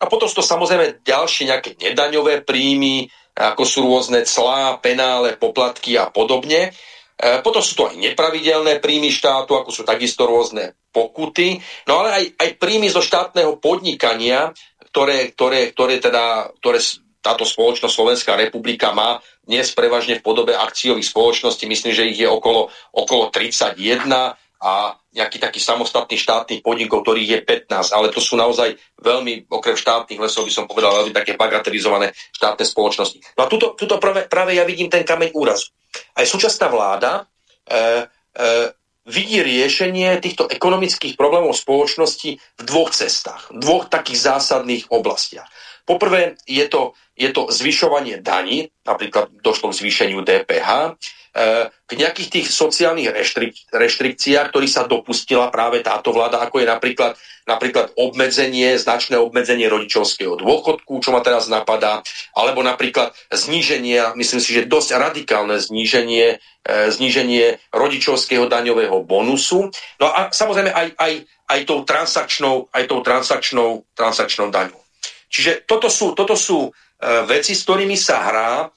S2: A potom sú to samozrejme ďalšie nejaké nedaňové príjmy, ako sú rôzne clá, penále, poplatky a podobne. E, potom sú to aj nepravidelné príjmy štátu, ako sú takisto rôzne pokuty, no ale aj, aj príjmy zo štátneho podnikania, ktoré, ktoré, ktoré, teda, ktoré táto spoločnosť Slovenská republika má dnes prevažne v podobe akciových spoločností. Myslím, že ich je okolo, okolo 31 a nejaký taký samostatný štátny podnikov, ktorých je 15, ale to sú naozaj veľmi, okrem štátnych lesov by som povedal, veľmi také bagatelizované štátne spoločnosti. No a tuto, tuto práve, práve ja vidím ten kameň úrazu. Aj súčasná vláda e, e, vidí riešenie týchto ekonomických problémov spoločnosti v dvoch cestách, v dvoch takých zásadných oblastiach. Poprvé je to, je to zvyšovanie daní, napríklad došlo k zvýšeniu DPH, e, k nejakých tých sociálnych reštrik- reštrikciách, ktorých sa dopustila práve táto vláda, ako je napríklad, napríklad obmedzenie, značné obmedzenie rodičovského dôchodku, čo ma teraz napadá, alebo napríklad zníženie, myslím si, že dosť radikálne zníženie, e, zníženie rodičovského daňového bonusu. No a samozrejme aj, aj, aj tou transakčnou, aj tou transakčnou, transakčnou daňou. Čiže toto sú, toto sú e, veci, s ktorými sa hrá e,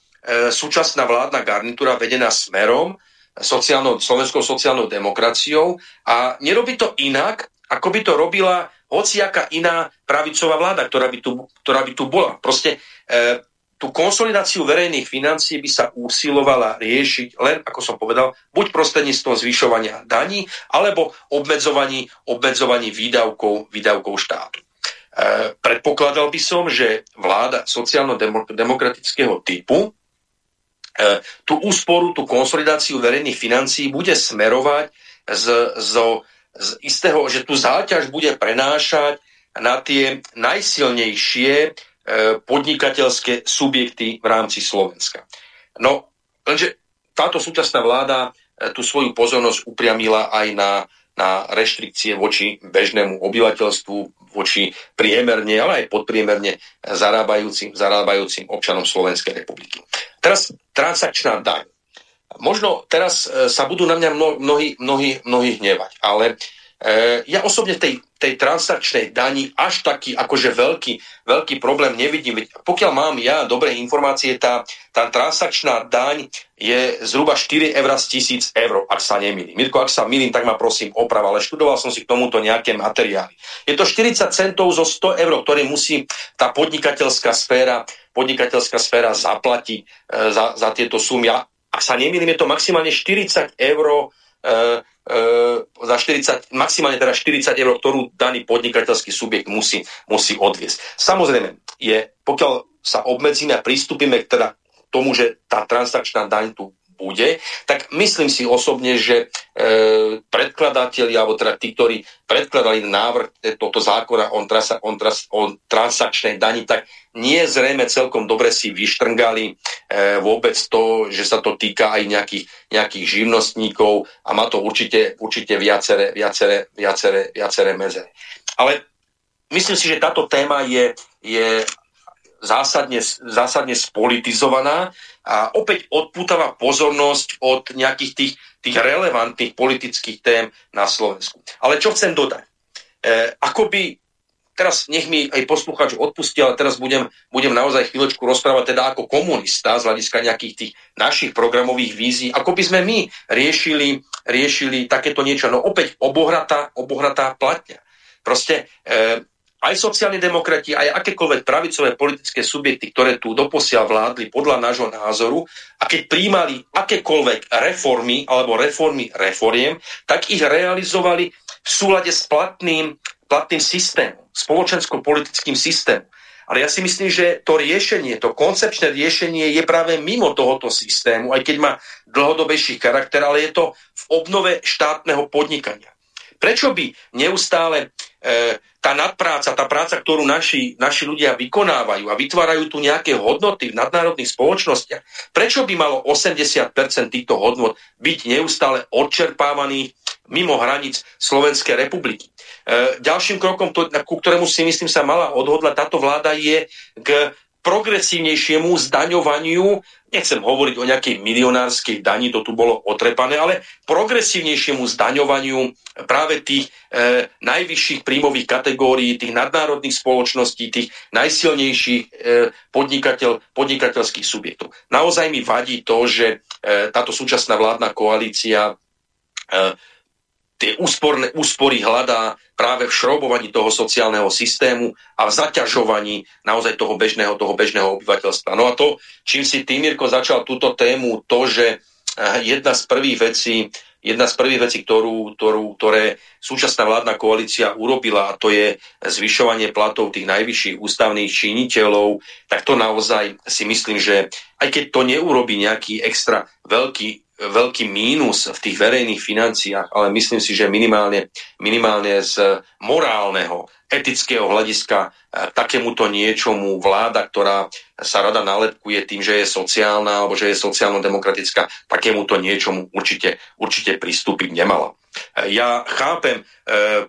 S2: súčasná vládna garnitúra vedená smerom, sociálnou, slovenskou sociálnou demokraciou a nerobí to inak, ako by to robila hociaká iná pravicová vláda, ktorá by tu, ktorá by tu bola. Proste e, tú konsolidáciu verejných financií by sa usilovala riešiť len, ako som povedal, buď prostredníctvom zvyšovania daní, alebo obmedzovaní, obmedzovaní výdavkov, výdavkov štátu. E, predpokladal by som, že vláda sociálno-demokratického typu e, tú úsporu, tú konsolidáciu verejných financií bude smerovať z, z, z istého, že tú záťaž bude prenášať na tie najsilnejšie e, podnikateľské subjekty v rámci Slovenska. No, lenže táto súčasná vláda tú svoju pozornosť upriamila aj na, na reštrikcie voči bežnému obyvateľstvu, voči priemerne, ale aj podpriemerne zarábajúcim, zarábajúcim občanom Slovenskej republiky. Teraz transakčná daň. Možno teraz e, sa budú na mňa mnohí, mnohí, mnohí hnevať, ale e, ja osobne tej, tej transakčnej dani až taký akože veľký, veľký problém nevidím. Pokiaľ mám ja dobré informácie, tá, tá transakčná daň je zhruba 4 eur z tisíc eur, ak sa nemýlim. Mirko, ak sa milím, tak ma prosím oprav, ale študoval som si k tomuto nejaké materiály. Je to 40 centov zo 100 eur, ktoré musí tá podnikateľská sféra, podnikateľská sféra zaplatiť e, za, za tieto sumy. A ak sa nemýlim, je to maximálne 40 eur e, e, za 40, maximálne teda 40 eur, ktorú daný podnikateľský subjekt musí, musí odviesť. Samozrejme, je, pokiaľ sa obmedzíme a pristúpime k teda tomu, že tá transakčná daň tu bude, tak myslím si osobne, že e, predkladatelia, alebo teda tí, ktorí predkladali návrh tohto zákona o, trasa, on, tras, o transakčnej dani, tak nie zrejme celkom dobre si vyštrngali e, vôbec to, že sa to týka aj nejakých, nejakých živnostníkov a má to určite, určite viacere, viacere, viacere, viacere medze. Ale myslím si, že táto téma je, je zásadne, zásadne spolitizovaná a opäť odpútava pozornosť od nejakých tých, tých relevantných politických tém na Slovensku. Ale čo chcem dodať? E, akoby teraz nech mi aj poslucháč odpustí, ale teraz budem, budem naozaj chvíľočku rozprávať teda ako komunista z hľadiska nejakých tých našich programových vízií, ako by sme my riešili, riešili takéto niečo. No opäť obohratá, obohratá platňa. Proste e, aj sociálni demokrati, aj akékoľvek pravicové politické subjekty, ktoré tu doposiaľ vládli podľa nášho názoru a keď príjmali akékoľvek reformy alebo reformy reforiem, tak ich realizovali v súlade s platným, platným systémom, spoločensko-politickým systémom. Ale ja si myslím, že to riešenie, to koncepčné riešenie je práve mimo tohoto systému, aj keď má dlhodobejší charakter, ale je to v obnove štátneho podnikania. Prečo by neustále e, tá nadpráca, tá práca, ktorú naši, naši ľudia vykonávajú a vytvárajú tu nejaké hodnoty v nadnárodných spoločnostiach, prečo by malo 80% týchto hodnot byť neustále odčerpávaných mimo hranic Slovenskej republiky? E, ďalším krokom, ku ktorému si myslím sa mala odhodlať táto vláda, je k progresívnejšiemu zdaňovaniu, nechcem hovoriť o nejakej milionárskej dani, to tu bolo otrepané, ale progresívnejšiemu zdaňovaniu práve tých e, najvyšších príjmových kategórií, tých nadnárodných spoločností, tých najsilnejších e, podnikateľ, podnikateľských subjektov. Naozaj mi vadí to, že e, táto súčasná vládna koalícia e, tie úsporné, úspory hľadá práve v šrobovaní toho sociálneho systému a v zaťažovaní naozaj toho bežného, toho bežného obyvateľstva. No a to, čím si ty, začal túto tému, to, že eh, jedna z prvých vecí, jedna z prvých vecí, ktorú, ktorú, ktoré súčasná vládna koalícia urobila, a to je zvyšovanie platov tých najvyšších ústavných činiteľov, tak to naozaj si myslím, že aj keď to neurobi nejaký extra veľký veľký mínus v tých verejných financiách, ale myslím si, že minimálne, minimálne z morálneho, etického hľadiska e, takémuto niečomu vláda, ktorá sa rada nalepkuje tým, že je sociálna alebo že je sociálno-demokratická, takémuto niečomu určite, určite pristúpiť nemala. E, ja chápem e,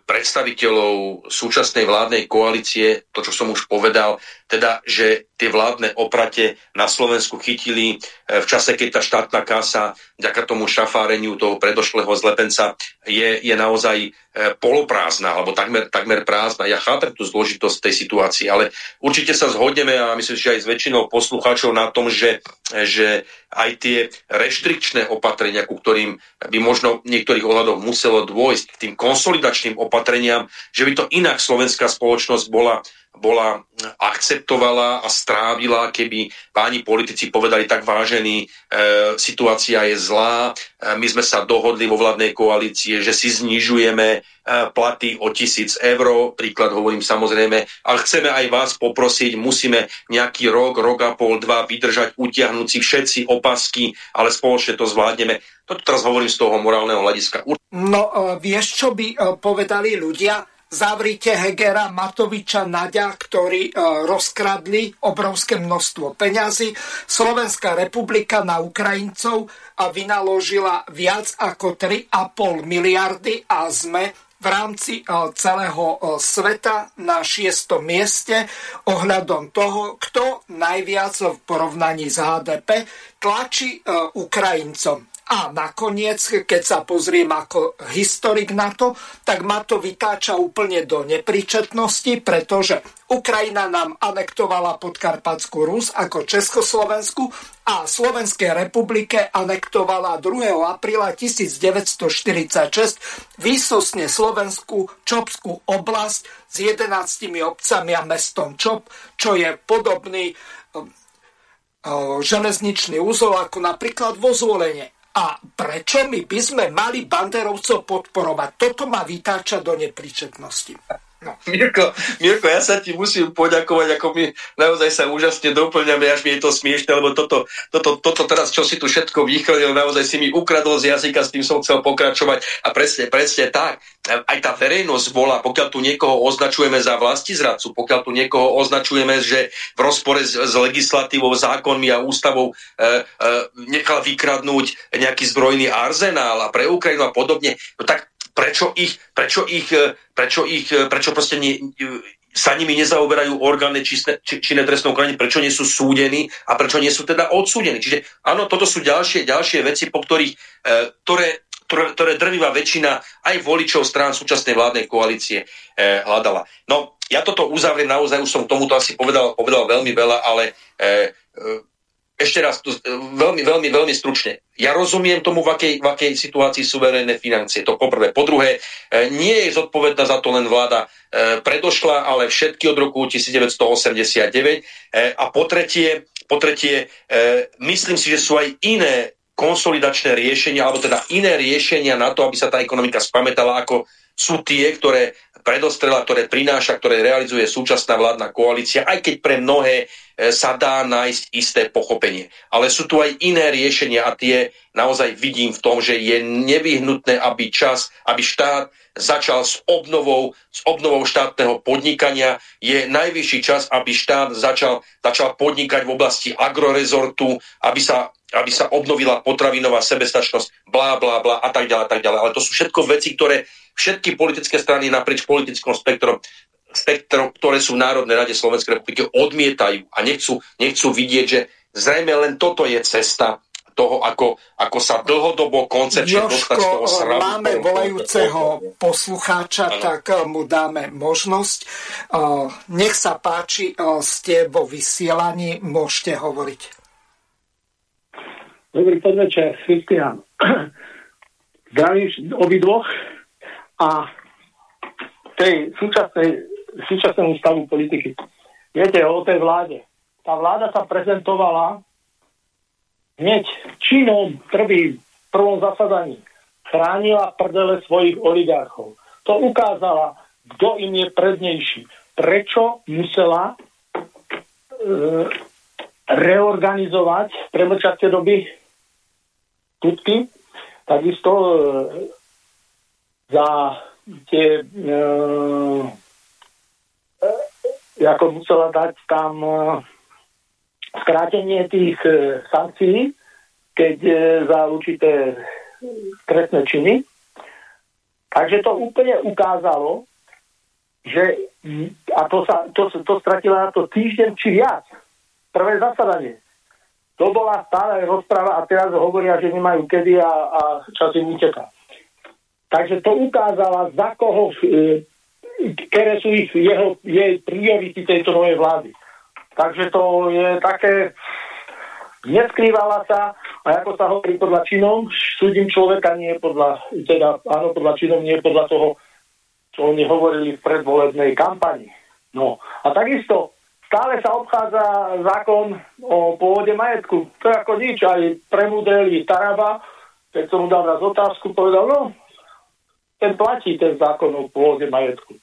S2: predstaviteľov súčasnej vládnej koalície, to, čo som už povedal, teda, že tie vládne oprate na Slovensku chytili v čase, keď tá štátna kasa, vďaka tomu šafáreniu toho predošlého zlepenca, je, je naozaj poloprázdna, alebo takmer, takmer prázdna. Ja chápem tú zložitosť tej situácii, ale určite sa zhodneme a myslím, že aj s väčšinou poslucháčov na tom, že, že aj tie reštrikčné opatrenia, ku ktorým by možno v niektorých ohľadoch muselo dôjsť k tým konsolidačným opatreniam, že by to inak slovenská spoločnosť bola bola, akceptovala a strávila, keby páni politici povedali tak vážený, e, situácia je zlá, e, my sme sa dohodli vo vládnej koalície, že si znižujeme e, platy o tisíc eur, príklad hovorím samozrejme, ale chceme aj vás poprosiť, musíme nejaký rok, rok a pol, dva vydržať, utiahnuť si všetci opasky, ale spoločne to zvládneme. Toto teraz hovorím z toho morálneho hľadiska.
S1: No, e, vieš, čo by e, povedali ľudia? Zavrite Hegera, Matoviča, Nadia, ktorí e, rozkradli obrovské množstvo peňazí. Slovenská republika na Ukrajincov vynaložila viac ako 3,5 miliardy a sme v rámci e, celého e, sveta na šiestom mieste ohľadom toho, kto najviac v porovnaní s HDP tlačí Ukrajincom. A nakoniec, keď sa pozriem ako historik na to, tak ma to vytáča úplne do nepríčetnosti, pretože Ukrajina nám anektovala podkarpatskú Rus ako Československu a Slovenskej republike anektovala 2. apríla 1946 výsostne Slovenskú Čopskú oblasť s 11 obcami a mestom Čop, čo je podobný železničný úzol ako napríklad vo Zvolenie. A prečo my by sme mali banderovcov podporovať? Toto ma vytáča do nepríčetnosti.
S2: No. Mirko, Mirko, ja sa ti musím poďakovať, ako my naozaj sa úžasne doplňame, až mi je to smiešne, lebo toto, toto, toto teraz, čo si tu všetko vychrlil, naozaj si mi ukradol z jazyka, s tým som chcel pokračovať a presne, presne tak. Aj tá verejnosť bola, pokiaľ tu niekoho označujeme za zradcu, pokiaľ tu niekoho označujeme, že v rozpore s, s legislatívou, zákonmi a ústavou e, e, nechal vykradnúť nejaký zbrojný arzenál a pre Ukrajinu a podobne, no tak prečo ich, prečo ich, e, prečo ich, e, prečo proste nie, sa nimi nezaoberajú orgány činné trestnou krajine, prečo nie sú súdení a prečo nie sú teda odsúdení. Čiže áno, toto sú ďalšie, ďalšie veci, po ktorých, e, ktoré, ktoré, ktoré drvivá väčšina aj voličov strán súčasnej vládnej koalície e, hľadala. No, ja toto uzavriem, naozaj už som tomuto asi povedal, povedal veľmi veľa, ale e, e, ešte raz, to, veľmi, veľmi, veľmi stručne. Ja rozumiem tomu, v akej, v akej situácii sú verejné financie. To poprvé. Po druhé, e, nie je zodpovedná za to len vláda e, predošla, ale všetky od roku 1989. E, a po tretie, po tretie myslím si, že sú aj iné konsolidačné riešenia, alebo teda iné riešenia na to, aby sa tá ekonomika spamätala, ako sú tie, ktoré predostrela, ktoré prináša, ktoré realizuje súčasná vládna koalícia, aj keď pre mnohé e, sa dá nájsť isté pochopenie. Ale sú tu aj iné riešenia a tie naozaj vidím v tom, že je nevyhnutné, aby čas, aby štát začal s obnovou, s obnovou štátneho podnikania. Je najvyšší čas, aby štát začal, začal podnikať v oblasti agrorezortu, aby sa aby sa obnovila potravinová sebestačnosť, blá, blá, blá a tak ďalej, a tak ďalej. Ale to sú všetko veci, ktoré všetky politické strany naprieč politickom spektrom spektrom, ktoré sú v Národnej rade Slovenskej republiky, odmietajú a nechcú, nechcú vidieť, že zrejme len toto je cesta toho, ako, ako sa dlhodobo koncepčne dostať z toho srabu.
S1: máme volajúceho poslucháča, ano. tak eh, mu dáme možnosť. Eh, nech sa páči, eh, ste vo vysielaní, môžete hovoriť.
S10: Dobrý podvečer, Christian. Zdravím obidvoch a tej súčasnej, súčasnému stavu politiky. Viete, o tej vláde. Tá vláda sa prezentovala hneď činom prvým, prvom zasadaní. Chránila prdele svojich oligarchov. To ukázala, kto im je prednejší. Prečo musela e, reorganizovať premlčacie doby kutky, takisto e, za tie e, e, ako musela dať tam e, skrátenie tých sankcií, keď za určité trestné činy. Takže to úplne ukázalo, že a to, sa, to, to stratila to týždeň či viac. Prvé zasadanie. To bola stále rozpráva a teraz hovoria, že nemajú kedy a, a čas im uteká. Takže to ukázala, za koho, e, ktoré sú ich jeho, jej priority tejto novej vlády. Takže to je také, neskrývala sa a ako sa hovorí podľa činom, súdim človeka nie podľa, teda áno, podľa činom nie podľa toho, čo oni hovorili v predvolebnej kampani. No a takisto stále sa obchádza zákon o pôvode majetku. To je ako nič, aj premudreli Taraba, keď som mu dal raz otázku, povedal, no ten platí ten zákon o pôvode majetku.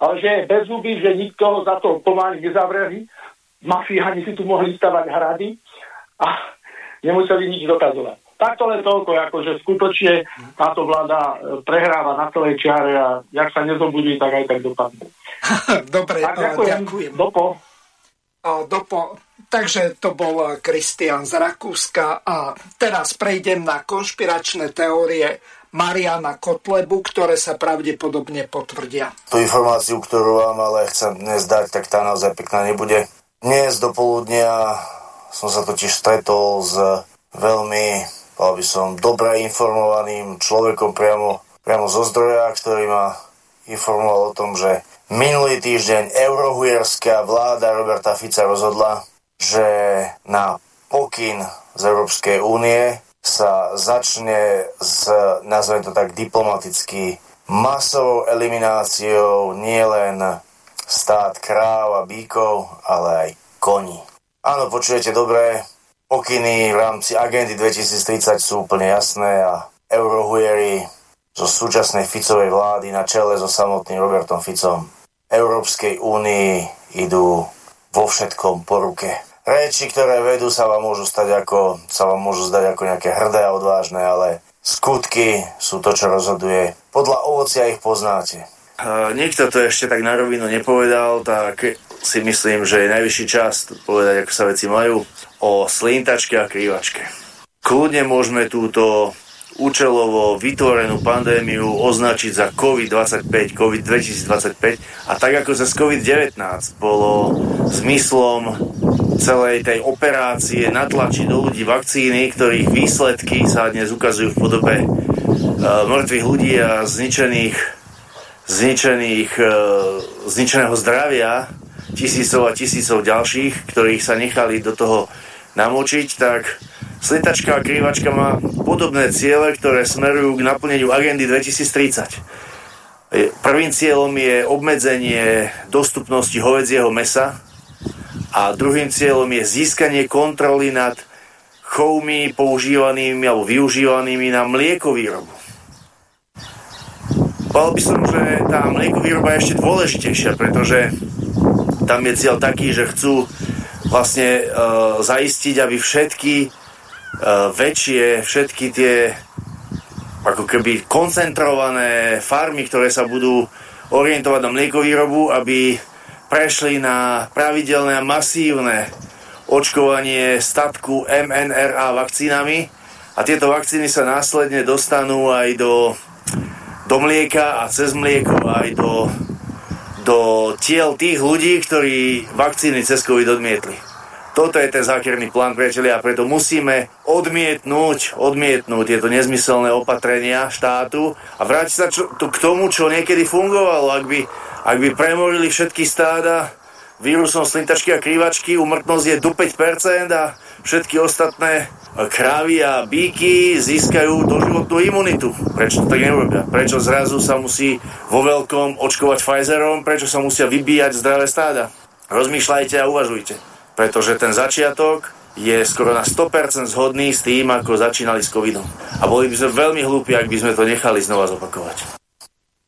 S10: Ale že je bez zuby, že nikto za to pomáli nezavreli, mafiáni si tu mohli stavať hrady a nemuseli nič dokazovať. Takto len toľko, akože skutočne táto vláda e, prehráva na celej čiare a jak sa nezobudí, tak aj tak dopadne.
S1: Dobre, tak, ďakujem. ďakujem.
S10: Dopo.
S1: Dopo. Takže to bol Kristian z Rakúska a teraz prejdem na konšpiračné teórie Mariana Kotlebu, ktoré sa pravdepodobne potvrdia.
S11: Tú informáciu, ktorú vám ale chcem dnes dať, tak tá naozaj pekná nebude. Dnes do poludnia som sa totiž stretol s veľmi, povedal by som, dobre informovaným človekom priamo, priamo zo zdroja, ktorý ma informoval o tom, že minulý týždeň eurohujerská vláda Roberta Fica rozhodla, že na pokyn z Európskej únie sa začne s, nazvem to tak diplomaticky, masovou elimináciou nielen stát kráv a bíkov, ale aj koní. Áno, počujete dobre, pokyny v rámci agendy 2030 sú úplne jasné a eurohujery zo súčasnej Ficovej vlády na čele so samotným Robertom Ficom Európskej únii idú vo všetkom po ruke reči, ktoré vedú, sa vám môžu stať ako, sa vám môžu zdať ako nejaké hrdé a odvážne, ale skutky sú to, čo rozhoduje. Podľa ovocia ich poznáte.
S12: Uh, nikto to ešte tak na rovinu nepovedal, tak si myslím, že je najvyšší čas povedať, ako sa veci majú o slintačke a krývačke. Kľudne môžeme túto účelovo vytvorenú pandémiu označiť za COVID-25, COVID-2025. A tak ako sa z COVID-19 bolo zmyslom celej tej operácie natlačiť do ľudí vakcíny, ktorých výsledky sa dnes ukazujú v podobe uh, mŕtvych ľudí a zničených, zničených, uh, zničeného zdravia tisícov a tisícov ďalších, ktorých sa nechali do toho namočiť, tak slitačka a krývačka má podobné ciele, ktoré smerujú k naplneniu agendy 2030. Prvým cieľom je obmedzenie dostupnosti hovedzieho mesa a druhým cieľom je získanie kontroly nad chovmi používanými alebo využívanými na mliekovýrobu. Povedal by som, že tá mliekovýroba je ešte dôležitejšia, pretože tam je cieľ taký, že chcú vlastne e, zaistiť, aby všetky väčšie, všetky tie ako keby koncentrované farmy, ktoré sa budú orientovať na mliekovýrobu, aby prešli na pravidelné a masívne očkovanie statku MNRA vakcínami a tieto vakcíny sa následne dostanú aj do, do mlieka a cez mlieko aj do, do tiel tých ľudí, ktorí vakcíny cez COVID odmietli. Toto je ten zákerný plán, priatelia, a preto musíme odmietnúť, odmietnúť tieto nezmyselné opatrenia štátu a vrátiť sa čo, to, k tomu, čo niekedy fungovalo. Ak by ak by premorili všetky stáda vírusom slintačky a krývačky, umrtnosť je do 5% a všetky ostatné krávy a bíky získajú doživotnú imunitu. Prečo to tak nerobia? Prečo zrazu sa musí vo veľkom očkovať Pfizerom? Prečo sa musia vybíjať zdravé stáda? Rozmýšľajte a uvažujte. Pretože ten začiatok je skoro na 100% zhodný s tým, ako začínali s covidom. A boli by sme veľmi hlúpi, ak by sme to nechali znova zopakovať.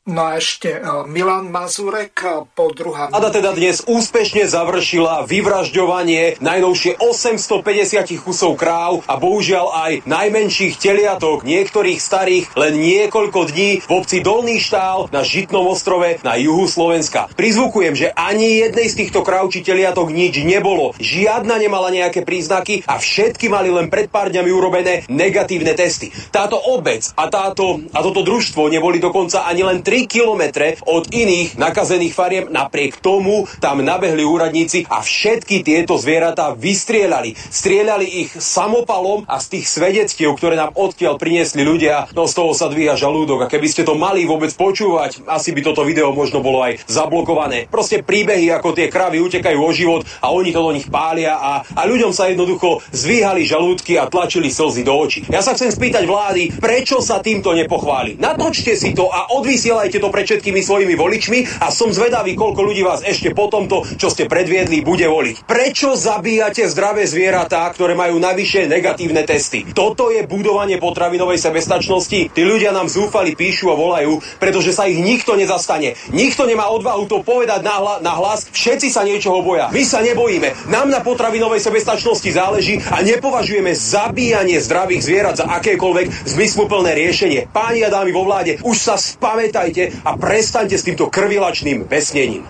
S1: No a ešte e, Milan Mazurek, e, po druhá...
S13: Ada teda dnes úspešne završila vyvražďovanie najnovšie 850 kusov kráv a bohužiaľ aj najmenších teliatok, niektorých starých len niekoľko dní v obci Dolný štál na Žitnom ostrove na juhu Slovenska. Prizvukujem, že ani jednej z týchto kráv či teliatok nič nebolo. Žiadna nemala nejaké príznaky a všetky mali len pred pár dňami urobené negatívne testy. Táto obec a, táto, a toto družstvo neboli dokonca ani len 3 kilometre od iných nakazených fariem. Napriek tomu tam nabehli úradníci a všetky tieto zvieratá vystrielali. Strieľali ich samopalom a z tých svedectiev, ktoré nám odtiaľ priniesli ľudia, no z toho sa dvíha žalúdok. A keby ste to mali vôbec počúvať, asi by toto video možno bolo aj zablokované. Proste príbehy, ako tie kravy utekajú o život a oni to do nich pália a, a ľuďom sa jednoducho zvíhali žalúdky a tlačili slzy do očí. Ja sa chcem spýtať vlády, prečo sa týmto nepochváli. Natočte si to a odvysielajte Vysielajte to pred všetkými svojimi voličmi a som zvedavý, koľko ľudí vás ešte po tomto, čo ste predviedli, bude voliť. Prečo zabíjate zdravé zvieratá, ktoré majú navyše negatívne testy? Toto je budovanie potravinovej sebestačnosti. Tí ľudia nám zúfali, píšu a volajú, pretože sa ich nikto nezastane. Nikto nemá odvahu to povedať na hlas, všetci sa niečoho boja. My sa nebojíme. Nám na potravinovej sebestačnosti záleží a nepovažujeme zabíjanie zdravých zvierat za akékoľvek zmysluplné riešenie. Páni a dámy vo vláde, už sa spamätajte zastavte a prestaňte s týmto krvilačným besnením.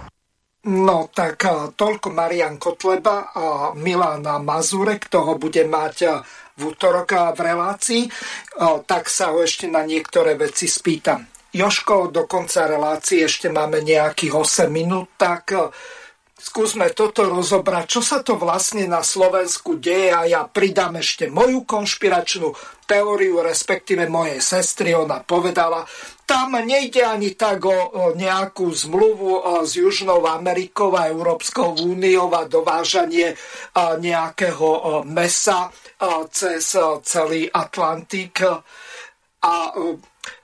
S1: No tak toľko Marian Kotleba a Milan Mazurek, toho bude mať v útorok v relácii, tak sa ho ešte na niektoré veci spýtam. Joško, do konca relácie ešte máme nejakých 8 minút, tak skúsme toto rozobrať, čo sa to vlastne na Slovensku deje a ja pridám ešte moju konšpiračnú teóriu, respektíve mojej sestry, ona povedala, tam nejde ani tak o nejakú zmluvu s Južnou Amerikou a Európskou úniou a dovážanie nejakého mesa cez celý Atlantik a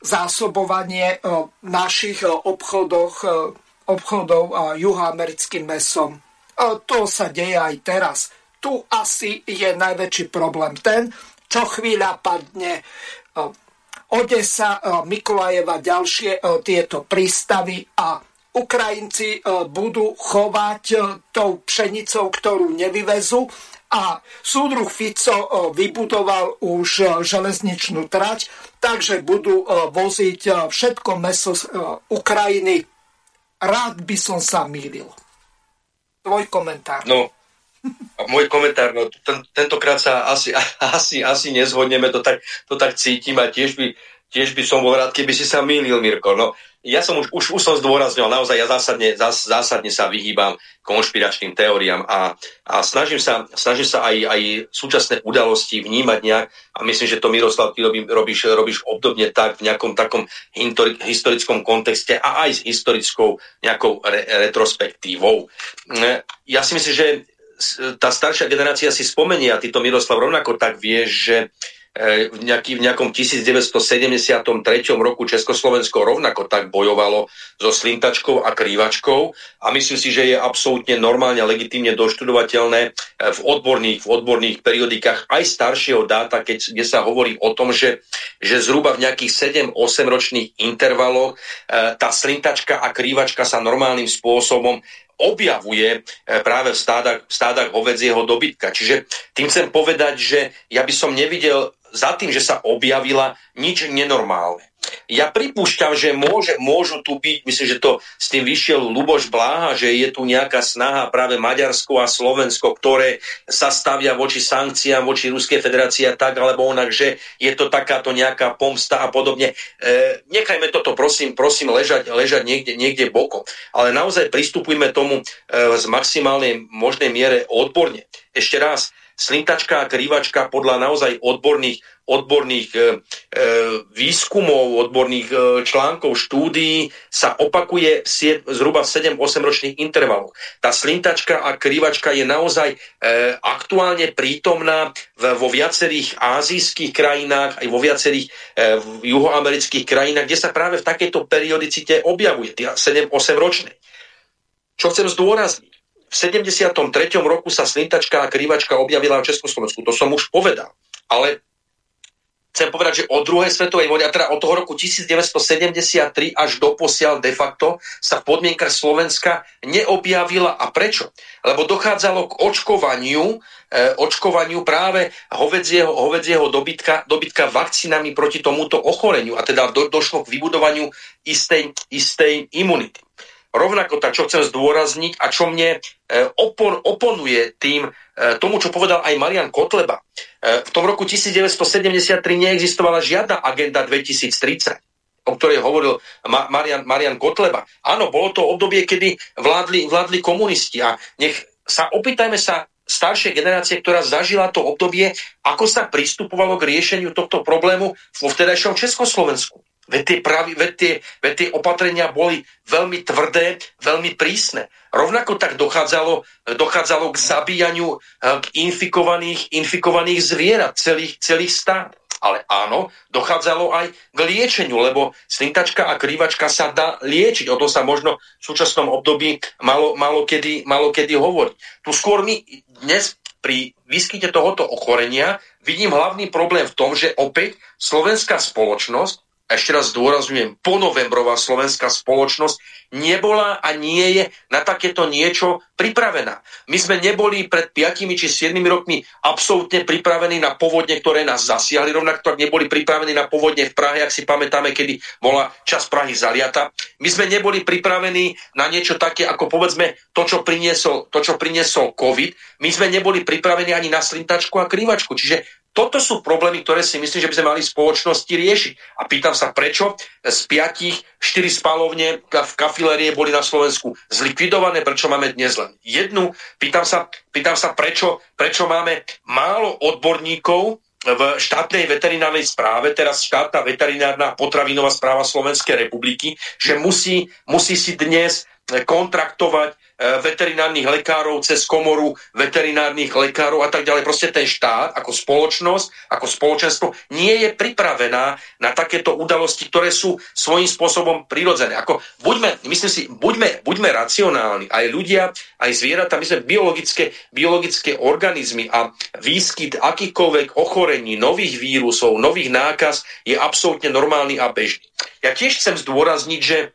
S1: zásobovanie našich obchodoch obchodov juhoamerickým mesom. To sa deje aj teraz. Tu asi je najväčší problém ten, čo chvíľa padne Odesa, Mikolajeva, ďalšie tieto prístavy a Ukrajinci budú chovať tou pšenicou, ktorú nevyvezú a súdruh Fico vybudoval už železničnú trať, takže budú voziť všetko meso z Ukrajiny rád by som sa mýlil. Tvoj komentár.
S2: No, Môj komentár, no ten, tentokrát sa asi, asi, asi nezhodneme, to tak, to tak cítim a tiež by, tiež by som bol rád, keby si sa mýlil, Mirko. No, ja som už, už, už som zdôraznil, naozaj ja zásadne, zás, zásadne sa vyhýbam konšpiračným teóriám a, a snažím sa, snažím sa aj, aj súčasné udalosti vnímať nejak a myslím, že to Miroslav, ty robí, robíš, robíš obdobne tak v nejakom takom historickom kontexte a aj s historickou nejakou re, retrospektívou. Ja si myslím, že tá staršia generácia si spomenie a to Miroslav rovnako tak vieš, že E, v, nejaký, v nejakom 1973 roku Československo rovnako tak bojovalo so slintačkou a krývačkou a myslím si, že je absolútne normálne a legitimne doštudovateľné e, v odborných, v odborných periodikách aj staršieho dáta, keď, kde sa hovorí o tom, že, že zhruba v nejakých 7-8 ročných intervaloch e, tá slintačka a krývačka sa normálnym spôsobom objavuje práve v stádach, v stádach hovedzieho dobytka. Čiže tým chcem povedať, že ja by som nevidel za tým, že sa objavila nič nenormálne. Ja pripúšťam, že môže, môžu tu byť, myslím, že to s tým vyšiel Luboš Bláha, že je tu nejaká snaha práve Maďarsko a Slovensko, ktoré sa stavia voči sankciám, voči Ruskej federácii a tak, alebo onak, že je to takáto nejaká pomsta a podobne. E, nechajme toto, prosím, prosím, ležať, ležať niekde, niekde bokom. Ale naozaj pristupujme tomu e, z maximálnej možnej miere odborne. Ešte raz, slintačka a krývačka podľa naozaj odborných, odborných e, e, výskumov, odborných e, článkov, štúdií sa opakuje zhruba v 7-8 ročných intervaloch. Tá slintačka a krývačka je naozaj aktuálne prítomná vo viacerých azijských krajinách, aj vo viacerých juhoamerických krajinách, kde sa práve v takejto periodicite objavuje, 7-8 ročnej. Čo chcem zdôrazniť? v 73. roku sa slintačka a krývačka objavila v Československu. To som už povedal. Ale chcem povedať, že od druhej svetovej vojny, a teda od toho roku 1973 až do posiaľ de facto sa v podmienkach Slovenska neobjavila. A prečo? Lebo dochádzalo k očkovaniu, e, očkovaniu práve hovedzieho, hovedzieho dobytka, dobytka vakcínami proti tomuto ochoreniu. A teda do, došlo k vybudovaniu istej, istej imunity. Rovnako tak, čo chcem zdôrazniť a čo mne e, opon, oponuje tým, e, tomu, čo povedal aj Marian Kotleba. E, v tom roku 1973 neexistovala žiadna agenda 2030 o ktorej hovoril Marian, Marian Kotleba. Áno, bolo to obdobie, kedy vládli, vládli komunisti a nech sa opýtajme sa staršej generácie, ktorá zažila to obdobie, ako sa pristupovalo k riešeniu tohto problému vo vtedajšom Československu. Veď tie, pravi, veď, tie, veď tie opatrenia boli veľmi tvrdé, veľmi prísne. Rovnako tak dochádzalo, dochádzalo k zabíjaniu eh, k infikovaných, infikovaných zvierat celých, celých stát. Ale áno, dochádzalo aj k liečeniu, lebo slintačka a krývačka sa dá liečiť. O tom sa možno v súčasnom období malo, malo, kedy, malo kedy hovoriť. Tu skôr my dnes pri výskyte tohoto ochorenia vidím hlavný problém v tom, že opäť slovenská spoločnosť ešte raz zdôrazňujem, ponovembrová slovenská spoločnosť nebola a nie je na takéto niečo pripravená. My sme neboli pred 5 či 7 rokmi absolútne pripravení na povodne, ktoré nás zasiahli, rovnako tak neboli pripravení na povodne v Prahe, ak si pamätáme, kedy bola čas Prahy zaliata. My sme neboli pripravení na niečo také, ako povedzme to, čo priniesol, to, čo priniesol COVID. My sme neboli pripravení ani na slintačku a krývačku. Čiže toto sú problémy, ktoré si myslím, že by sme mali spoločnosti riešiť. A pýtam sa, prečo z piatich štyri spalovne v kafilérie boli na Slovensku zlikvidované, prečo máme dnes len jednu. Pýtam sa, pýtam sa prečo, prečo máme málo odborníkov v štátnej veterinárnej správe, teraz štátna veterinárna potravinová správa Slovenskej republiky, že musí, musí si dnes kontraktovať veterinárnych lekárov cez komoru veterinárnych lekárov a tak ďalej. Proste ten štát ako spoločnosť, ako spoločenstvo nie je pripravená na takéto udalosti, ktoré sú svojím spôsobom prirodzené. Ako, buďme, myslím si, buďme, buďme racionálni. Aj ľudia, aj zvieratá, my sme biologické, biologické organizmy a výskyt akýchkoľvek ochorení, nových vírusov, nových nákaz je absolútne normálny a bežný. Ja tiež chcem zdôrazniť, že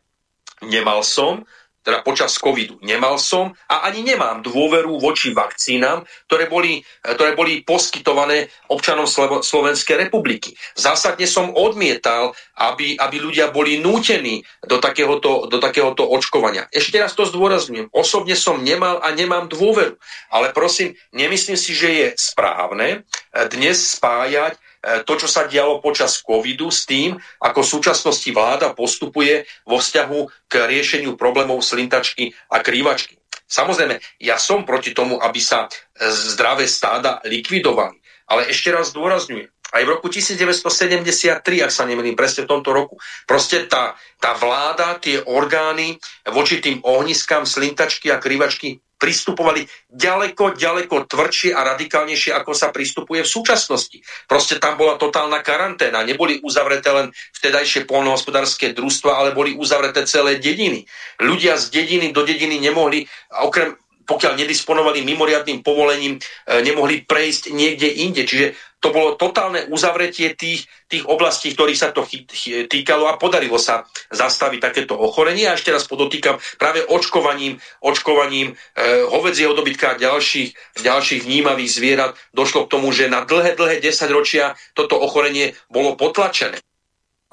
S2: nemal som teda počas covidu. Nemal som a ani nemám dôveru voči vakcínám, ktoré boli, ktoré boli poskytované občanom Slovenskej republiky. Zásadne som odmietal, aby, aby ľudia boli nútení do takéhoto, do takéhoto očkovania. Ešte raz to zdôrazňujem. Osobne som nemal a nemám dôveru. Ale prosím, nemyslím si, že je správne dnes spájať to, čo sa dialo počas covidu s tým, ako v súčasnosti vláda postupuje vo vzťahu k riešeniu problémov slintačky a krývačky. Samozrejme, ja som proti tomu, aby sa e, zdravé stáda likvidovali. Ale ešte raz zdôrazňujem, aj v roku 1973, ak sa nemýlim, presne v tomto roku, proste tá, tá vláda, tie orgány voči tým ohniskám, slintačky a krývačky pristupovali ďaleko, ďaleko tvrdšie a radikálnejšie, ako sa pristupuje v súčasnosti. Proste tam bola totálna karanténa. Neboli uzavreté len vtedajšie polnohospodárske družstva, ale boli uzavreté celé dediny. Ľudia z dediny do dediny nemohli, okrem pokiaľ nedisponovali mimoriadným povolením, e, nemohli prejsť niekde inde. Čiže to bolo totálne uzavretie tých, tých oblastí, ktorých sa to týkalo a podarilo sa zastaviť takéto ochorenie. A ešte raz podotýkam, práve očkovaním, očkovaním e, hovedzieho dobytka a ďalších, ďalších vnímavých zvierat došlo k tomu, že na dlhé, dlhé 10 ročia toto ochorenie bolo potlačené.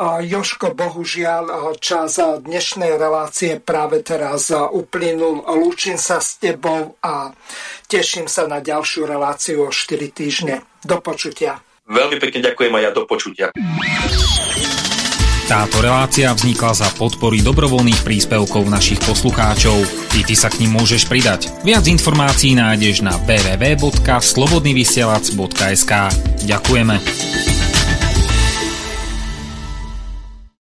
S1: Joško, bohužiaľ, čas dnešnej relácie práve teraz uplynul. Lúčim sa s tebou a teším sa na ďalšiu reláciu o 4 týždne. Do počutia.
S2: Veľmi pekne ďakujem a ja do počutia.
S14: Táto relácia vznikla za podpory dobrovoľných príspevkov našich poslucháčov. I ty sa k ním môžeš pridať. Viac informácií nájdeš na www.slobodnyvysielac.sk Ďakujeme.